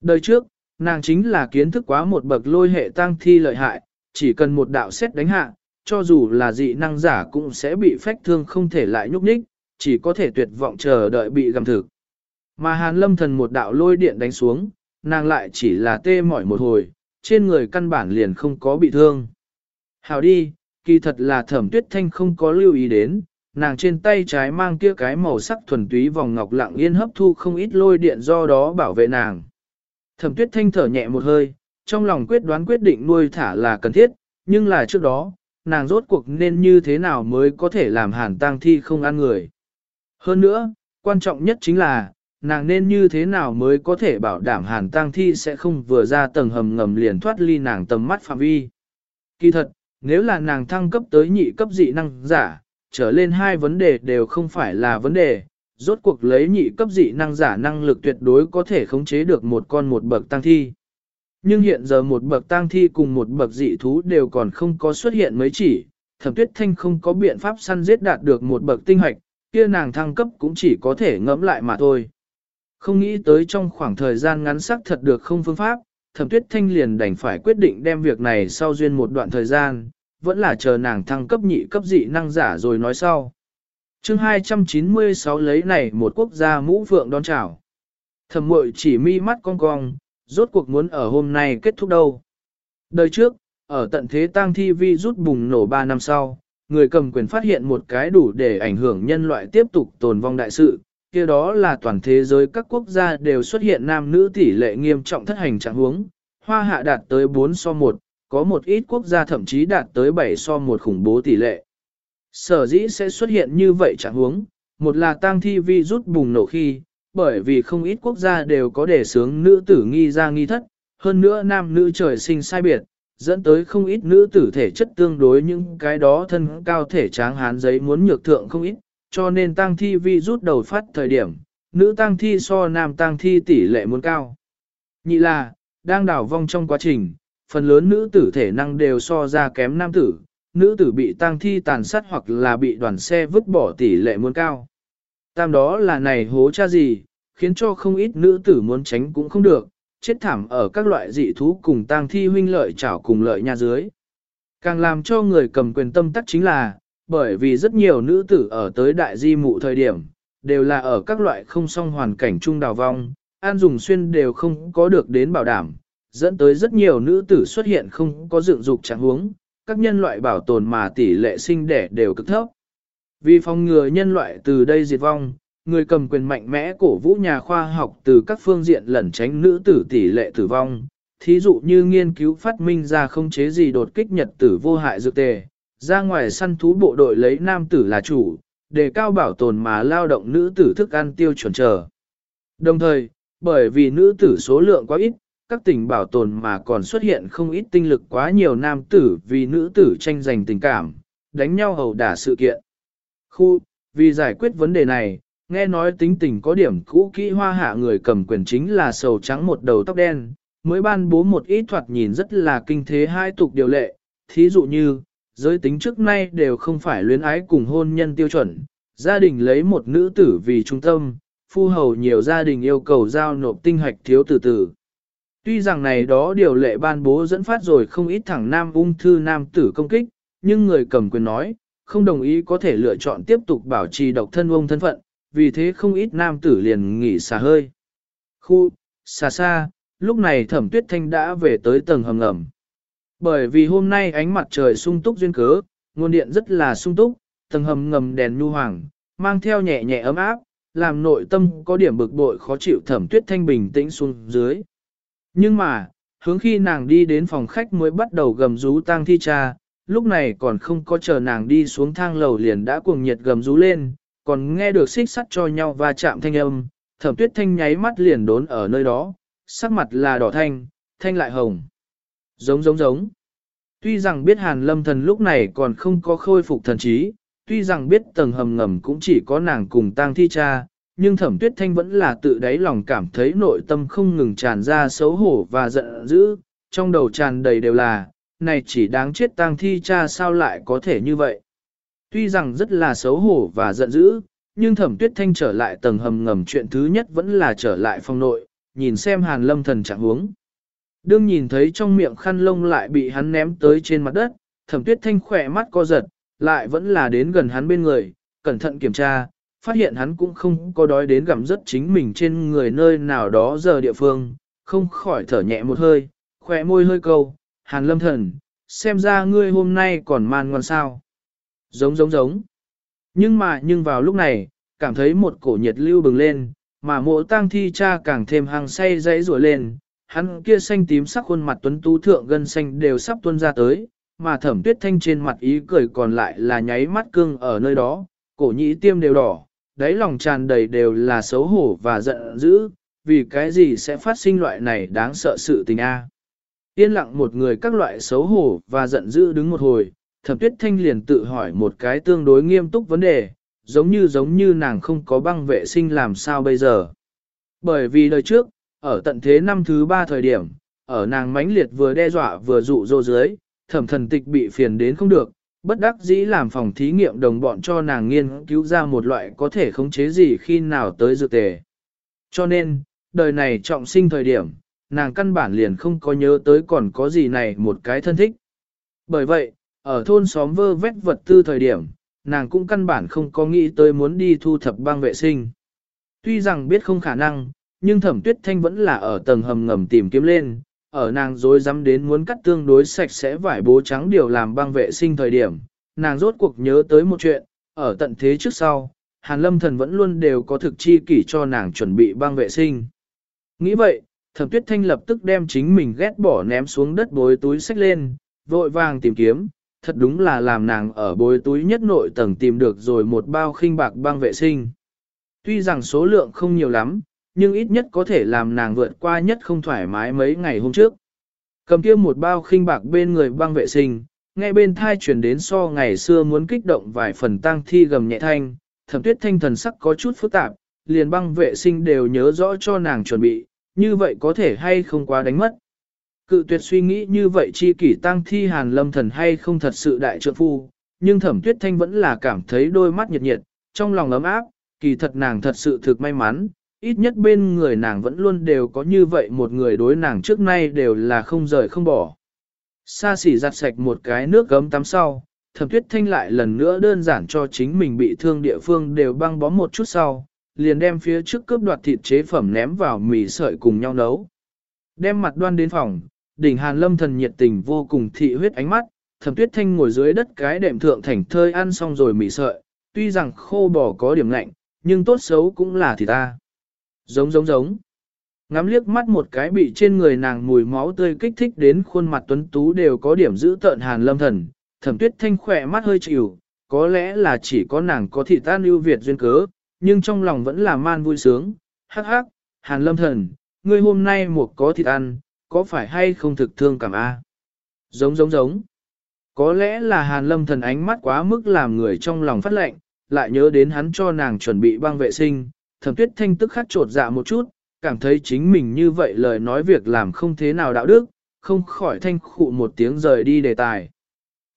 Đời trước, nàng chính là kiến thức quá một bậc lôi hệ tăng thi lợi hại, chỉ cần một đạo xét đánh hạ, cho dù là dị năng giả cũng sẽ bị phách thương không thể lại nhúc nhích, chỉ có thể tuyệt vọng chờ đợi bị gầm thực. Mà hàn lâm thần một đạo lôi điện đánh xuống, nàng lại chỉ là tê mỏi một hồi, trên người căn bản liền không có bị thương. Hào đi, kỳ thật là thẩm tuyết thanh không có lưu ý đến, nàng trên tay trái mang kia cái màu sắc thuần túy vòng ngọc lặng yên hấp thu không ít lôi điện do đó bảo vệ nàng. Thẩm tuyết thanh thở nhẹ một hơi, trong lòng quyết đoán quyết định nuôi thả là cần thiết, nhưng là trước đó, nàng rốt cuộc nên như thế nào mới có thể làm hàn tang thi không ăn người. Hơn nữa, quan trọng nhất chính là, nàng nên như thế nào mới có thể bảo đảm hàn tang thi sẽ không vừa ra tầng hầm ngầm liền thoát ly nàng tầm mắt phạm vi. Kỳ thật, nếu là nàng thăng cấp tới nhị cấp dị năng giả, trở lên hai vấn đề đều không phải là vấn đề, rốt cuộc lấy nhị cấp dị năng giả năng lực tuyệt đối có thể khống chế được một con một bậc tăng thi. Nhưng hiện giờ một bậc tăng thi cùng một bậc dị thú đều còn không có xuất hiện mấy chỉ, thẩm tuyết thanh không có biện pháp săn giết đạt được một bậc tinh hoạch, kia nàng thăng cấp cũng chỉ có thể ngẫm lại mà thôi. Không nghĩ tới trong khoảng thời gian ngắn sắc thật được không phương pháp, thẩm tuyết thanh liền đành phải quyết định đem việc này sau duyên một đoạn thời gian, vẫn là chờ nàng thăng cấp nhị cấp dị năng giả rồi nói sau. chương 296 lấy này một quốc gia mũ vượng đón chào. Thẩm mội chỉ mi mắt cong cong, rốt cuộc muốn ở hôm nay kết thúc đâu. Đời trước, ở tận thế tang thi vi rút bùng nổ 3 năm sau, người cầm quyền phát hiện một cái đủ để ảnh hưởng nhân loại tiếp tục tồn vong đại sự, kia đó là toàn thế giới các quốc gia đều xuất hiện nam nữ tỷ lệ nghiêm trọng thất hành trạng huống, hoa hạ đạt tới 4 so 1, có một ít quốc gia thậm chí đạt tới 7 so 1 khủng bố tỷ lệ. Sở dĩ sẽ xuất hiện như vậy trạng huống, một là tang thi vi rút bùng nổ khi, bởi vì không ít quốc gia đều có đề sướng nữ tử nghi ra nghi thất, hơn nữa nam nữ trời sinh sai biệt, dẫn tới không ít nữ tử thể chất tương đối những cái đó thân cao thể tráng hán giấy muốn nhược thượng không ít, cho nên tăng thi vi rút đầu phát thời điểm, nữ tăng thi so nam tăng thi tỷ lệ muốn cao. Nhị là, đang đảo vong trong quá trình, phần lớn nữ tử thể năng đều so ra kém nam tử, nữ tử bị tăng thi tàn sát hoặc là bị đoàn xe vứt bỏ tỷ lệ muốn cao. Tam đó là này hố cha gì, khiến cho không ít nữ tử muốn tránh cũng không được, chết thảm ở các loại dị thú cùng tang thi huynh lợi chảo cùng lợi nhà dưới. Càng làm cho người cầm quyền tâm tắc chính là, bởi vì rất nhiều nữ tử ở tới đại di mụ thời điểm, đều là ở các loại không song hoàn cảnh chung đào vong, an dùng xuyên đều không có được đến bảo đảm, dẫn tới rất nhiều nữ tử xuất hiện không có dựng dục trạng huống, các nhân loại bảo tồn mà tỷ lệ sinh đẻ đều cực thấp. Vì phòng ngừa nhân loại từ đây diệt vong, người cầm quyền mạnh mẽ cổ vũ nhà khoa học từ các phương diện lẩn tránh nữ tử tỷ lệ tử vong, thí dụ như nghiên cứu phát minh ra không chế gì đột kích nhật tử vô hại dược tề, ra ngoài săn thú bộ đội lấy nam tử là chủ, để cao bảo tồn mà lao động nữ tử thức ăn tiêu chuẩn trở. Đồng thời, bởi vì nữ tử số lượng quá ít, các tỉnh bảo tồn mà còn xuất hiện không ít tinh lực quá nhiều nam tử vì nữ tử tranh giành tình cảm, đánh nhau hầu đả sự kiện. Khu, vì giải quyết vấn đề này, nghe nói tính tình có điểm cũ kỹ hoa hạ người cầm quyền chính là sầu trắng một đầu tóc đen, mới ban bố một ít thoạt nhìn rất là kinh thế hai tục điều lệ, thí dụ như, giới tính trước nay đều không phải luyến ái cùng hôn nhân tiêu chuẩn, gia đình lấy một nữ tử vì trung tâm, phu hầu nhiều gia đình yêu cầu giao nộp tinh hoạch thiếu tử tử. Tuy rằng này đó điều lệ ban bố dẫn phát rồi không ít thẳng nam ung thư nam tử công kích, nhưng người cầm quyền nói, không đồng ý có thể lựa chọn tiếp tục bảo trì độc thân ông thân phận, vì thế không ít nam tử liền nghỉ xả hơi. Khu, xa xa, lúc này thẩm tuyết thanh đã về tới tầng hầm ngầm. Bởi vì hôm nay ánh mặt trời sung túc duyên cớ, nguồn điện rất là sung túc, tầng hầm ngầm đèn nhu hoàng, mang theo nhẹ nhẹ ấm áp, làm nội tâm có điểm bực bội khó chịu thẩm tuyết thanh bình tĩnh xuống dưới. Nhưng mà, hướng khi nàng đi đến phòng khách mới bắt đầu gầm rú tang thi cha, lúc này còn không có chờ nàng đi xuống thang lầu liền đã cuồng nhiệt gầm rú lên, còn nghe được xích sắt cho nhau và chạm thanh âm, thẩm tuyết thanh nháy mắt liền đốn ở nơi đó, sắc mặt là đỏ thanh, thanh lại hồng. Giống giống giống. Tuy rằng biết hàn lâm thần lúc này còn không có khôi phục thần trí, tuy rằng biết tầng hầm ngầm cũng chỉ có nàng cùng tang thi cha, nhưng thẩm tuyết thanh vẫn là tự đáy lòng cảm thấy nội tâm không ngừng tràn ra xấu hổ và giận dữ, trong đầu tràn đầy đều là, này chỉ đáng chết tang thi cha sao lại có thể như vậy. Tuy rằng rất là xấu hổ và giận dữ, nhưng thẩm tuyết thanh trở lại tầng hầm ngầm chuyện thứ nhất vẫn là trở lại phòng nội, nhìn xem hàn lâm thần trạng huống. Đương nhìn thấy trong miệng khăn lông lại bị hắn ném tới trên mặt đất, thẩm tuyết thanh khỏe mắt co giật, lại vẫn là đến gần hắn bên người, cẩn thận kiểm tra, phát hiện hắn cũng không có đói đến gặm rất chính mình trên người nơi nào đó giờ địa phương, không khỏi thở nhẹ một hơi, khỏe môi hơi câu, hàn lâm thần, xem ra ngươi hôm nay còn man ngoan sao. Giống giống giống. Nhưng mà nhưng vào lúc này, cảm thấy một cổ nhiệt lưu bừng lên, mà mộ tang thi cha càng thêm hàng say dãy rủa lên, hắn kia xanh tím sắc khuôn mặt tuấn tú thượng gân xanh đều sắp tuôn ra tới, mà thẩm tuyết thanh trên mặt ý cười còn lại là nháy mắt cương ở nơi đó, cổ nhĩ tiêm đều đỏ, đáy lòng tràn đầy đều là xấu hổ và giận dữ, vì cái gì sẽ phát sinh loại này đáng sợ sự tình a. Yên lặng một người các loại xấu hổ và giận dữ đứng một hồi, thẩm tuyết thanh liền tự hỏi một cái tương đối nghiêm túc vấn đề, giống như giống như nàng không có băng vệ sinh làm sao bây giờ. Bởi vì đời trước, ở tận thế năm thứ ba thời điểm, ở nàng mãnh liệt vừa đe dọa vừa dụ dỗ dưới, thẩm thần tịch bị phiền đến không được, bất đắc dĩ làm phòng thí nghiệm đồng bọn cho nàng nghiên cứu ra một loại có thể khống chế gì khi nào tới dược tề. Cho nên, đời này trọng sinh thời điểm, nàng căn bản liền không có nhớ tới còn có gì này một cái thân thích. Bởi vậy, ở thôn xóm vơ vét vật tư thời điểm, nàng cũng căn bản không có nghĩ tới muốn đi thu thập băng vệ sinh. Tuy rằng biết không khả năng, nhưng thẩm tuyết thanh vẫn là ở tầng hầm ngầm tìm kiếm lên, ở nàng dối dám đến muốn cắt tương đối sạch sẽ vải bố trắng điều làm băng vệ sinh thời điểm, nàng rốt cuộc nhớ tới một chuyện, ở tận thế trước sau, Hàn Lâm Thần vẫn luôn đều có thực chi kỷ cho nàng chuẩn bị băng vệ sinh. Nghĩ vậy, Thẩm Tuyết Thanh lập tức đem chính mình ghét bỏ ném xuống đất bối túi sách lên, vội vàng tìm kiếm, thật đúng là làm nàng ở bối túi nhất nội tầng tìm được rồi một bao khinh bạc băng vệ sinh. Tuy rằng số lượng không nhiều lắm, nhưng ít nhất có thể làm nàng vượt qua nhất không thoải mái mấy ngày hôm trước. Cầm kia một bao khinh bạc bên người băng vệ sinh, ngay bên thai chuyển đến so ngày xưa muốn kích động vài phần tang thi gầm nhẹ thanh, thẩm tuyết thanh thần sắc có chút phức tạp, liền băng vệ sinh đều nhớ rõ cho nàng chuẩn bị, như vậy có thể hay không quá đánh mất. Cự tuyệt suy nghĩ như vậy chi kỷ tang thi hàn lâm thần hay không thật sự đại trượng phu, nhưng thẩm tuyết thanh vẫn là cảm thấy đôi mắt nhiệt nhiệt, trong lòng ấm áp, kỳ thật nàng thật sự thực may mắn, ít nhất bên người nàng vẫn luôn đều có như vậy một người đối nàng trước nay đều là không rời không bỏ. Sa xỉ giặt sạch một cái nước gấm tắm sau, thẩm tuyết thanh lại lần nữa đơn giản cho chính mình bị thương địa phương đều băng bó một chút sau, liền đem phía trước cướp đoạt thịt chế phẩm ném vào mì sợi cùng nhau nấu. Đem mặt đoan đến phòng, đỉnh hàn lâm thần nhiệt tình vô cùng thị huyết ánh mắt, thẩm tuyết thanh ngồi dưới đất cái đệm thượng thành thơi ăn xong rồi mì sợi, tuy rằng khô bò có điểm lạnh, nhưng tốt xấu cũng là thịt ta. Giống giống giống. Ngắm liếc mắt một cái bị trên người nàng mùi máu tươi kích thích đến khuôn mặt tuấn tú đều có điểm giữ tợn hàn lâm thần, thẩm tuyết thanh khỏe mắt hơi chịu, có lẽ là chỉ có nàng có thị tan ưu việt duyên cớ, nhưng trong lòng vẫn là man vui sướng, hắc hắc, hàn lâm thần, ngươi hôm nay một có thịt ăn, có phải hay không thực thương cảm a? Giống giống giống. Có lẽ là hàn lâm thần ánh mắt quá mức làm người trong lòng phát lệnh, lại nhớ đến hắn cho nàng chuẩn bị băng vệ sinh, thẩm tuyết thanh tức khắc trột dạ một chút, cảm thấy chính mình như vậy lời nói việc làm không thế nào đạo đức, không khỏi thanh khụ một tiếng rời đi đề tài.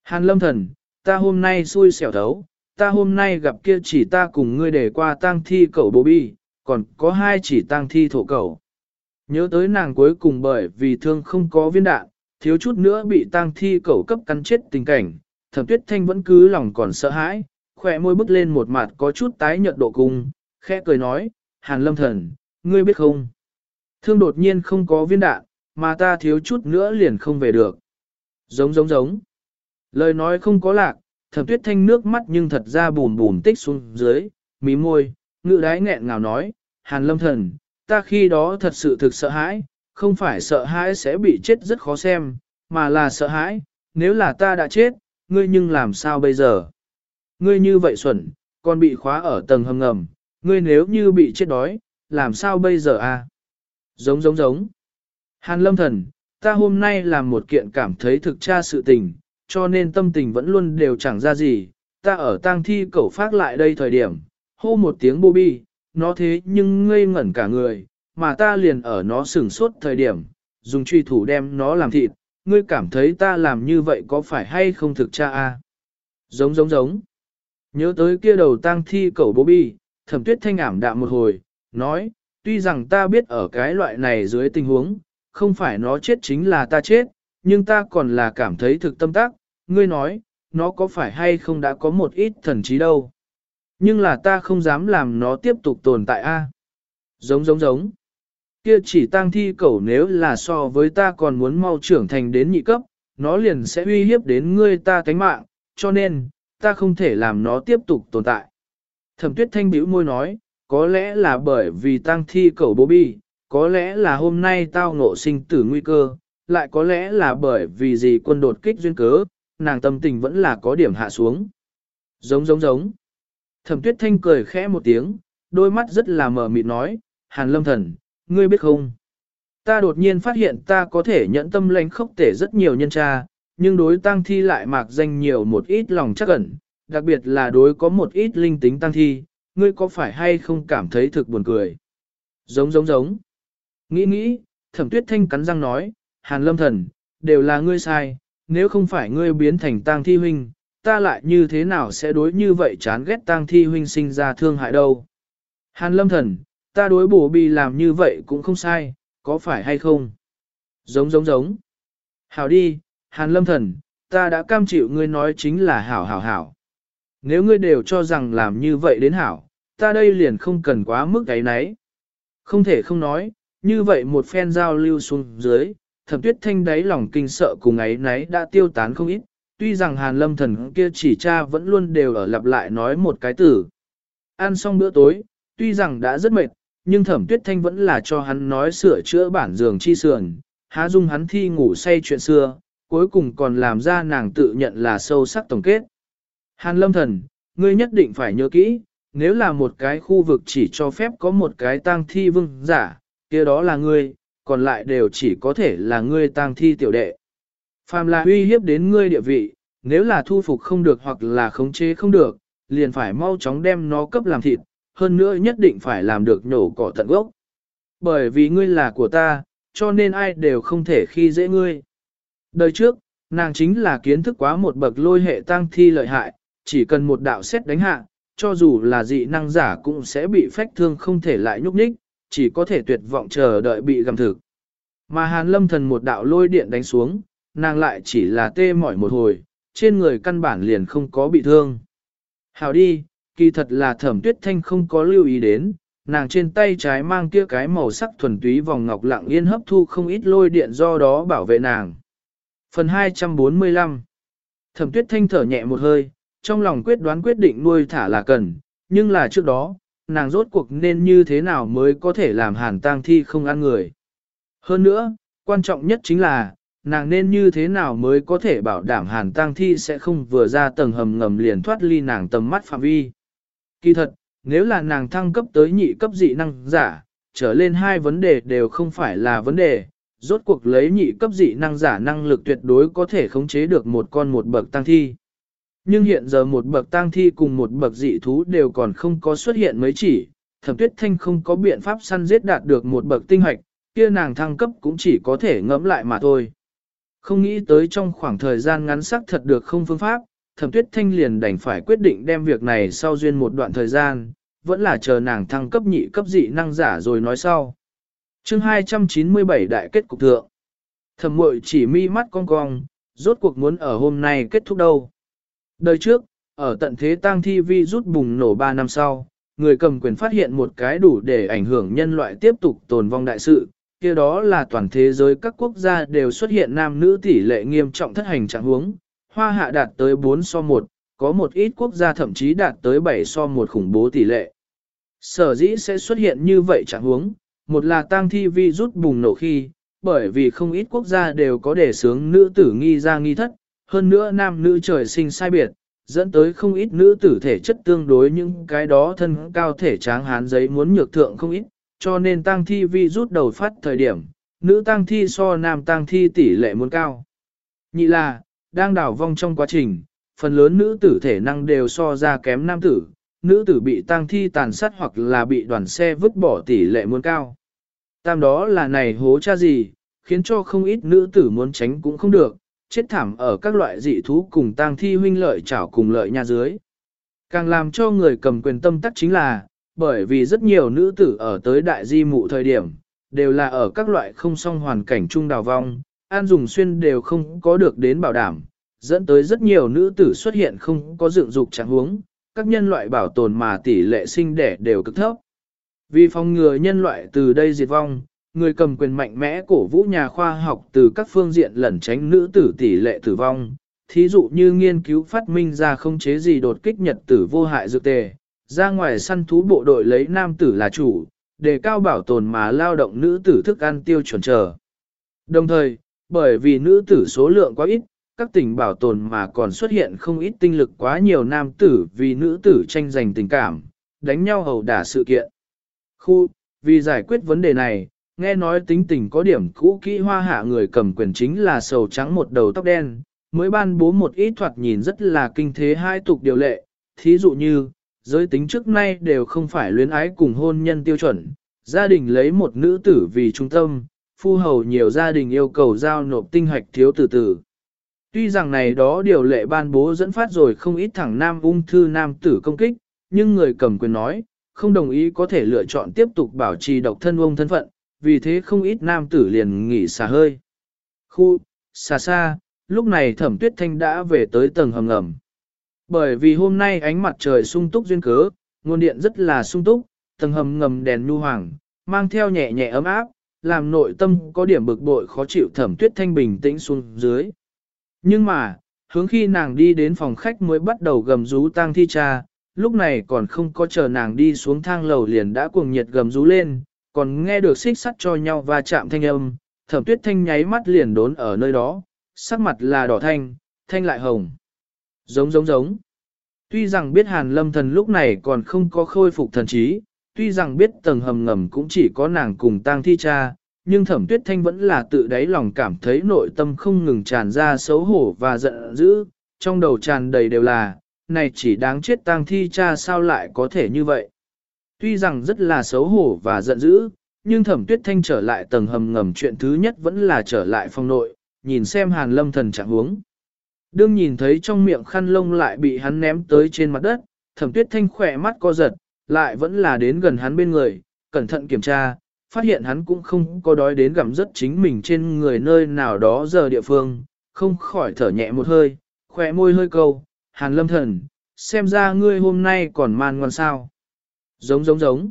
Hàn lâm thần, ta hôm nay xui xẻo thấu, ta hôm nay gặp kia chỉ ta cùng ngươi để qua tang thi cẩu bố bi, còn có hai chỉ tang thi thổ cẩu. Nhớ tới nàng cuối cùng bởi vì thương không có viên đạn, thiếu chút nữa bị tang thi cẩu cấp cắn chết tình cảnh, thẩm tuyết thanh vẫn cứ lòng còn sợ hãi, khỏe môi bứt lên một mặt có chút tái nhợt độ cung, khẽ cười nói, hàn lâm thần, ngươi biết không? Thương đột nhiên không có viên đạn, mà ta thiếu chút nữa liền không về được. Giống giống giống. Lời nói không có lạc, thẩm tuyết thanh nước mắt nhưng thật ra bùn bùn tích xuống dưới, mí môi, ngự đái nghẹn ngào nói, hàn lâm thần, ta khi đó thật sự thực sợ hãi, không phải sợ hãi sẽ bị chết rất khó xem, mà là sợ hãi, nếu là ta đã chết, ngươi nhưng làm sao bây giờ? Ngươi như vậy xuẩn, còn bị khóa ở tầng hầm ngầm, ngươi nếu như bị chết đói, làm sao bây giờ à? Giống giống giống. Hàn lâm thần, ta hôm nay làm một kiện cảm thấy thực tra sự tình, cho nên tâm tình vẫn luôn đều chẳng ra gì. Ta ở tang thi cẩu phát lại đây thời điểm, hô một tiếng bô bi, nó thế nhưng ngây ngẩn cả người, mà ta liền ở nó sửng suốt thời điểm, dùng truy thủ đem nó làm thịt, ngươi cảm thấy ta làm như vậy có phải hay không thực cha a? À? Giống giống giống. Nhớ tới kia đầu tang thi cẩu bố bi, thẩm tuyết thanh ảm đạm một hồi, nói, tuy rằng ta biết ở cái loại này dưới tình huống, không phải nó chết chính là ta chết, nhưng ta còn là cảm thấy thực tâm tác, ngươi nói, nó có phải hay không đã có một ít thần trí đâu. Nhưng là ta không dám làm nó tiếp tục tồn tại a. Giống giống giống. Kia chỉ tang thi cẩu nếu là so với ta còn muốn mau trưởng thành đến nhị cấp, nó liền sẽ uy hiếp đến ngươi ta tánh mạng, cho nên, ta không thể làm nó tiếp tục tồn tại. Thẩm tuyết thanh bĩu môi nói, có lẽ là bởi vì tang thi cầu bố bi, có lẽ là hôm nay tao ngộ sinh tử nguy cơ, lại có lẽ là bởi vì gì quân đột kích duyên cớ, nàng tâm tình vẫn là có điểm hạ xuống. Giống giống giống. Thẩm tuyết thanh cười khẽ một tiếng, đôi mắt rất là mờ mịt nói, Hàn lâm thần, ngươi biết không? Ta đột nhiên phát hiện ta có thể nhận tâm lãnh khốc tể rất nhiều nhân tra, nhưng đối tăng thi lại mạc danh nhiều một ít lòng chắc ẩn, đặc biệt là đối có một ít linh tính tăng thi, ngươi có phải hay không cảm thấy thực buồn cười? Giống giống giống. Nghĩ nghĩ, thẩm tuyết thanh cắn răng nói, Hàn lâm thần, đều là ngươi sai, nếu không phải ngươi biến thành tang thi huynh, ta lại như thế nào sẽ đối như vậy chán ghét tang thi huynh sinh ra thương hại đâu. Hàn lâm thần, ta đối bổ bì làm như vậy cũng không sai, có phải hay không? Giống giống giống. Hảo đi, Hàn lâm thần, ta đã cam chịu ngươi nói chính là hảo hảo hảo. Nếu ngươi đều cho rằng làm như vậy đến hảo, ta đây liền không cần quá mức cái nấy. Không thể không nói, như vậy một phen giao lưu xuống dưới, thẩm tuyết thanh đáy lòng kinh sợ cùng ấy nấy đã tiêu tán không ít, tuy rằng hàn lâm thần kia chỉ cha vẫn luôn đều ở lặp lại nói một cái từ. Ăn xong bữa tối, tuy rằng đã rất mệt, nhưng thẩm tuyết thanh vẫn là cho hắn nói sửa chữa bản giường chi sườn, há dung hắn thi ngủ say chuyện xưa, cuối cùng còn làm ra nàng tự nhận là sâu sắc tổng kết. Hàn lâm thần, ngươi nhất định phải nhớ kỹ, nếu là một cái khu vực chỉ cho phép có một cái tang thi vương giả, kia đó là ngươi, còn lại đều chỉ có thể là ngươi tang thi tiểu đệ. Phàm là uy hiếp đến ngươi địa vị, nếu là thu phục không được hoặc là khống chế không được, liền phải mau chóng đem nó cấp làm thịt, hơn nữa nhất định phải làm được nhổ cỏ tận gốc. Bởi vì ngươi là của ta, cho nên ai đều không thể khi dễ ngươi. Đời trước, nàng chính là kiến thức quá một bậc lôi hệ tăng thi lợi hại, chỉ cần một đạo xét đánh hạ, cho dù là dị năng giả cũng sẽ bị phách thương không thể lại nhúc nhích, chỉ có thể tuyệt vọng chờ đợi bị gầm thực. Mà hàn lâm thần một đạo lôi điện đánh xuống, nàng lại chỉ là tê mỏi một hồi, trên người căn bản liền không có bị thương. Hào đi, kỳ thật là thẩm tuyết thanh không có lưu ý đến, nàng trên tay trái mang kia cái màu sắc thuần túy vòng ngọc lặng yên hấp thu không ít lôi điện do đó bảo vệ nàng. Phần 245 Thẩm tuyết thanh thở nhẹ một hơi, trong lòng quyết đoán quyết định nuôi thả là cần, nhưng là trước đó, nàng rốt cuộc nên như thế nào mới có thể làm hàn tang thi không ăn người. Hơn nữa, quan trọng nhất chính là, nàng nên như thế nào mới có thể bảo đảm hàn tang thi sẽ không vừa ra tầng hầm ngầm liền thoát ly nàng tầm mắt phạm vi. Kỳ thật, nếu là nàng thăng cấp tới nhị cấp dị năng giả, trở lên hai vấn đề đều không phải là vấn đề, rốt cuộc lấy nhị cấp dị năng giả năng lực tuyệt đối có thể khống chế được một con một bậc tăng thi. Nhưng hiện giờ một bậc tang thi cùng một bậc dị thú đều còn không có xuất hiện mấy chỉ, thẩm tuyết thanh không có biện pháp săn giết đạt được một bậc tinh hoạch, kia nàng thăng cấp cũng chỉ có thể ngẫm lại mà thôi. Không nghĩ tới trong khoảng thời gian ngắn sắc thật được không phương pháp, thẩm tuyết thanh liền đành phải quyết định đem việc này sau duyên một đoạn thời gian, vẫn là chờ nàng thăng cấp nhị cấp dị năng giả rồi nói sau. chương 297 đại kết cục thượng. Thẩm mội chỉ mi mắt cong cong, rốt cuộc muốn ở hôm nay kết thúc đâu. Đời trước, ở tận thế tang thi vi rút bùng nổ 3 năm sau, người cầm quyền phát hiện một cái đủ để ảnh hưởng nhân loại tiếp tục tồn vong đại sự, kia đó là toàn thế giới các quốc gia đều xuất hiện nam nữ tỷ lệ nghiêm trọng thất hành trạng huống, hoa hạ đạt tới 4 so 1, có một ít quốc gia thậm chí đạt tới 7 so 1 khủng bố tỷ lệ. Sở dĩ sẽ xuất hiện như vậy trạng huống, một là tang thi vi rút bùng nổ khi, bởi vì không ít quốc gia đều có đề sướng nữ tử nghi ra nghi thất, hơn nữa nam nữ trời sinh sai biệt, dẫn tới không ít nữ tử thể chất tương đối những cái đó thân cao thể tráng hán giấy muốn nhược thượng không ít, cho nên tang thi vi rút đầu phát thời điểm, nữ tang thi so nam tang thi tỷ lệ muốn cao. Nhị là, đang đảo vong trong quá trình, phần lớn nữ tử thể năng đều so ra kém nam tử, nữ tử bị tang thi tàn sát hoặc là bị đoàn xe vứt bỏ tỷ lệ muốn cao. Tam đó là này hố cha gì, khiến cho không ít nữ tử muốn tránh cũng không được, chết thảm ở các loại dị thú cùng tang thi huynh lợi chảo cùng lợi nha dưới. Càng làm cho người cầm quyền tâm tắc chính là, bởi vì rất nhiều nữ tử ở tới đại di mụ thời điểm, đều là ở các loại không song hoàn cảnh chung đào vong, an dùng xuyên đều không có được đến bảo đảm, dẫn tới rất nhiều nữ tử xuất hiện không có dựng dục trạng huống, các nhân loại bảo tồn mà tỷ lệ sinh đẻ đều cực thấp. Vì phòng ngừa nhân loại từ đây diệt vong, người cầm quyền mạnh mẽ cổ vũ nhà khoa học từ các phương diện lẩn tránh nữ tử tỷ lệ tử vong, thí dụ như nghiên cứu phát minh ra không chế gì đột kích nhật tử vô hại dược tề, ra ngoài săn thú bộ đội lấy nam tử là chủ, để cao bảo tồn mà lao động nữ tử thức ăn tiêu chuẩn trở. Đồng thời, bởi vì nữ tử số lượng quá ít, các tỉnh bảo tồn mà còn xuất hiện không ít tinh lực quá nhiều nam tử vì nữ tử tranh giành tình cảm, đánh nhau hầu đả sự kiện. Khu, vì giải quyết vấn đề này, nghe nói tính tình có điểm cũ kỹ hoa hạ người cầm quyền chính là sầu trắng một đầu tóc đen, mới ban bố một ít thoạt nhìn rất là kinh thế hai tục điều lệ, thí dụ như, giới tính trước nay đều không phải luyến ái cùng hôn nhân tiêu chuẩn, gia đình lấy một nữ tử vì trung tâm, phu hầu nhiều gia đình yêu cầu giao nộp tinh hoạch thiếu từ từ. Tuy rằng này đó điều lệ ban bố dẫn phát rồi không ít thẳng nam ung thư nam tử công kích, nhưng người cầm quyền nói, không đồng ý có thể lựa chọn tiếp tục bảo trì độc thân ông thân phận, vì thế không ít nam tử liền nghỉ xả hơi. Khu, xa xa, lúc này thẩm tuyết thanh đã về tới tầng hầm ngầm. Bởi vì hôm nay ánh mặt trời sung túc duyên cớ, nguồn điện rất là sung túc, tầng hầm ngầm đèn nhu hoàng, mang theo nhẹ nhẹ ấm áp, làm nội tâm có điểm bực bội khó chịu thẩm tuyết thanh bình tĩnh xuống dưới. Nhưng mà, hướng khi nàng đi đến phòng khách mới bắt đầu gầm rú tang thi cha, lúc này còn không có chờ nàng đi xuống thang lầu liền đã cuồng nhiệt gầm rú lên, còn nghe được xích sắt cho nhau và chạm thanh âm, thẩm tuyết thanh nháy mắt liền đốn ở nơi đó, sắc mặt là đỏ thanh, thanh lại hồng. Giống giống giống. Tuy rằng biết hàn lâm thần lúc này còn không có khôi phục thần trí, tuy rằng biết tầng hầm ngầm cũng chỉ có nàng cùng tang thi cha, nhưng thẩm tuyết thanh vẫn là tự đáy lòng cảm thấy nội tâm không ngừng tràn ra xấu hổ và giận dữ, trong đầu tràn đầy đều là, này chỉ đáng chết tang thi cha sao lại có thể như vậy. Tuy rằng rất là xấu hổ và giận dữ, nhưng thẩm tuyết thanh trở lại tầng hầm ngầm chuyện thứ nhất vẫn là trở lại phòng nội, nhìn xem hàn lâm thần trạng huống. Đương nhìn thấy trong miệng khăn lông lại bị hắn ném tới trên mặt đất, thẩm tuyết thanh khỏe mắt co giật, lại vẫn là đến gần hắn bên người, cẩn thận kiểm tra, phát hiện hắn cũng không có đói đến gặm rất chính mình trên người nơi nào đó giờ địa phương, không khỏi thở nhẹ một hơi, khỏe môi hơi câu, hàn lâm thần, xem ra ngươi hôm nay còn man ngoan sao. Giống giống giống.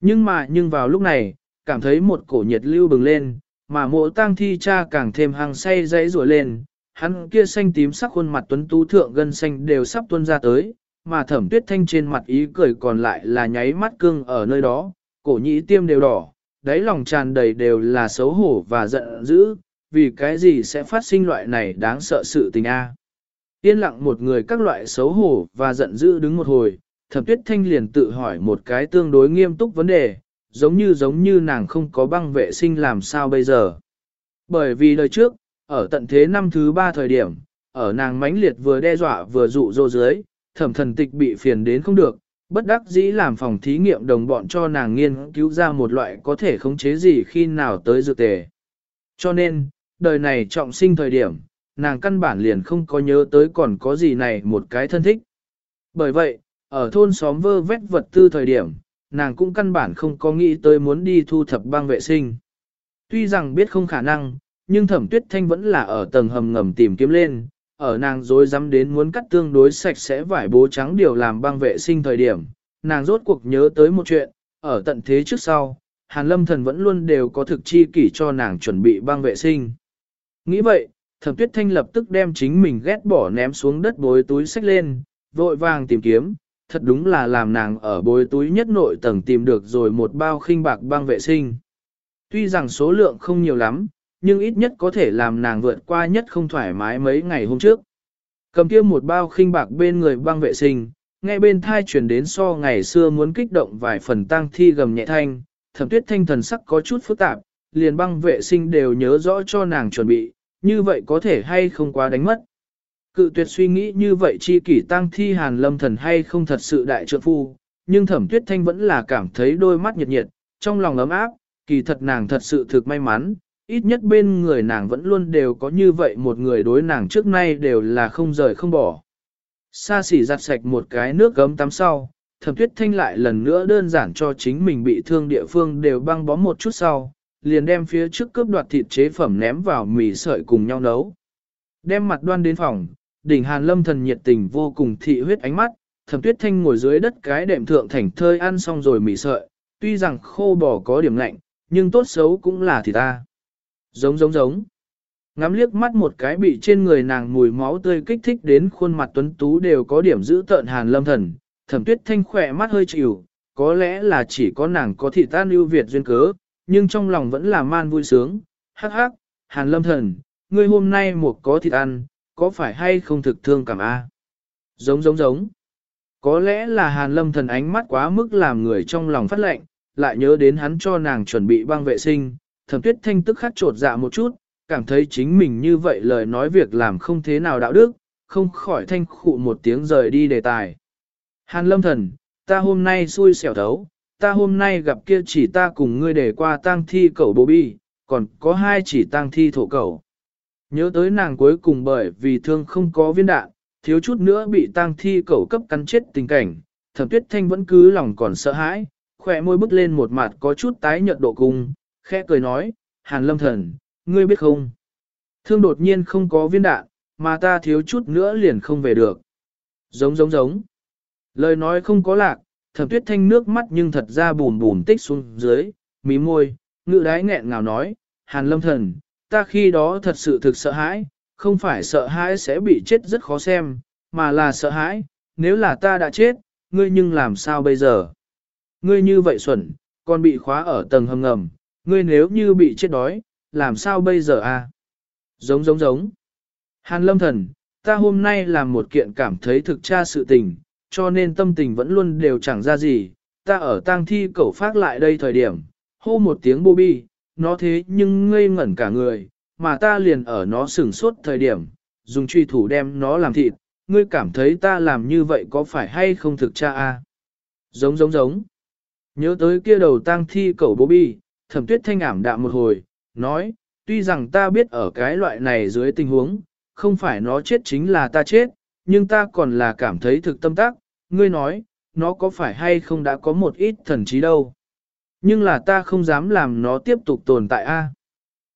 Nhưng mà nhưng vào lúc này, cảm thấy một cổ nhiệt lưu bừng lên, mà mộ tang thi cha càng thêm hàng say dãy rủa lên, hắn kia xanh tím sắc khuôn mặt tuấn tú thượng gân xanh đều sắp tuôn ra tới, mà thẩm tuyết thanh trên mặt ý cười còn lại là nháy mắt cưng ở nơi đó, cổ nhĩ tiêm đều đỏ, đáy lòng tràn đầy đều là xấu hổ và giận dữ, vì cái gì sẽ phát sinh loại này đáng sợ sự tình a. Yên lặng một người các loại xấu hổ và giận dữ đứng một hồi, thẩm tuyết thanh liền tự hỏi một cái tương đối nghiêm túc vấn đề, giống như giống như nàng không có băng vệ sinh làm sao bây giờ. Bởi vì đời trước, ở tận thế năm thứ ba thời điểm, ở nàng mãnh liệt vừa đe dọa vừa dụ dỗ dưới, thẩm thần tịch bị phiền đến không được, bất đắc dĩ làm phòng thí nghiệm đồng bọn cho nàng nghiên cứu ra một loại có thể khống chế gì khi nào tới dự tề. Cho nên, đời này trọng sinh thời điểm, nàng căn bản liền không có nhớ tới còn có gì này một cái thân thích. Bởi vậy, ở thôn xóm vơ vét vật tư thời điểm, nàng cũng căn bản không có nghĩ tới muốn đi thu thập băng vệ sinh. Tuy rằng biết không khả năng, nhưng thẩm tuyết thanh vẫn là ở tầng hầm ngầm tìm kiếm lên, ở nàng dối dám đến muốn cắt tương đối sạch sẽ vải bố trắng điều làm băng vệ sinh thời điểm, nàng rốt cuộc nhớ tới một chuyện, ở tận thế trước sau, Hàn Lâm Thần vẫn luôn đều có thực chi kỷ cho nàng chuẩn bị băng vệ sinh. Nghĩ vậy, thẩm tuyết thanh lập tức đem chính mình ghét bỏ ném xuống đất bối túi sách lên, vội vàng tìm kiếm, thật đúng là làm nàng ở bối túi nhất nội tầng tìm được rồi một bao khinh bạc băng vệ sinh. Tuy rằng số lượng không nhiều lắm, nhưng ít nhất có thể làm nàng vượt qua nhất không thoải mái mấy ngày hôm trước. Cầm kia một bao khinh bạc bên người băng vệ sinh, nghe bên thai chuyển đến so ngày xưa muốn kích động vài phần tang thi gầm nhẹ thanh, thẩm tuyết thanh thần sắc có chút phức tạp, liền băng vệ sinh đều nhớ rõ cho nàng chuẩn bị, như vậy có thể hay không quá đánh mất. Cự tuyệt suy nghĩ như vậy chi kỷ tăng thi hàn lâm thần hay không thật sự đại trượng phu, nhưng thẩm tuyết thanh vẫn là cảm thấy đôi mắt nhiệt nhiệt, trong lòng ấm áp, kỳ thật nàng thật sự thực may mắn, ít nhất bên người nàng vẫn luôn đều có như vậy một người đối nàng trước nay đều là không rời không bỏ. Sa xỉ giặt sạch một cái nước gấm tắm sau, thẩm tuyết thanh lại lần nữa đơn giản cho chính mình bị thương địa phương đều băng bó một chút sau, liền đem phía trước cướp đoạt thịt chế phẩm ném vào mì sợi cùng nhau nấu. Đem mặt đoan đến phòng, đỉnh hàn lâm thần nhiệt tình vô cùng thị huyết ánh mắt, thẩm tuyết thanh ngồi dưới đất cái đệm thượng thảnh thơi ăn xong rồi mỉ sợi, tuy rằng khô bò có điểm lạnh, nhưng tốt xấu cũng là thì ta. Giống giống giống. Ngắm liếc mắt một cái bị trên người nàng mùi máu tươi kích thích đến khuôn mặt tuấn tú đều có điểm giữ tợn hàn lâm thần, thẩm tuyết thanh khỏe mắt hơi chịu, có lẽ là chỉ có nàng có thị tan ưu việt duyên cớ, nhưng trong lòng vẫn là man vui sướng, hắc hắc, hàn lâm thần, ngươi hôm nay một có thịt ăn, có phải hay không thực thương cảm a? Giống giống giống. Có lẽ là hàn lâm thần ánh mắt quá mức làm người trong lòng phát lệnh, lại nhớ đến hắn cho nàng chuẩn bị băng vệ sinh, thẩm tuyết thanh tức khắc trột dạ một chút, cảm thấy chính mình như vậy lời nói việc làm không thế nào đạo đức, không khỏi thanh khụ một tiếng rời đi đề tài. Hàn lâm thần, ta hôm nay xui xẻo thấu, ta hôm nay gặp kia chỉ ta cùng ngươi để qua tang thi cẩu bố bi, còn có hai chỉ tang thi thổ cẩu. Nhớ tới nàng cuối cùng bởi vì thương không có viên đạn, thiếu chút nữa bị tang thi cẩu cấp cắn chết tình cảnh, thẩm tuyết thanh vẫn cứ lòng còn sợ hãi, khỏe môi bứt lên một mặt có chút tái nhợt độ cung, khẽ cười nói, hàn lâm thần, ngươi biết không? Thương đột nhiên không có viên đạn, mà ta thiếu chút nữa liền không về được. Giống giống giống. Lời nói không có lạc, thẩm tuyết thanh nước mắt nhưng thật ra bùn bùn tích xuống dưới, mí môi, ngự đái nghẹn ngào nói, hàn lâm thần, ta khi đó thật sự thực sợ hãi, không phải sợ hãi sẽ bị chết rất khó xem, mà là sợ hãi, nếu là ta đã chết, ngươi nhưng làm sao bây giờ? Ngươi như vậy xuẩn, còn bị khóa ở tầng hầm ngầm, ngươi nếu như bị chết đói, làm sao bây giờ a? Giống giống giống. Hàn lâm thần, ta hôm nay làm một kiện cảm thấy thực tra sự tình, cho nên tâm tình vẫn luôn đều chẳng ra gì, ta ở tang thi cẩu phát lại đây thời điểm, hô một tiếng bô bi, nó thế nhưng ngây ngẩn cả người, mà ta liền ở nó sửng sốt thời điểm, dùng truy thủ đem nó làm thịt, ngươi cảm thấy ta làm như vậy có phải hay không thực cha a? Giống giống giống. Nhớ tới kia đầu tang thi cẩu bố bi, thẩm tuyết thanh ảm đạm một hồi, nói, tuy rằng ta biết ở cái loại này dưới tình huống, không phải nó chết chính là ta chết, nhưng ta còn là cảm thấy thực tâm tác, ngươi nói, nó có phải hay không đã có một ít thần trí đâu. Nhưng là ta không dám làm nó tiếp tục tồn tại a.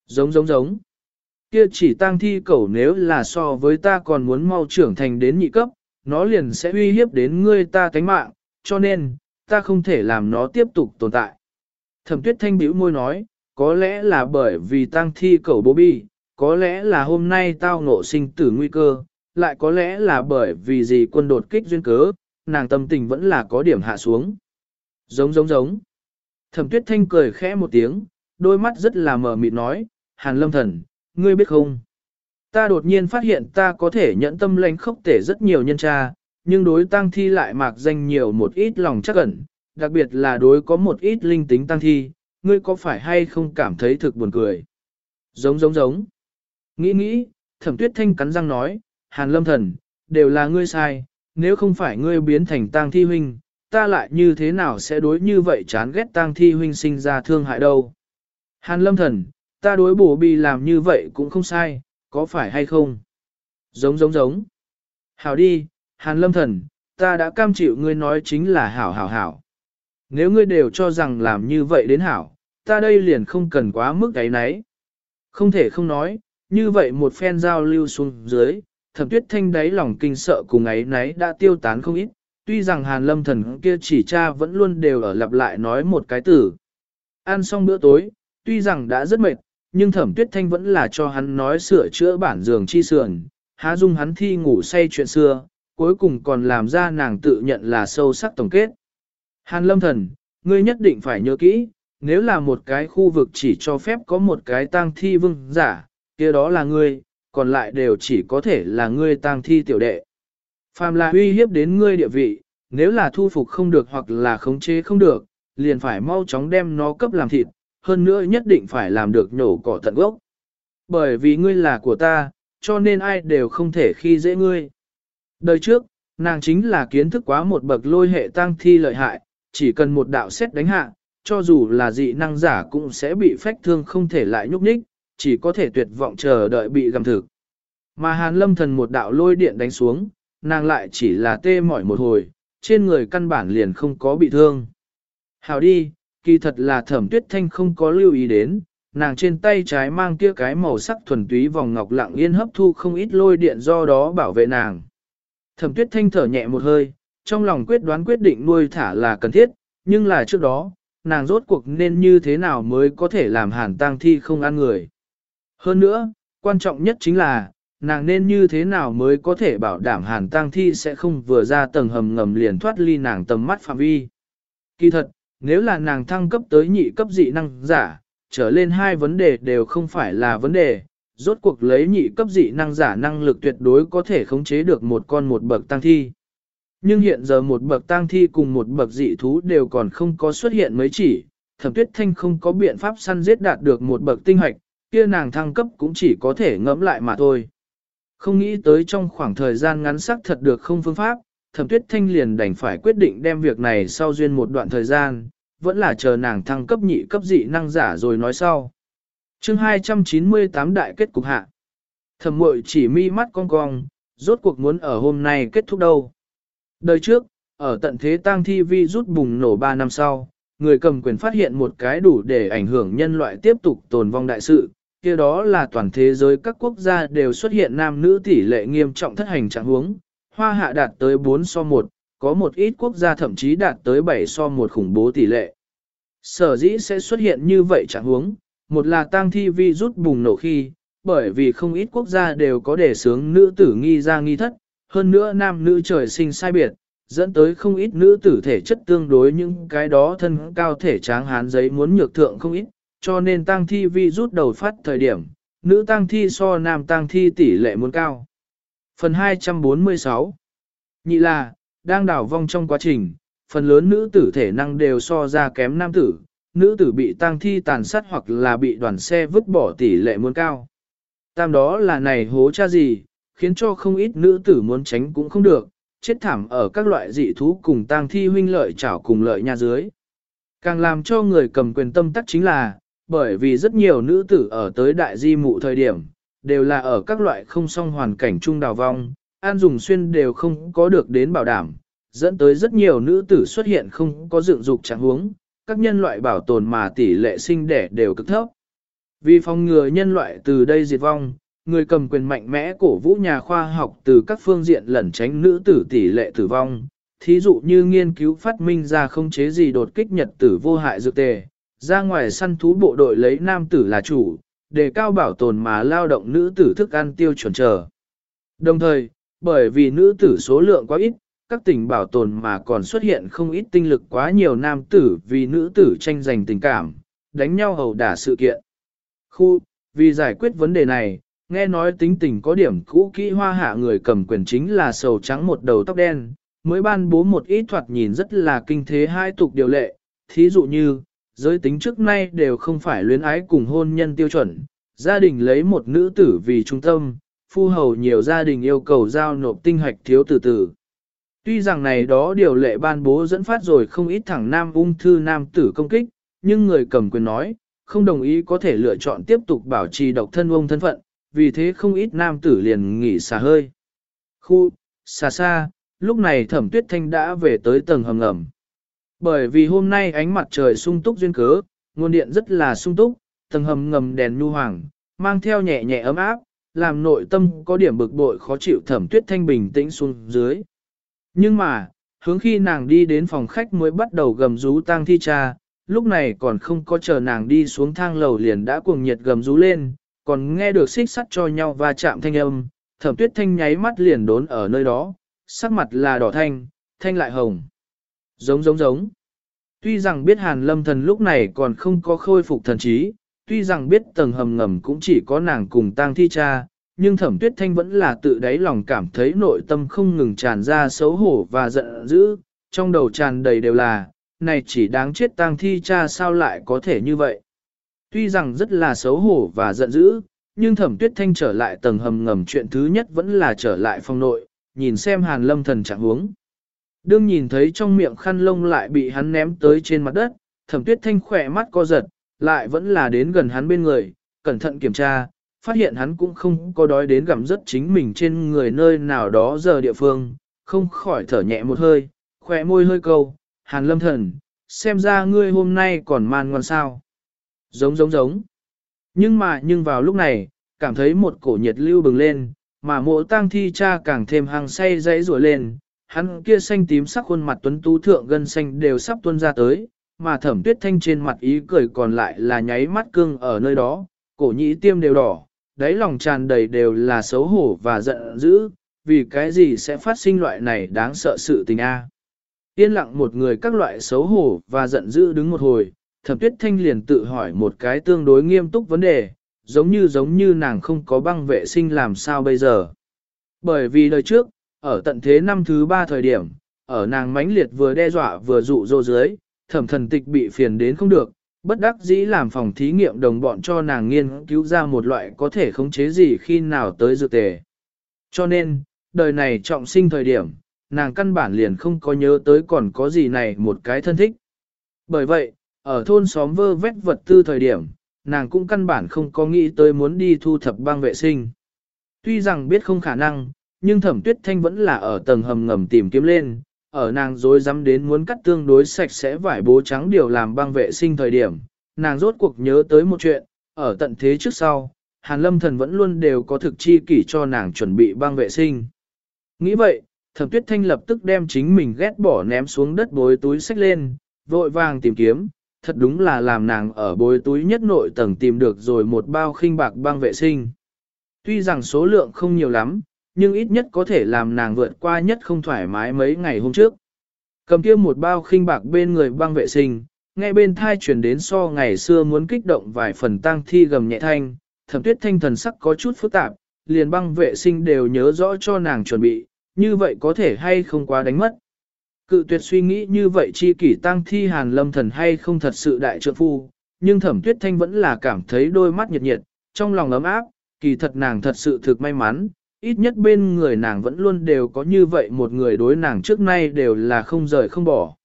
Giống giống giống. Kia chỉ tang thi cẩu nếu là so với ta còn muốn mau trưởng thành đến nhị cấp, nó liền sẽ uy hiếp đến ngươi ta tánh mạng, cho nên, ta không thể làm nó tiếp tục tồn tại. Thẩm tuyết thanh bĩu môi nói, có lẽ là bởi vì tang thi cẩu bố bi, có lẽ là hôm nay tao ngộ sinh tử nguy cơ, lại có lẽ là bởi vì gì quân đột kích duyên cớ, nàng tâm tình vẫn là có điểm hạ xuống. Giống giống giống. Thẩm tuyết thanh cười khẽ một tiếng, đôi mắt rất là mờ mịt nói, Hàn lâm thần, ngươi biết không? Ta đột nhiên phát hiện ta có thể nhận tâm lãnh khốc tể rất nhiều nhân tra, nhưng đối tăng thi lại mạc danh nhiều một ít lòng chắc ẩn, đặc biệt là đối có một ít linh tính tăng thi, ngươi có phải hay không cảm thấy thực buồn cười? Giống giống giống. Nghĩ nghĩ, thẩm tuyết thanh cắn răng nói, Hàn lâm thần, đều là ngươi sai, nếu không phải ngươi biến thành tang thi huynh, ta lại như thế nào sẽ đối như vậy chán ghét tang thi huynh sinh ra thương hại đâu. Hàn lâm thần, ta đối bổ bì làm như vậy cũng không sai, có phải hay không? Giống giống giống. Hảo đi, Hàn lâm thần, ta đã cam chịu ngươi nói chính là hảo hảo hảo. Nếu ngươi đều cho rằng làm như vậy đến hảo, ta đây liền không cần quá mức cái nấy. Không thể không nói, như vậy một phen giao lưu xuống dưới, thẩm tuyết thanh đáy lòng kinh sợ cùng ấy nấy đã tiêu tán không ít, tuy rằng hàn lâm thần kia chỉ cha vẫn luôn đều ở lặp lại nói một cái từ. Ăn xong bữa tối, tuy rằng đã rất mệt, nhưng thẩm tuyết thanh vẫn là cho hắn nói sửa chữa bản giường chi sườn, há dung hắn thi ngủ say chuyện xưa, cuối cùng còn làm ra nàng tự nhận là sâu sắc tổng kết. Hàn lâm thần, ngươi nhất định phải nhớ kỹ, nếu là một cái khu vực chỉ cho phép có một cái tang thi vương giả, kia đó là ngươi, còn lại đều chỉ có thể là ngươi tang thi tiểu đệ. Phàm là uy hiếp đến ngươi địa vị, nếu là thu phục không được hoặc là khống chế không được, liền phải mau chóng đem nó cấp làm thịt, hơn nữa nhất định phải làm được nhổ cỏ tận gốc. Bởi vì ngươi là của ta, cho nên ai đều không thể khi dễ ngươi. Đời trước, nàng chính là kiến thức quá một bậc lôi hệ tăng thi lợi hại, chỉ cần một đạo xét đánh hạ, cho dù là dị năng giả cũng sẽ bị phách thương không thể lại nhúc nhích, chỉ có thể tuyệt vọng chờ đợi bị gầm thực. Mà hàn lâm thần một đạo lôi điện đánh xuống, nàng lại chỉ là tê mỏi một hồi, trên người căn bản liền không có bị thương. Hào đi, kỳ thật là thẩm tuyết thanh không có lưu ý đến, nàng trên tay trái mang kia cái màu sắc thuần túy vòng ngọc lặng yên hấp thu không ít lôi điện do đó bảo vệ nàng. Thẩm tuyết thanh thở nhẹ một hơi, trong lòng quyết đoán quyết định nuôi thả là cần thiết, nhưng là trước đó, nàng rốt cuộc nên như thế nào mới có thể làm hàn tang thi không ăn người. Hơn nữa, quan trọng nhất chính là, nàng nên như thế nào mới có thể bảo đảm hàn tang thi sẽ không vừa ra tầng hầm ngầm liền thoát ly nàng tầm mắt phạm vi. Kỳ thật, nếu là nàng thăng cấp tới nhị cấp dị năng giả, trở lên hai vấn đề đều không phải là vấn đề, rốt cuộc lấy nhị cấp dị năng giả năng lực tuyệt đối có thể khống chế được một con một bậc tăng thi. Nhưng hiện giờ một bậc tăng thi cùng một bậc dị thú đều còn không có xuất hiện mấy chỉ, thẩm tuyết thanh không có biện pháp săn giết đạt được một bậc tinh hoạch, kia nàng thăng cấp cũng chỉ có thể ngẫm lại mà thôi. Không nghĩ tới trong khoảng thời gian ngắn sắc thật được không phương pháp, thẩm tuyết thanh liền đành phải quyết định đem việc này sau duyên một đoạn thời gian, vẫn là chờ nàng thăng cấp nhị cấp dị năng giả rồi nói sau. chương 298 đại kết cục hạ. Thẩm mội chỉ mi mắt cong cong, rốt cuộc muốn ở hôm nay kết thúc đâu. Đời trước, ở tận thế tang thi vi rút bùng nổ 3 năm sau, người cầm quyền phát hiện một cái đủ để ảnh hưởng nhân loại tiếp tục tồn vong đại sự, kia đó là toàn thế giới các quốc gia đều xuất hiện nam nữ tỷ lệ nghiêm trọng thất hành trạng huống, hoa hạ đạt tới 4 so 1, có một ít quốc gia thậm chí đạt tới 7 so 1 khủng bố tỷ lệ. Sở dĩ sẽ xuất hiện như vậy trạng huống, một là tang thi vi rút bùng nổ khi, bởi vì không ít quốc gia đều có đề sướng nữ tử nghi ra nghi thất, hơn nữa nam nữ trời sinh sai biệt, dẫn tới không ít nữ tử thể chất tương đối những cái đó thân cao thể tráng hán giấy muốn nhược thượng không ít, cho nên tang thi vi rút đầu phát thời điểm, nữ tang thi so nam tang thi tỷ lệ muốn cao. Phần 246 Nhị là, đang đảo vong trong quá trình, phần lớn nữ tử thể năng đều so ra kém nam tử, nữ tử bị tang thi tàn sát hoặc là bị đoàn xe vứt bỏ tỷ lệ muốn cao. Tam đó là này hố cha gì, khiến cho không ít nữ tử muốn tránh cũng không được, chết thảm ở các loại dị thú cùng tang thi huynh lợi chảo cùng lợi nhà dưới. Càng làm cho người cầm quyền tâm tắc chính là, bởi vì rất nhiều nữ tử ở tới đại di mụ thời điểm, đều là ở các loại không song hoàn cảnh chung đào vong, an dùng xuyên đều không có được đến bảo đảm, dẫn tới rất nhiều nữ tử xuất hiện không có dựng dục trạng huống, các nhân loại bảo tồn mà tỷ lệ sinh đẻ đều cực thấp. Vì phòng ngừa nhân loại từ đây diệt vong, người cầm quyền mạnh mẽ cổ vũ nhà khoa học từ các phương diện lẩn tránh nữ tử tỷ lệ tử vong, thí dụ như nghiên cứu phát minh ra không chế gì đột kích nhật tử vô hại dược tề, ra ngoài săn thú bộ đội lấy nam tử là chủ, để cao bảo tồn mà lao động nữ tử thức ăn tiêu chuẩn trở. Đồng thời, bởi vì nữ tử số lượng quá ít, các tỉnh bảo tồn mà còn xuất hiện không ít tinh lực quá nhiều nam tử vì nữ tử tranh giành tình cảm, đánh nhau hầu đả sự kiện. Khu, vì giải quyết vấn đề này, nghe nói tính tình có điểm cũ kỹ hoa hạ người cầm quyền chính là sầu trắng một đầu tóc đen, mới ban bố một ít thoạt nhìn rất là kinh thế hai tục điều lệ, thí dụ như, giới tính trước nay đều không phải luyến ái cùng hôn nhân tiêu chuẩn, gia đình lấy một nữ tử vì trung tâm, phu hầu nhiều gia đình yêu cầu giao nộp tinh hoạch thiếu tử tử. Tuy rằng này đó điều lệ ban bố dẫn phát rồi không ít thẳng nam ung thư nam tử công kích, nhưng người cầm quyền nói, không đồng ý có thể lựa chọn tiếp tục bảo trì độc thân ông thân phận, vì thế không ít nam tử liền nghỉ xả hơi. Khu, xa xa, lúc này thẩm tuyết thanh đã về tới tầng hầm ngầm. Bởi vì hôm nay ánh mặt trời sung túc duyên cớ, nguồn điện rất là sung túc, tầng hầm ngầm đèn nhu hoàng, mang theo nhẹ nhẹ ấm áp, làm nội tâm có điểm bực bội khó chịu thẩm tuyết thanh bình tĩnh xuống dưới. Nhưng mà, hướng khi nàng đi đến phòng khách mới bắt đầu gầm rú tang thi cha, lúc này còn không có chờ nàng đi xuống thang lầu liền đã cuồng nhiệt gầm rú lên, còn nghe được xích sắt cho nhau và chạm thanh âm, thẩm tuyết thanh nháy mắt liền đốn ở nơi đó, sắc mặt là đỏ thanh, thanh lại hồng. Giống giống giống. Tuy rằng biết hàn lâm thần lúc này còn không có khôi phục thần trí, tuy rằng biết tầng hầm ngầm cũng chỉ có nàng cùng tang thi cha, nhưng thẩm tuyết thanh vẫn là tự đáy lòng cảm thấy nội tâm không ngừng tràn ra xấu hổ và giận dữ, trong đầu tràn đầy đều là, này chỉ đáng chết tang thi cha sao lại có thể như vậy. Tuy rằng rất là xấu hổ và giận dữ, nhưng thẩm tuyết thanh trở lại tầng hầm ngầm chuyện thứ nhất vẫn là trở lại phòng nội, nhìn xem hàn lâm thần trạng huống. Đương nhìn thấy trong miệng khăn lông lại bị hắn ném tới trên mặt đất, thẩm tuyết thanh khỏe mắt co giật, lại vẫn là đến gần hắn bên người, cẩn thận kiểm tra, phát hiện hắn cũng không có đói đến gặm rất chính mình trên người nơi nào đó giờ địa phương, không khỏi thở nhẹ một hơi, khỏe môi hơi câu, hàn lâm thần, xem ra ngươi hôm nay còn man ngoan sao. Giống giống giống. Nhưng mà nhưng vào lúc này, cảm thấy một cổ nhiệt lưu bừng lên, mà mộ tang thi cha càng thêm hàng say dãy rủa lên, hắn kia xanh tím sắc khuôn mặt tuấn tú thượng gân xanh đều sắp tuôn ra tới, mà thẩm tuyết thanh trên mặt ý cười còn lại là nháy mắt cưng ở nơi đó, cổ nhĩ tiêm đều đỏ, đáy lòng tràn đầy đều là xấu hổ và giận dữ, vì cái gì sẽ phát sinh loại này đáng sợ sự tình a. Yên lặng một người các loại xấu hổ và giận dữ đứng một hồi, thẩm tuyết thanh liền tự hỏi một cái tương đối nghiêm túc vấn đề, giống như giống như nàng không có băng vệ sinh làm sao bây giờ. Bởi vì đời trước, ở tận thế năm thứ ba thời điểm, ở nàng mãnh liệt vừa đe dọa vừa dụ dỗ dưới, thẩm thần tịch bị phiền đến không được, bất đắc dĩ làm phòng thí nghiệm đồng bọn cho nàng nghiên cứu ra một loại có thể khống chế gì khi nào tới dược tề. Cho nên, đời này trọng sinh thời điểm, nàng căn bản liền không có nhớ tới còn có gì này một cái thân thích. Bởi vậy, ở thôn xóm vơ vét vật tư thời điểm, nàng cũng căn bản không có nghĩ tới muốn đi thu thập băng vệ sinh. Tuy rằng biết không khả năng, nhưng thẩm tuyết thanh vẫn là ở tầng hầm ngầm tìm kiếm lên, ở nàng dối dám đến muốn cắt tương đối sạch sẽ vải bố trắng điều làm băng vệ sinh thời điểm, nàng rốt cuộc nhớ tới một chuyện, ở tận thế trước sau, Hàn Lâm Thần vẫn luôn đều có thực chi kỷ cho nàng chuẩn bị băng vệ sinh. Nghĩ vậy, thẩm tuyết thanh lập tức đem chính mình ghét bỏ ném xuống đất bối túi sách lên, vội vàng tìm kiếm, thật đúng là làm nàng ở bối túi nhất nội tầng tìm được rồi một bao khinh bạc băng vệ sinh. Tuy rằng số lượng không nhiều lắm, nhưng ít nhất có thể làm nàng vượt qua nhất không thoải mái mấy ngày hôm trước. Cầm kia một bao khinh bạc bên người băng vệ sinh, nghe bên thai chuyển đến so ngày xưa muốn kích động vài phần tang thi gầm nhẹ thanh, thẩm tuyết thanh thần sắc có chút phức tạp, liền băng vệ sinh đều nhớ rõ cho nàng chuẩn bị, như vậy có thể hay không quá đánh mất. Cự tuyệt suy nghĩ như vậy chi kỷ tang thi hàn lâm thần hay không thật sự đại trượng phu, nhưng thẩm tuyết thanh vẫn là cảm thấy đôi mắt nhiệt nhiệt, trong lòng ấm áp, kỳ thật nàng thật sự thực may mắn, ít nhất bên người nàng vẫn luôn đều có như vậy một người đối nàng trước nay đều là không rời không bỏ.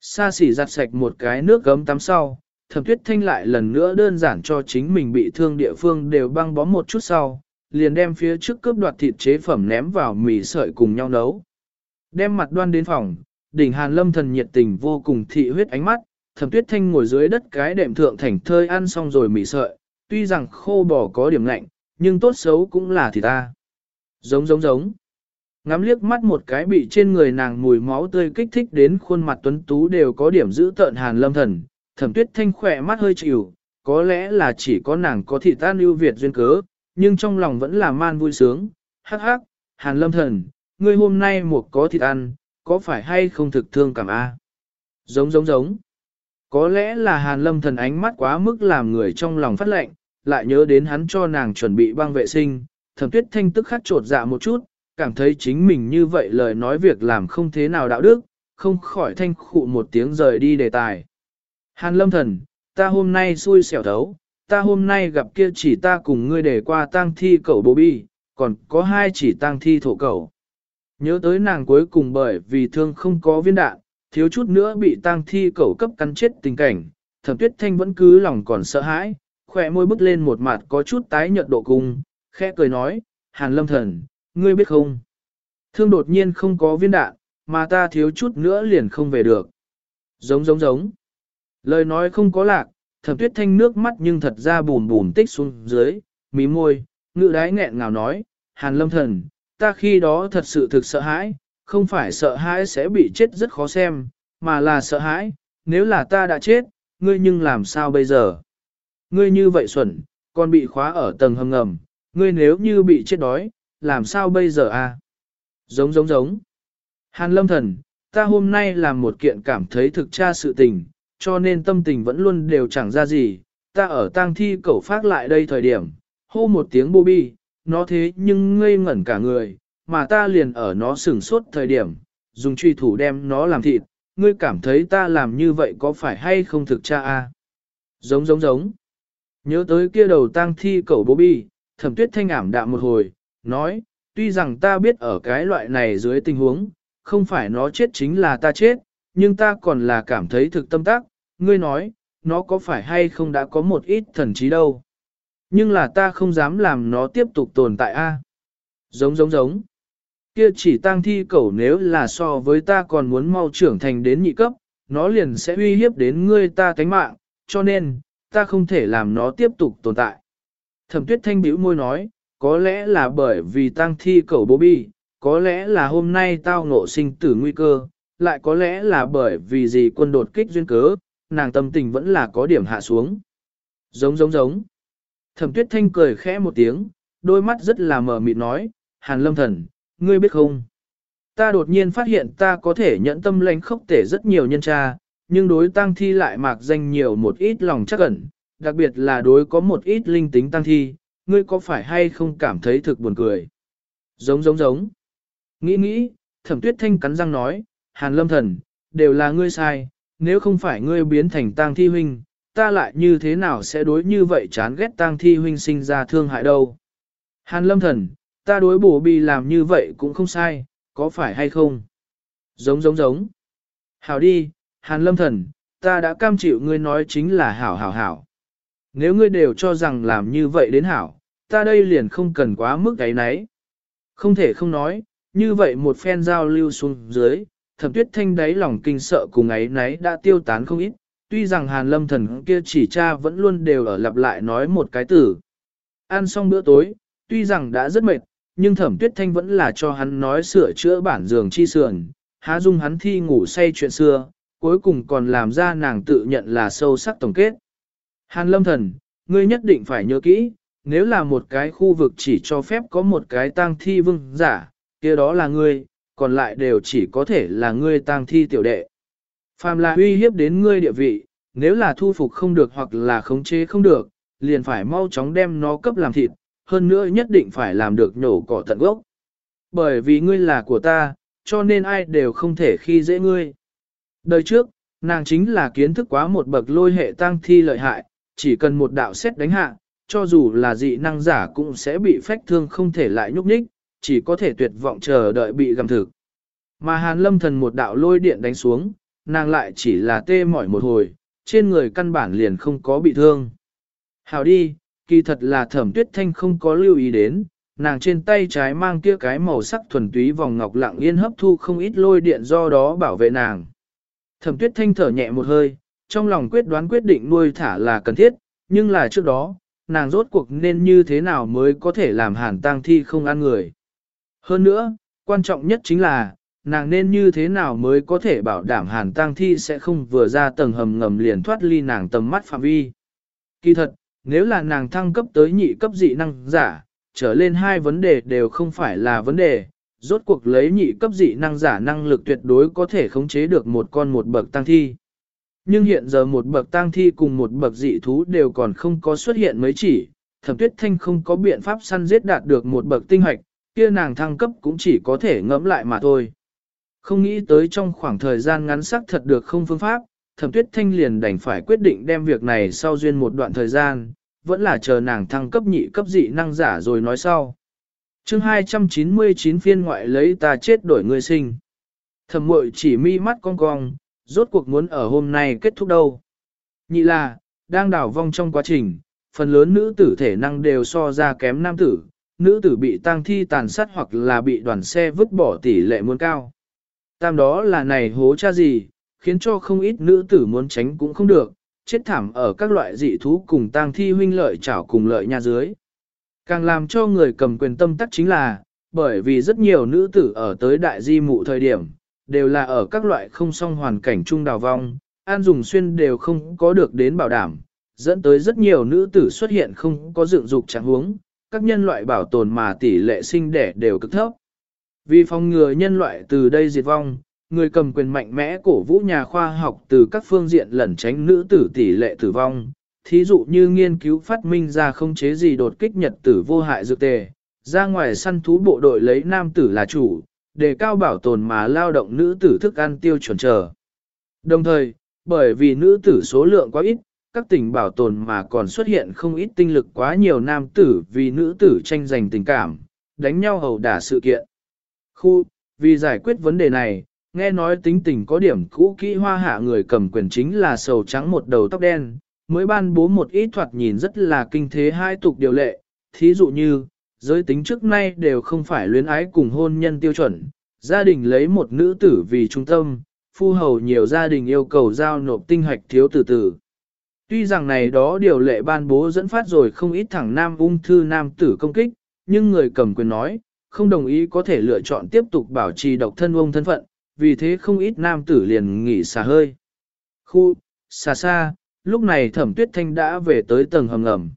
Sa xỉ giặt sạch một cái nước gấm tắm sau, thẩm tuyết thanh lại lần nữa đơn giản cho chính mình bị thương địa phương đều băng bó một chút sau, liền đem phía trước cướp đoạt thịt chế phẩm ném vào mì sợi cùng nhau nấu. Đem mặt đoan đến phòng, đỉnh hàn lâm thần nhiệt tình vô cùng thị huyết ánh mắt, thẩm tuyết thanh ngồi dưới đất cái đệm thượng thành thơi ăn xong rồi mì sợi, tuy rằng khô bò có điểm lạnh, nhưng tốt xấu cũng là thịt ta. Giống giống giống. Ngắm liếc mắt một cái bị trên người nàng mùi máu tươi kích thích đến khuôn mặt tuấn tú đều có điểm giữ tợn hàn lâm thần, thẩm tuyết thanh khỏe mắt hơi chịu, có lẽ là chỉ có nàng có thị tan ưu việt duyên cớ, nhưng trong lòng vẫn là man vui sướng. Hắc hắc, hàn lâm thần, ngươi hôm nay một có thịt ăn, có phải hay không thực thương cảm a? À? Giống giống giống. Có lẽ là hàn lâm thần ánh mắt quá mức làm người trong lòng phát lệnh, lại nhớ đến hắn cho nàng chuẩn bị băng vệ sinh, thẩm tuyết thanh tức khắc trột dạ một chút, cảm thấy chính mình như vậy lời nói việc làm không thế nào đạo đức, không khỏi thanh khụ một tiếng rời đi đề tài. Hàn lâm thần, ta hôm nay xui xẻo thấu, ta hôm nay gặp kia chỉ ta cùng ngươi để qua tang thi cẩu bố bi, còn có hai chỉ tang thi thổ cẩu. Nhớ tới nàng cuối cùng bởi vì thương không có viên đạn, thiếu chút nữa bị tang thi cẩu cấp cắn chết tình cảnh, thẩm tuyết thanh vẫn cứ lòng còn sợ hãi, khỏe môi bứt lên một mặt có chút tái nhợt độ cung, khẽ cười nói, hàn lâm thần, ngươi biết không? Thương đột nhiên không có viên đạn, mà ta thiếu chút nữa liền không về được. Giống giống giống. Lời nói không có lạc, thẩm tuyết thanh nước mắt nhưng thật ra bùn bùn tích xuống dưới, mí môi, ngự đái nghẹn ngào nói, hàn lâm thần, ta khi đó thật sự thực sợ hãi, không phải sợ hãi sẽ bị chết rất khó xem, mà là sợ hãi, nếu là ta đã chết, ngươi nhưng làm sao bây giờ? Ngươi như vậy xuẩn, còn bị khóa ở tầng hầm ngầm, ngươi nếu như bị chết đói, làm sao bây giờ a? À? Giống giống giống. Hàn lâm thần, ta hôm nay làm một kiện cảm thấy thực tra sự tình, cho nên tâm tình vẫn luôn đều chẳng ra gì. Ta ở tang thi cẩu phát lại đây thời điểm, hô một tiếng bô bi, nó thế nhưng ngây ngẩn cả người, mà ta liền ở nó sửng sốt thời điểm, dùng truy thủ đem nó làm thịt, ngươi cảm thấy ta làm như vậy có phải hay không thực cha a? À? Giống giống giống. Nhớ tới kia đầu tang thi cẩu bố bi, thẩm tuyết thanh ảm đạm một hồi, nói, tuy rằng ta biết ở cái loại này dưới tình huống, không phải nó chết chính là ta chết, nhưng ta còn là cảm thấy thực tâm tác, ngươi nói, nó có phải hay không đã có một ít thần trí đâu. Nhưng là ta không dám làm nó tiếp tục tồn tại a. Giống giống giống. Kia chỉ tang thi cẩu nếu là so với ta còn muốn mau trưởng thành đến nhị cấp, nó liền sẽ uy hiếp đến ngươi ta tánh mạng, cho nên, ta không thể làm nó tiếp tục tồn tại. Thẩm tuyết thanh bĩu môi nói, có lẽ là bởi vì tang thi cầu bố bi, có lẽ là hôm nay tao ngộ sinh tử nguy cơ, lại có lẽ là bởi vì gì quân đột kích duyên cớ, nàng tâm tình vẫn là có điểm hạ xuống. Giống giống giống. Thẩm tuyết thanh cười khẽ một tiếng, đôi mắt rất là mờ mịt nói, Hàn lâm thần, ngươi biết không? Ta đột nhiên phát hiện ta có thể nhận tâm lãnh khốc tể rất nhiều nhân tra, nhưng đối tăng thi lại mạc danh nhiều một ít lòng chắc ẩn, đặc biệt là đối có một ít linh tính tăng thi, ngươi có phải hay không cảm thấy thực buồn cười? Giống giống giống. Nghĩ nghĩ, thẩm tuyết thanh cắn răng nói, Hàn lâm thần, đều là ngươi sai, nếu không phải ngươi biến thành tang thi huynh, ta lại như thế nào sẽ đối như vậy chán ghét tang thi huynh sinh ra thương hại đâu. Hàn lâm thần, ta đối bổ bì làm như vậy cũng không sai, có phải hay không? Giống giống giống. Hảo đi, Hàn lâm thần, ta đã cam chịu ngươi nói chính là hảo hảo hảo. Nếu ngươi đều cho rằng làm như vậy đến hảo, ta đây liền không cần quá mức ấy nấy. Không thể không nói, như vậy một phen giao lưu xuống dưới, thẩm tuyết thanh đáy lòng kinh sợ cùng ấy nấy đã tiêu tán không ít, tuy rằng hàn lâm thần kia chỉ cha vẫn luôn đều ở lặp lại nói một cái từ. Ăn xong bữa tối, tuy rằng đã rất mệt, nhưng thẩm tuyết thanh vẫn là cho hắn nói sửa chữa bản giường chi sườn, há dung hắn thi ngủ say chuyện xưa, cuối cùng còn làm ra nàng tự nhận là sâu sắc tổng kết. Hàn lâm thần, ngươi nhất định phải nhớ kỹ, nếu là một cái khu vực chỉ cho phép có một cái tang thi vương giả, kia đó là ngươi, còn lại đều chỉ có thể là ngươi tang thi tiểu đệ. Phàm là uy hiếp đến ngươi địa vị, nếu là thu phục không được hoặc là khống chế không được, liền phải mau chóng đem nó cấp làm thịt, hơn nữa nhất định phải làm được nhổ cỏ tận gốc. Bởi vì ngươi là của ta, cho nên ai đều không thể khi dễ ngươi. Đời trước, nàng chính là kiến thức quá một bậc lôi hệ tăng thi lợi hại, chỉ cần một đạo xét đánh hạ, cho dù là dị năng giả cũng sẽ bị phách thương không thể lại nhúc nhích, chỉ có thể tuyệt vọng chờ đợi bị gầm thực. Mà hàn lâm thần một đạo lôi điện đánh xuống, nàng lại chỉ là tê mỏi một hồi, trên người căn bản liền không có bị thương. Hào đi, kỳ thật là thẩm tuyết thanh không có lưu ý đến, nàng trên tay trái mang kia cái màu sắc thuần túy vòng ngọc lặng yên hấp thu không ít lôi điện do đó bảo vệ nàng. Thẩm tuyết thanh thở nhẹ một hơi, trong lòng quyết đoán quyết định nuôi thả là cần thiết, nhưng là trước đó, nàng rốt cuộc nên như thế nào mới có thể làm hàn tang thi không ăn người. Hơn nữa, quan trọng nhất chính là, nàng nên như thế nào mới có thể bảo đảm hàn tang thi sẽ không vừa ra tầng hầm ngầm liền thoát ly nàng tầm mắt phạm vi. Kỳ thật, nếu là nàng thăng cấp tới nhị cấp dị năng giả, trở lên hai vấn đề đều không phải là vấn đề, rốt cuộc lấy nhị cấp dị năng giả năng lực tuyệt đối có thể khống chế được một con một bậc tăng thi. Nhưng hiện giờ một bậc tang thi cùng một bậc dị thú đều còn không có xuất hiện mấy chỉ, thẩm tuyết thanh không có biện pháp săn giết đạt được một bậc tinh hoạch, kia nàng thăng cấp cũng chỉ có thể ngẫm lại mà thôi. Không nghĩ tới trong khoảng thời gian ngắn sắc thật được không phương pháp, thẩm tuyết thanh liền đành phải quyết định đem việc này sau duyên một đoạn thời gian, vẫn là chờ nàng thăng cấp nhị cấp dị năng giả rồi nói sau. chương 299 phiên ngoại lấy ta chết đổi người sinh. Thẩm mội chỉ mi mắt cong cong, rốt cuộc muốn ở hôm nay kết thúc đâu. Nhị là, đang đảo vong trong quá trình, phần lớn nữ tử thể năng đều so ra kém nam tử, nữ tử bị tang thi tàn sát hoặc là bị đoàn xe vứt bỏ tỷ lệ muốn cao. Tam đó là này hố cha gì, khiến cho không ít nữ tử muốn tránh cũng không được, chết thảm ở các loại dị thú cùng tang thi huynh lợi chảo cùng lợi nhà dưới. Càng làm cho người cầm quyền tâm tắc chính là, bởi vì rất nhiều nữ tử ở tới đại di mụ thời điểm, đều là ở các loại không song hoàn cảnh chung đào vong, an dùng xuyên đều không có được đến bảo đảm, dẫn tới rất nhiều nữ tử xuất hiện không có dựng dục trạng huống, các nhân loại bảo tồn mà tỷ lệ sinh đẻ đều cực thấp. Vì phòng ngừa nhân loại từ đây diệt vong, người cầm quyền mạnh mẽ cổ vũ nhà khoa học từ các phương diện lẩn tránh nữ tử tỷ lệ tử vong, thí dụ như nghiên cứu phát minh ra không chế gì đột kích nhật tử vô hại dược tề, ra ngoài săn thú bộ đội lấy nam tử là chủ, đề cao bảo tồn mà lao động nữ tử thức ăn tiêu chuẩn trở. Đồng thời, bởi vì nữ tử số lượng quá ít, các tỉnh bảo tồn mà còn xuất hiện không ít tinh lực quá nhiều nam tử vì nữ tử tranh giành tình cảm, đánh nhau hầu đả sự kiện. Khu, vì giải quyết vấn đề này, nghe nói tính tình có điểm cũ kỹ hoa hạ người cầm quyền chính là sầu trắng một đầu tóc đen, mới ban bố một ít thoạt nhìn rất là kinh thế hai tục điều lệ, thí dụ như, giới tính trước nay đều không phải luyến ái cùng hôn nhân tiêu chuẩn, gia đình lấy một nữ tử vì trung tâm, phu hầu nhiều gia đình yêu cầu giao nộp tinh hoạch thiếu tử tử. Tuy rằng này đó điều lệ ban bố dẫn phát rồi không ít thẳng nam ung thư nam tử công kích, nhưng người cầm quyền nói, không đồng ý có thể lựa chọn tiếp tục bảo trì độc thân ông thân phận, vì thế không ít nam tử liền nghỉ xả hơi. Khu, xa xa, lúc này thẩm tuyết thanh đã về tới tầng hầm ngầm.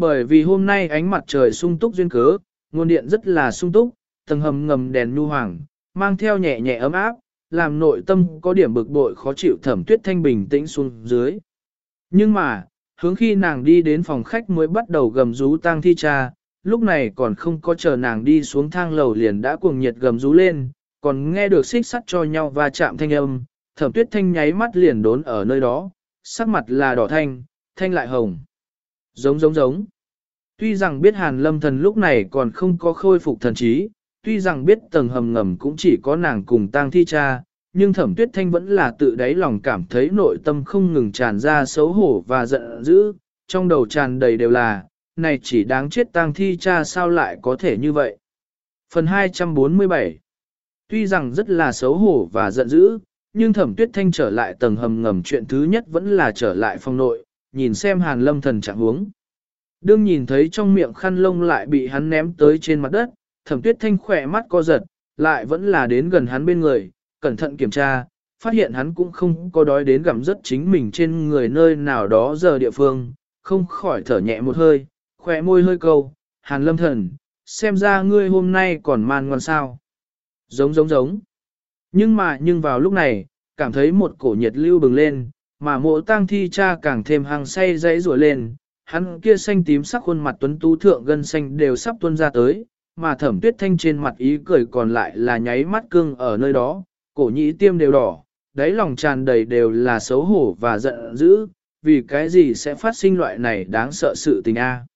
Bởi vì hôm nay ánh mặt trời sung túc duyên cớ, nguồn điện rất là sung túc, tầng hầm ngầm đèn nu hoàng, mang theo nhẹ nhẹ ấm áp, làm nội tâm có điểm bực bội khó chịu thẩm tuyết thanh bình tĩnh xuống dưới. Nhưng mà, hướng khi nàng đi đến phòng khách mới bắt đầu gầm rú tang thi cha, lúc này còn không có chờ nàng đi xuống thang lầu liền đã cuồng nhiệt gầm rú lên, còn nghe được xích sắt cho nhau và chạm thanh âm, thẩm tuyết thanh nháy mắt liền đốn ở nơi đó, sắc mặt là đỏ thanh, thanh lại hồng. Giống giống giống. Tuy rằng biết hàn lâm thần lúc này còn không có khôi phục thần trí, tuy rằng biết tầng hầm ngầm cũng chỉ có nàng cùng tang thi cha, nhưng thẩm tuyết thanh vẫn là tự đáy lòng cảm thấy nội tâm không ngừng tràn ra xấu hổ và giận dữ, trong đầu tràn đầy đều là, này chỉ đáng chết tang thi cha sao lại có thể như vậy. Phần 247 Tuy rằng rất là xấu hổ và giận dữ, nhưng thẩm tuyết thanh trở lại tầng hầm ngầm chuyện thứ nhất vẫn là trở lại phòng nội, nhìn xem hàn lâm thần trạng huống. Đương nhìn thấy trong miệng khăn lông lại bị hắn ném tới trên mặt đất, thẩm tuyết thanh khỏe mắt co giật, lại vẫn là đến gần hắn bên người, cẩn thận kiểm tra, phát hiện hắn cũng không có đói đến gặm rất chính mình trên người nơi nào đó giờ địa phương, không khỏi thở nhẹ một hơi, khỏe môi hơi câu, hàn lâm thần, xem ra ngươi hôm nay còn man ngoan sao. Giống giống giống. Nhưng mà nhưng vào lúc này, cảm thấy một cổ nhiệt lưu bừng lên, mà mộ tang thi cha càng thêm hàng say dãy rủa lên, hắn kia xanh tím sắc khuôn mặt tuấn tú thượng gân xanh đều sắp tuôn ra tới, mà thẩm tuyết thanh trên mặt ý cười còn lại là nháy mắt cưng ở nơi đó, cổ nhĩ tiêm đều đỏ, đáy lòng tràn đầy đều là xấu hổ và giận dữ, vì cái gì sẽ phát sinh loại này đáng sợ sự tình a.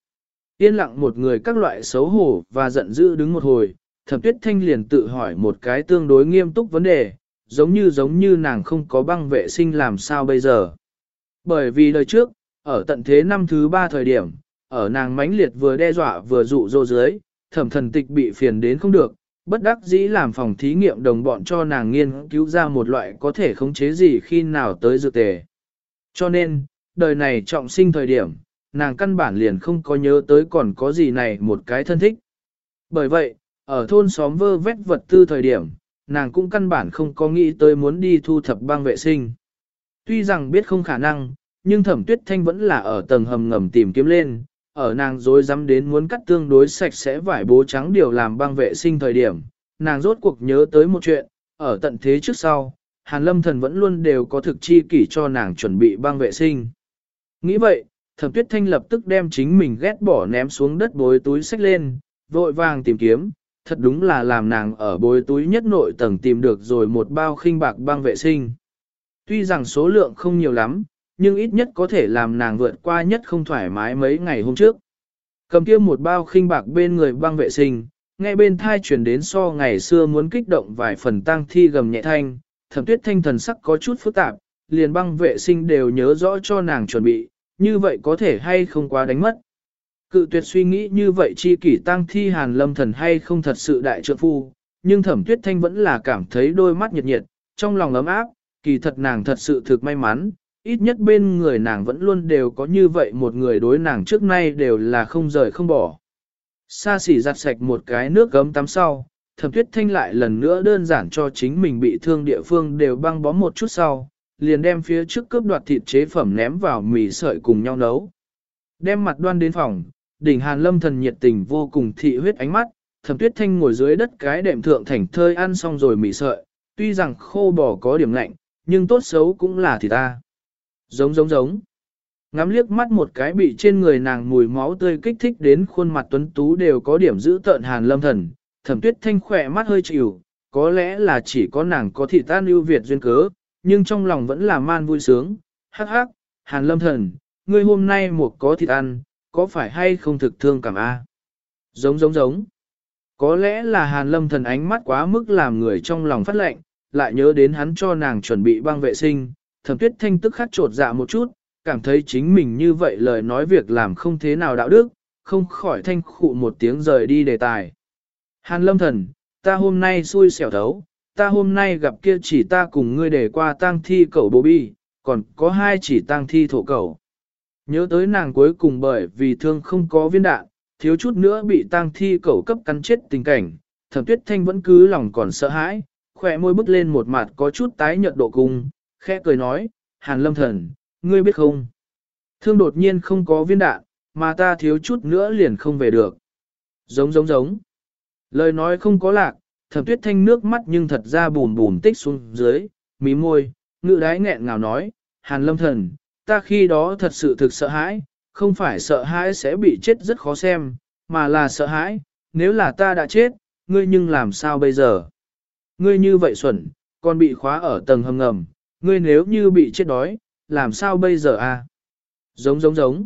Yên lặng một người các loại xấu hổ và giận dữ đứng một hồi, thẩm tuyết thanh liền tự hỏi một cái tương đối nghiêm túc vấn đề, giống như giống như nàng không có băng vệ sinh làm sao bây giờ. Bởi vì đời trước, ở tận thế năm thứ ba thời điểm, ở nàng mãnh liệt vừa đe dọa vừa dụ dỗ dưới, thẩm thần tịch bị phiền đến không được, bất đắc dĩ làm phòng thí nghiệm đồng bọn cho nàng nghiên cứu ra một loại có thể khống chế gì khi nào tới dự tề. Cho nên, đời này trọng sinh thời điểm, nàng căn bản liền không có nhớ tới còn có gì này một cái thân thích. Bởi vậy, ở thôn xóm vơ vét vật tư thời điểm, nàng cũng căn bản không có nghĩ tới muốn đi thu thập băng vệ sinh. Tuy rằng biết không khả năng, nhưng thẩm tuyết thanh vẫn là ở tầng hầm ngầm tìm kiếm lên, ở nàng dối dám đến muốn cắt tương đối sạch sẽ vải bố trắng điều làm băng vệ sinh thời điểm, nàng rốt cuộc nhớ tới một chuyện, ở tận thế trước sau, Hàn Lâm Thần vẫn luôn đều có thực chi kỷ cho nàng chuẩn bị băng vệ sinh. Nghĩ vậy, Thẩm Tuyết Thanh lập tức đem chính mình ghét bỏ ném xuống đất bối túi sách lên, vội vàng tìm kiếm, thật đúng là làm nàng ở bối túi nhất nội tầng tìm được rồi một bao khinh bạc băng vệ sinh. Tuy rằng số lượng không nhiều lắm, nhưng ít nhất có thể làm nàng vượt qua nhất không thoải mái mấy ngày hôm trước. Cầm kia một bao khinh bạc bên người băng vệ sinh, nghe bên thai chuyển đến so ngày xưa muốn kích động vài phần tang thi gầm nhẹ thanh, thẩm tuyết thanh thần sắc có chút phức tạp, liền băng vệ sinh đều nhớ rõ cho nàng chuẩn bị, như vậy có thể hay không quá đánh mất. Cự tuyệt suy nghĩ như vậy chi kỷ tăng thi hàn lâm thần hay không thật sự đại trượng phu, nhưng thẩm tuyết thanh vẫn là cảm thấy đôi mắt nhiệt nhiệt, trong lòng ấm áp, kỳ thật nàng thật sự thực may mắn, ít nhất bên người nàng vẫn luôn đều có như vậy một người đối nàng trước nay đều là không rời không bỏ. Sa xỉ giặt sạch một cái nước gấm tắm sau, thẩm tuyết thanh lại lần nữa đơn giản cho chính mình bị thương địa phương đều băng bó một chút sau, liền đem phía trước cướp đoạt thịt chế phẩm ném vào mì sợi cùng nhau nấu. Đem mặt đoan đến phòng, đỉnh hàn lâm thần nhiệt tình vô cùng thị huyết ánh mắt, thẩm tuyết thanh ngồi dưới đất cái đệm thượng thành thơi ăn xong rồi mỉ sợi, tuy rằng khô bò có điểm lạnh, nhưng tốt xấu cũng là thì ta. Giống giống giống. Ngắm liếc mắt một cái bị trên người nàng mùi máu tươi kích thích đến khuôn mặt tuấn tú đều có điểm giữ tợn hàn lâm thần, thẩm tuyết thanh khỏe mắt hơi chịu, có lẽ là chỉ có nàng có thị tan ưu Việt duyên cớ, nhưng trong lòng vẫn là man vui sướng, hắc hắc, hàn lâm thần, ngươi hôm nay một có thịt ăn, có phải hay không thực thương cảm a? Giống giống giống. Có lẽ là hàn lâm thần ánh mắt quá mức làm người trong lòng phát lệnh, lại nhớ đến hắn cho nàng chuẩn bị băng vệ sinh, thẩm tuyết thanh tức khắc trột dạ một chút, cảm thấy chính mình như vậy lời nói việc làm không thế nào đạo đức, không khỏi thanh khụ một tiếng rời đi đề tài. Hàn lâm thần, ta hôm nay xui xẻo thấu, ta hôm nay gặp kia chỉ ta cùng ngươi để qua tang thi cẩu bố bi, còn có hai chỉ tang thi thổ cẩu. Nhớ tới nàng cuối cùng bởi vì thương không có viên đạn, thiếu chút nữa bị tang thi cẩu cấp cắn chết tình cảnh, thẩm tuyết thanh vẫn cứ lòng còn sợ hãi, khỏe môi bứt lên một mặt có chút tái nhợt độ cung, khẽ cười nói, hàn lâm thần, ngươi biết không? Thương đột nhiên không có viên đạn, mà ta thiếu chút nữa liền không về được. Giống giống giống. Lời nói không có lạc, thẩm tuyết thanh nước mắt nhưng thật ra bùn bùn tích xuống dưới, mí môi, ngự đái nghẹn ngào nói, hàn lâm thần, ta khi đó thật sự thực sợ hãi, không phải sợ hãi sẽ bị chết rất khó xem, mà là sợ hãi, nếu là ta đã chết, ngươi nhưng làm sao bây giờ? Ngươi như vậy xuẩn, còn bị khóa ở tầng hầm ngầm, ngươi nếu như bị chết đói, làm sao bây giờ a? À? Giống giống giống.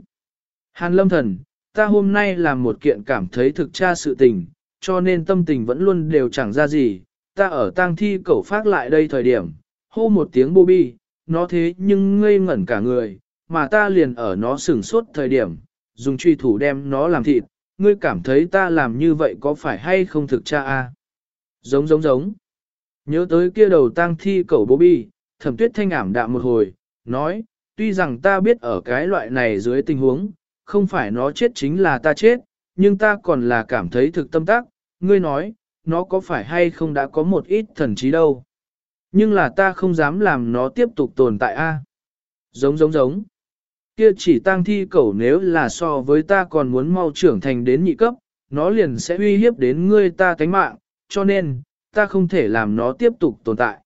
Hàn lâm thần, ta hôm nay làm một kiện cảm thấy thực tra sự tình, cho nên tâm tình vẫn luôn đều chẳng ra gì. Ta ở tang thi cẩu phát lại đây thời điểm, hô một tiếng bô bi, nó thế nhưng ngây ngẩn cả người, mà ta liền ở nó sửng sốt thời điểm, dùng truy thủ đem nó làm thịt, ngươi cảm thấy ta làm như vậy có phải hay không thực cha a? Giống giống giống. Nhớ tới kia đầu tang thi cẩu bố bi, thẩm tuyết thanh ảm đạm một hồi, nói, tuy rằng ta biết ở cái loại này dưới tình huống, không phải nó chết chính là ta chết, nhưng ta còn là cảm thấy thực tâm tác, ngươi nói, nó có phải hay không đã có một ít thần trí đâu. Nhưng là ta không dám làm nó tiếp tục tồn tại a. Giống giống giống. Kia chỉ tang thi cẩu nếu là so với ta còn muốn mau trưởng thành đến nhị cấp, nó liền sẽ uy hiếp đến ngươi ta tánh mạng, cho nên, ta không thể làm nó tiếp tục tồn tại.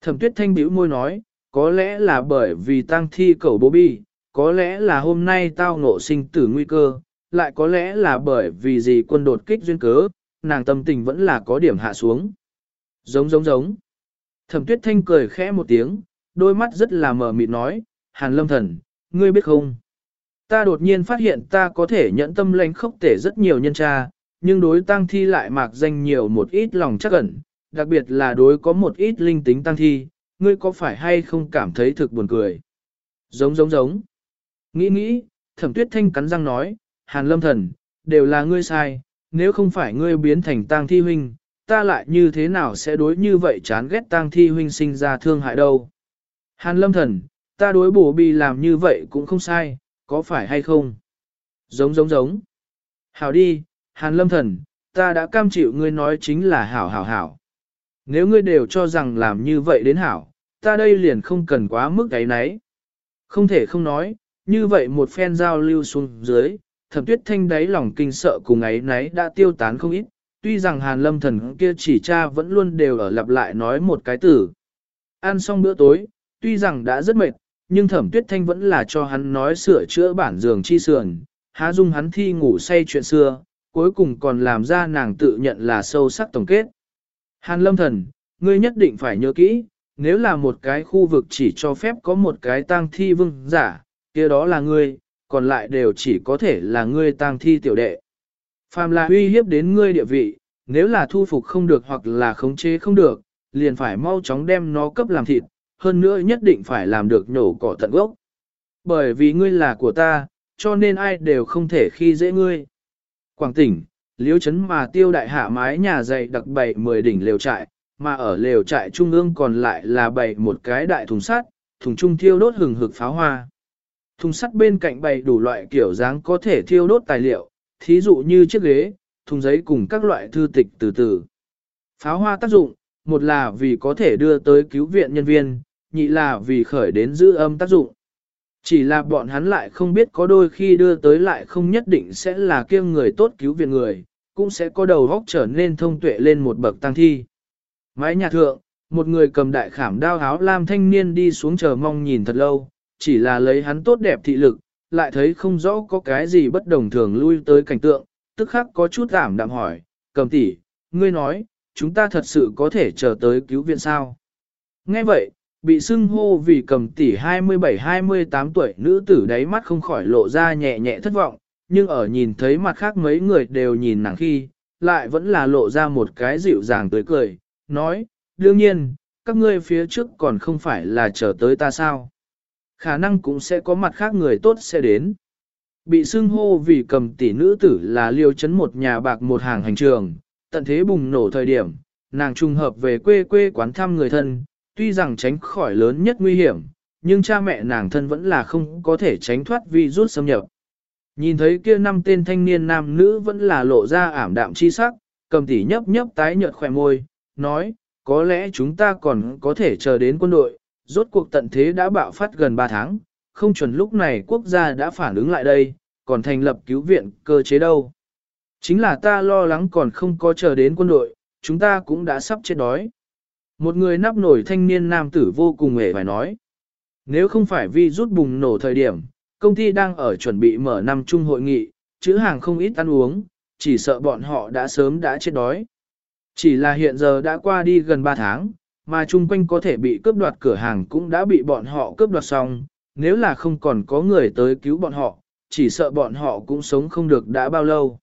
Thẩm tuyết thanh bĩu môi nói, có lẽ là bởi vì tang thi cẩu bố bi, có lẽ là hôm nay tao ngộ sinh tử nguy cơ, lại có lẽ là bởi vì gì quân đột kích duyên cớ, nàng tâm tình vẫn là có điểm hạ xuống. Giống giống giống. Thẩm tuyết thanh cười khẽ một tiếng, đôi mắt rất là mờ mịt nói, Hàn lâm thần, ngươi biết không? Ta đột nhiên phát hiện ta có thể nhận tâm lãnh khốc tể rất nhiều nhân tra, nhưng đối tăng thi lại mạc danh nhiều một ít lòng chắc ẩn, đặc biệt là đối có một ít linh tính tăng thi, ngươi có phải hay không cảm thấy thực buồn cười? Giống giống giống. Nghĩ nghĩ, thẩm tuyết thanh cắn răng nói, Hàn lâm thần, đều là ngươi sai, nếu không phải ngươi biến thành tang thi huynh, ta lại như thế nào sẽ đối như vậy chán ghét tang thi huynh sinh ra thương hại đâu. Hàn lâm thần, ta đối bổ bì làm như vậy cũng không sai, có phải hay không? Giống giống giống. Hảo đi, Hàn lâm thần, ta đã cam chịu ngươi nói chính là hảo hảo hảo. Nếu ngươi đều cho rằng làm như vậy đến hảo, ta đây liền không cần quá mức cái nấy. Không thể không nói, như vậy một phen giao lưu xuống dưới, thẩm tuyết thanh đáy lòng kinh sợ cùng ấy nấy đã tiêu tán không ít, tuy rằng hàn lâm thần kia chỉ cha vẫn luôn đều ở lặp lại nói một cái từ. Ăn xong bữa tối, tuy rằng đã rất mệt, nhưng thẩm tuyết thanh vẫn là cho hắn nói sửa chữa bản giường chi sườn, há dung hắn thi ngủ say chuyện xưa, cuối cùng còn làm ra nàng tự nhận là sâu sắc tổng kết. Hàn lâm thần, ngươi nhất định phải nhớ kỹ, nếu là một cái khu vực chỉ cho phép có một cái tang thi vương giả, kia đó là ngươi, còn lại đều chỉ có thể là ngươi tang thi tiểu đệ. Phàm là uy hiếp đến ngươi địa vị, nếu là thu phục không được hoặc là khống chế không được, liền phải mau chóng đem nó cấp làm thịt, hơn nữa nhất định phải làm được nhổ cỏ tận gốc. Bởi vì ngươi là của ta, cho nên ai đều không thể khi dễ ngươi. Quảng tỉnh, liếu chấn mà tiêu đại hạ mái nhà dày đặc bày 10 đỉnh lều trại, mà ở lều trại trung ương còn lại là bày một cái đại thùng sắt, thùng trung thiêu đốt hừng hực pháo hoa. Thùng sắt bên cạnh bày đủ loại kiểu dáng có thể thiêu đốt tài liệu, thí dụ như chiếc ghế, thùng giấy cùng các loại thư tịch từ từ. Pháo hoa tác dụng, một là vì có thể đưa tới cứu viện nhân viên, nhị là vì khởi đến giữ âm tác dụng. Chỉ là bọn hắn lại không biết có đôi khi đưa tới lại không nhất định sẽ là kiêng người tốt cứu viện người, cũng sẽ có đầu góc trở nên thông tuệ lên một bậc tăng thi. Mái nhà thượng, một người cầm đại khảm đao áo lam thanh niên đi xuống chờ mong nhìn thật lâu, chỉ là lấy hắn tốt đẹp thị lực, lại thấy không rõ có cái gì bất đồng thường lui tới cảnh tượng, tức khắc có chút giảm đạm hỏi, cầm tỷ, ngươi nói, chúng ta thật sự có thể chờ tới cứu viện sao? Nghe vậy, bị xưng hô vì cầm tỷ 27-28 tuổi nữ tử đáy mắt không khỏi lộ ra nhẹ nhẹ thất vọng, nhưng ở nhìn thấy mặt khác mấy người đều nhìn nàng khi, lại vẫn là lộ ra một cái dịu dàng tươi cười, nói, đương nhiên, các ngươi phía trước còn không phải là chờ tới ta sao. Khả năng cũng sẽ có mặt khác người tốt sẽ đến. Bị xưng hô vì cầm tỷ nữ tử là liêu chấn một nhà bạc một hàng hành trường, tận thế bùng nổ thời điểm, nàng trùng hợp về quê quê quán thăm người thân, tuy rằng tránh khỏi lớn nhất nguy hiểm, nhưng cha mẹ nàng thân vẫn là không có thể tránh thoát vì rút xâm nhập. Nhìn thấy kia năm tên thanh niên nam nữ vẫn là lộ ra ảm đạm chi sắc, cầm tỷ nhấp nhấp tái nhợt khỏe môi, nói, có lẽ chúng ta còn có thể chờ đến quân đội, rốt cuộc tận thế đã bạo phát gần 3 tháng, không chuẩn lúc này quốc gia đã phản ứng lại đây, còn thành lập cứu viện cơ chế đâu. Chính là ta lo lắng còn không có chờ đến quân đội, chúng ta cũng đã sắp chết đói. Một người nắp nổi thanh niên nam tử vô cùng hề phải nói. Nếu không phải vì rút bùng nổ thời điểm, công ty đang ở chuẩn bị mở năm chung hội nghị, chữ hàng không ít ăn uống, chỉ sợ bọn họ đã sớm đã chết đói. Chỉ là hiện giờ đã qua đi gần 3 tháng, mà chung quanh có thể bị cướp đoạt cửa hàng cũng đã bị bọn họ cướp đoạt xong, nếu là không còn có người tới cứu bọn họ, chỉ sợ bọn họ cũng sống không được đã bao lâu.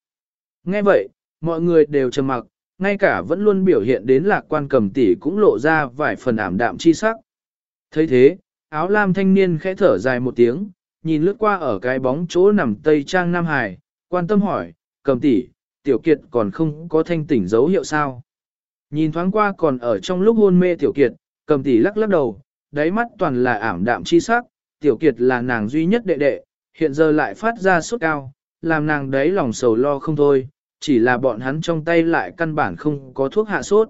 Nghe vậy, mọi người đều trầm mặc, ngay cả vẫn luôn biểu hiện đến lạc quan cầm tỷ cũng lộ ra vài phần ảm đạm chi sắc. thấy thế, áo lam thanh niên khẽ thở dài một tiếng, nhìn lướt qua ở cái bóng chỗ nằm tây trang Nam Hải, quan tâm hỏi, cầm tỷ, tiểu kiệt còn không có thanh tỉnh dấu hiệu sao. Nhìn thoáng qua còn ở trong lúc hôn mê tiểu kiệt, cầm tỷ lắc lắc đầu, đáy mắt toàn là ảm đạm chi sắc, tiểu kiệt là nàng duy nhất đệ đệ, hiện giờ lại phát ra sốt cao, làm nàng đấy lòng sầu lo không thôi, chỉ là bọn hắn trong tay lại căn bản không có thuốc hạ sốt.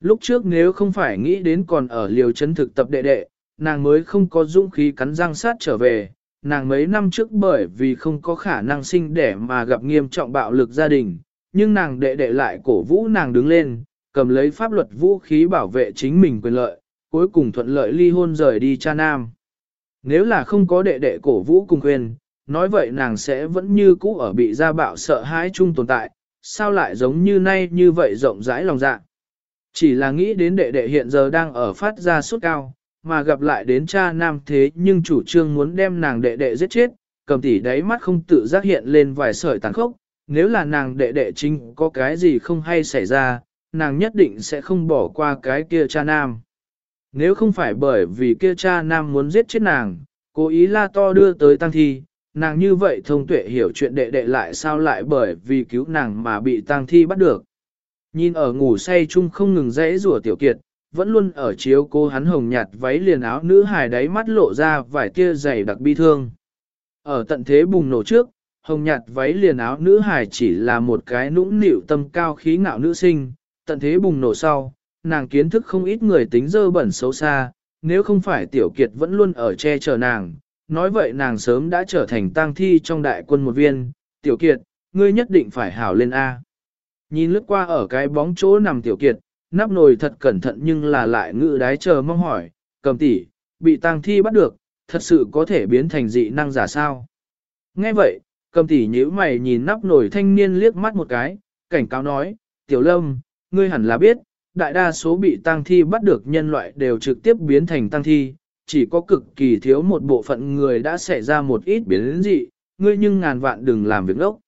Lúc trước nếu không phải nghĩ đến còn ở liều chân thực tập đệ đệ, nàng mới không có dũng khí cắn răng sát trở về, nàng mấy năm trước bởi vì không có khả năng sinh đẻ mà gặp nghiêm trọng bạo lực gia đình, nhưng nàng đệ đệ lại cổ vũ nàng đứng lên, cầm lấy pháp luật vũ khí bảo vệ chính mình quyền lợi, cuối cùng thuận lợi ly hôn rời đi cha nam. Nếu là không có đệ đệ cổ vũ cùng quyền, nói vậy nàng sẽ vẫn như cũ ở bị gia bạo sợ hãi chung tồn tại, sao lại giống như nay như vậy rộng rãi lòng dạ. Chỉ là nghĩ đến đệ đệ hiện giờ đang ở phát ra suốt cao, mà gặp lại đến cha nam thế nhưng chủ trương muốn đem nàng đệ đệ giết chết, cầm tỉ đáy mắt không tự giác hiện lên vài sợi tàn khốc, nếu là nàng đệ đệ chính có cái gì không hay xảy ra, nàng nhất định sẽ không bỏ qua cái kia cha nam. Nếu không phải bởi vì kia cha nam muốn giết chết nàng, cố ý la to đưa tới tăng thi, nàng như vậy thông tuệ hiểu chuyện đệ đệ lại sao lại bởi vì cứu nàng mà bị tăng thi bắt được. Nhìn ở ngủ say chung không ngừng rẽ rủa tiểu kiệt, vẫn luôn ở chiếu cô hắn hồng nhạt váy liền áo nữ hài đáy mắt lộ ra vài tia dày đặc bi thương. Ở tận thế bùng nổ trước, hồng nhạt váy liền áo nữ hài chỉ là một cái nũng nịu tâm cao khí ngạo nữ sinh, tận thế bùng nổ sau, nàng kiến thức không ít người tính dơ bẩn xấu xa, nếu không phải tiểu kiệt vẫn luôn ở che chở nàng, nói vậy nàng sớm đã trở thành tang thi trong đại quân một viên, tiểu kiệt, ngươi nhất định phải hảo lên A. Nhìn lướt qua ở cái bóng chỗ nằm tiểu kiệt, nắp nồi thật cẩn thận nhưng là lại ngự đái chờ mong hỏi, cầm tỷ, bị tang thi bắt được, thật sự có thể biến thành dị năng giả sao? Nghe vậy, cầm tỷ nhíu mày nhìn nắp nồi thanh niên liếc mắt một cái, cảnh cáo nói, tiểu lâm, ngươi hẳn là biết, đại đa số bị tang thi bắt được nhân loại đều trực tiếp biến thành tang thi, chỉ có cực kỳ thiếu một bộ phận người đã xảy ra một ít biến dị, ngươi nhưng ngàn vạn đừng làm việc ngốc.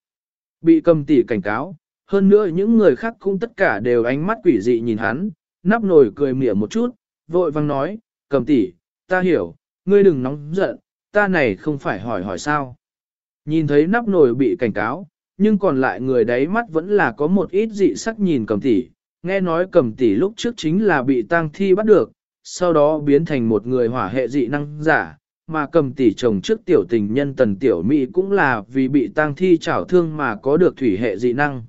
Bị cầm tỉ cảnh cáo, hơn nữa những người khác cũng tất cả đều ánh mắt quỷ dị nhìn hắn, nắp nồi cười mỉa một chút, vội vang nói, cầm tỉ, ta hiểu, ngươi đừng nóng giận, ta này không phải hỏi hỏi sao. Nhìn thấy nắp nồi bị cảnh cáo, nhưng còn lại người đấy mắt vẫn là có một ít dị sắc nhìn cầm tỷ, nghe nói cầm tỷ lúc trước chính là bị tang thi bắt được, sau đó biến thành một người hỏa hệ dị năng giả, mà cầm tỷ chồng trước tiểu tình nhân tần tiểu mỹ cũng là vì bị tang thi chảo thương mà có được thủy hệ dị năng.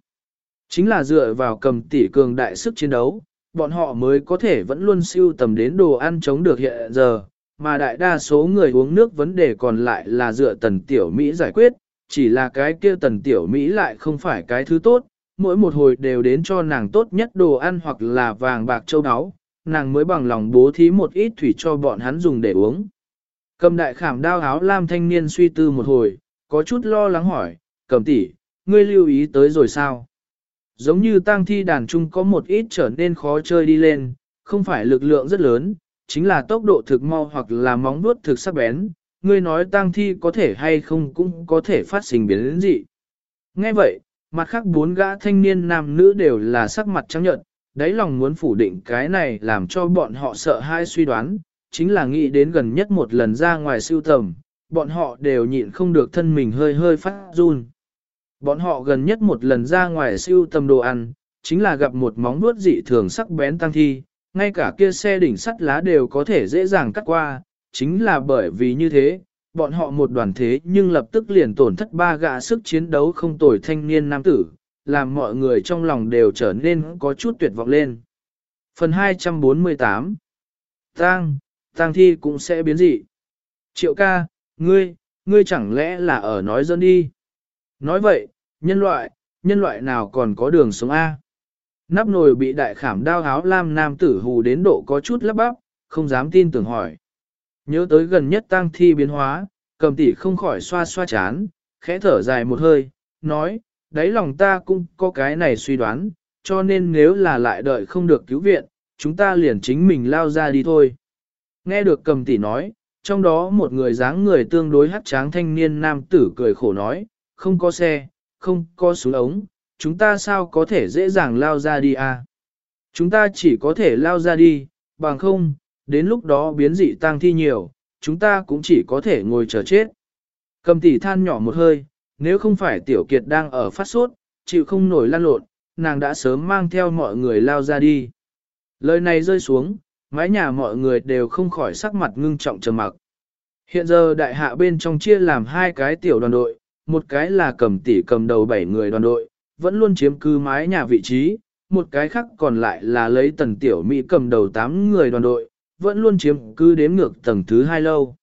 Chính là dựa vào cầm tỷ cường đại sức chiến đấu, bọn họ mới có thể vẫn luôn siêu tầm đến đồ ăn chống được hiện giờ, mà đại đa số người uống nước vấn đề còn lại là dựa tần tiểu Mỹ giải quyết, chỉ là cái kia tần tiểu Mỹ lại không phải cái thứ tốt, mỗi một hồi đều đến cho nàng tốt nhất đồ ăn hoặc là vàng bạc châu áo, nàng mới bằng lòng bố thí một ít thủy cho bọn hắn dùng để uống. Cầm đại khảm đao áo lam thanh niên suy tư một hồi, có chút lo lắng hỏi, cầm tỷ, ngươi lưu ý tới rồi sao? Giống như tang thi đàn trung có một ít trở nên khó chơi đi lên, không phải lực lượng rất lớn, chính là tốc độ thực mau hoặc là móng vuốt thực sắc bén, ngươi nói tang thi có thể hay không cũng có thể phát sinh biến đến dị. Nghe vậy, mặt khác bốn gã thanh niên nam nữ đều là sắc mặt trắng nhợt, đáy lòng muốn phủ định cái này làm cho bọn họ sợ hai suy đoán, chính là nghĩ đến gần nhất một lần ra ngoài siêu tầm, bọn họ đều nhịn không được thân mình hơi hơi phát run. Bọn họ gần nhất một lần ra ngoài siêu tầm đồ ăn, chính là gặp một móng vuốt dị thường sắc bén tăng thi, ngay cả kia xe đỉnh sắt lá đều có thể dễ dàng cắt qua, chính là bởi vì như thế, bọn họ một đoàn thế nhưng lập tức liền tổn thất ba gã sức chiến đấu không tồi thanh niên nam tử, làm mọi người trong lòng đều trở nên có chút tuyệt vọng lên. Phần 248 Tang, Tang thi cũng sẽ biến dị. Triệu ca, ngươi, ngươi chẳng lẽ là ở nói dân đi. Nói vậy, nhân loại, nhân loại nào còn có đường sống A. Nắp nồi bị đại khảm đao áo lam nam tử hù đến độ có chút lắp bắp, không dám tin tưởng hỏi. Nhớ tới gần nhất tang thi biến hóa, cầm tỷ không khỏi xoa xoa chán, khẽ thở dài một hơi, nói, đáy lòng ta cũng có cái này suy đoán, cho nên nếu là lại đợi không được cứu viện, chúng ta liền chính mình lao ra đi thôi. Nghe được cầm tỷ nói, trong đó một người dáng người tương đối hắc tráng thanh niên nam tử cười khổ nói, không có xe, không có súng ống, chúng ta sao có thể dễ dàng lao ra đi à? Chúng ta chỉ có thể lao ra đi, bằng không, đến lúc đó biến dị tăng thi nhiều, chúng ta cũng chỉ có thể ngồi chờ chết. Cầm tỷ than nhỏ một hơi, nếu không phải tiểu kiệt đang ở phát sốt, chịu không nổi lan lộn, nàng đã sớm mang theo mọi người lao ra đi. Lời này rơi xuống, mái nhà mọi người đều không khỏi sắc mặt ngưng trọng trầm mặc. Hiện giờ đại hạ bên trong chia làm hai cái tiểu đoàn đội, một cái là cầm tỷ cầm đầu bảy người đoàn đội, vẫn luôn chiếm cứ mái nhà vị trí, một cái khác còn lại là lấy tần tiểu Mỹ cầm đầu tám người đoàn đội, vẫn luôn chiếm cứ đếm ngược tầng thứ hai lâu.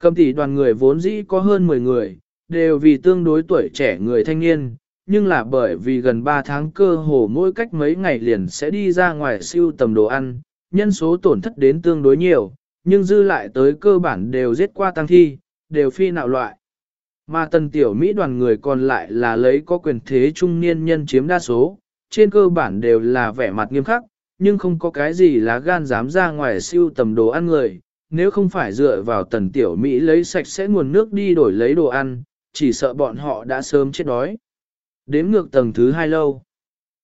Cầm tỷ đoàn người vốn dĩ có hơn 10 người, đều vì tương đối tuổi trẻ người thanh niên, nhưng là bởi vì gần 3 tháng cơ hồ mỗi cách mấy ngày liền sẽ đi ra ngoài siêu tầm đồ ăn, nhân số tổn thất đến tương đối nhiều, nhưng dư lại tới cơ bản đều giết qua tăng thi, đều phi nạo loại. Mà tần tiểu Mỹ đoàn người còn lại là lấy có quyền thế trung niên nhân chiếm đa số, trên cơ bản đều là vẻ mặt nghiêm khắc, nhưng không có cái gì lá gan dám ra ngoài siêu tầm đồ ăn người, nếu không phải dựa vào tần tiểu Mỹ lấy sạch sẽ nguồn nước đi đổi lấy đồ ăn, chỉ sợ bọn họ đã sớm chết đói. Đếm ngược tầng thứ hai lâu.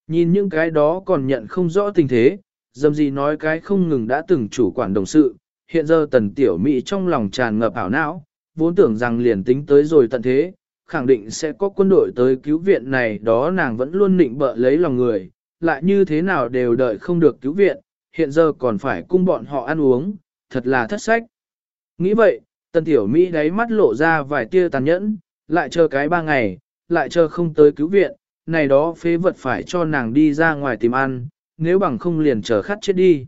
Nhìn những cái đó còn nhận không rõ tình thế, dầm gì nói cái không ngừng đã từng chủ quản đồng sự, hiện giờ tần tiểu Mỹ trong lòng tràn ngập ảo não, vốn tưởng rằng liền tính tới rồi tận thế, khẳng định sẽ có quân đội tới cứu viện này đó nàng vẫn luôn định bợ lấy lòng người, lại như thế nào đều đợi không được cứu viện, hiện giờ còn phải cung bọn họ ăn uống, thật là thất sách. Nghĩ vậy, tần tiểu Mỹ đáy mắt lộ ra vài tia tàn nhẫn, lại chờ cái ba ngày, lại chờ không tới cứu viện, này đó phế vật phải cho nàng đi ra ngoài tìm ăn, nếu bằng không liền chờ khát chết đi.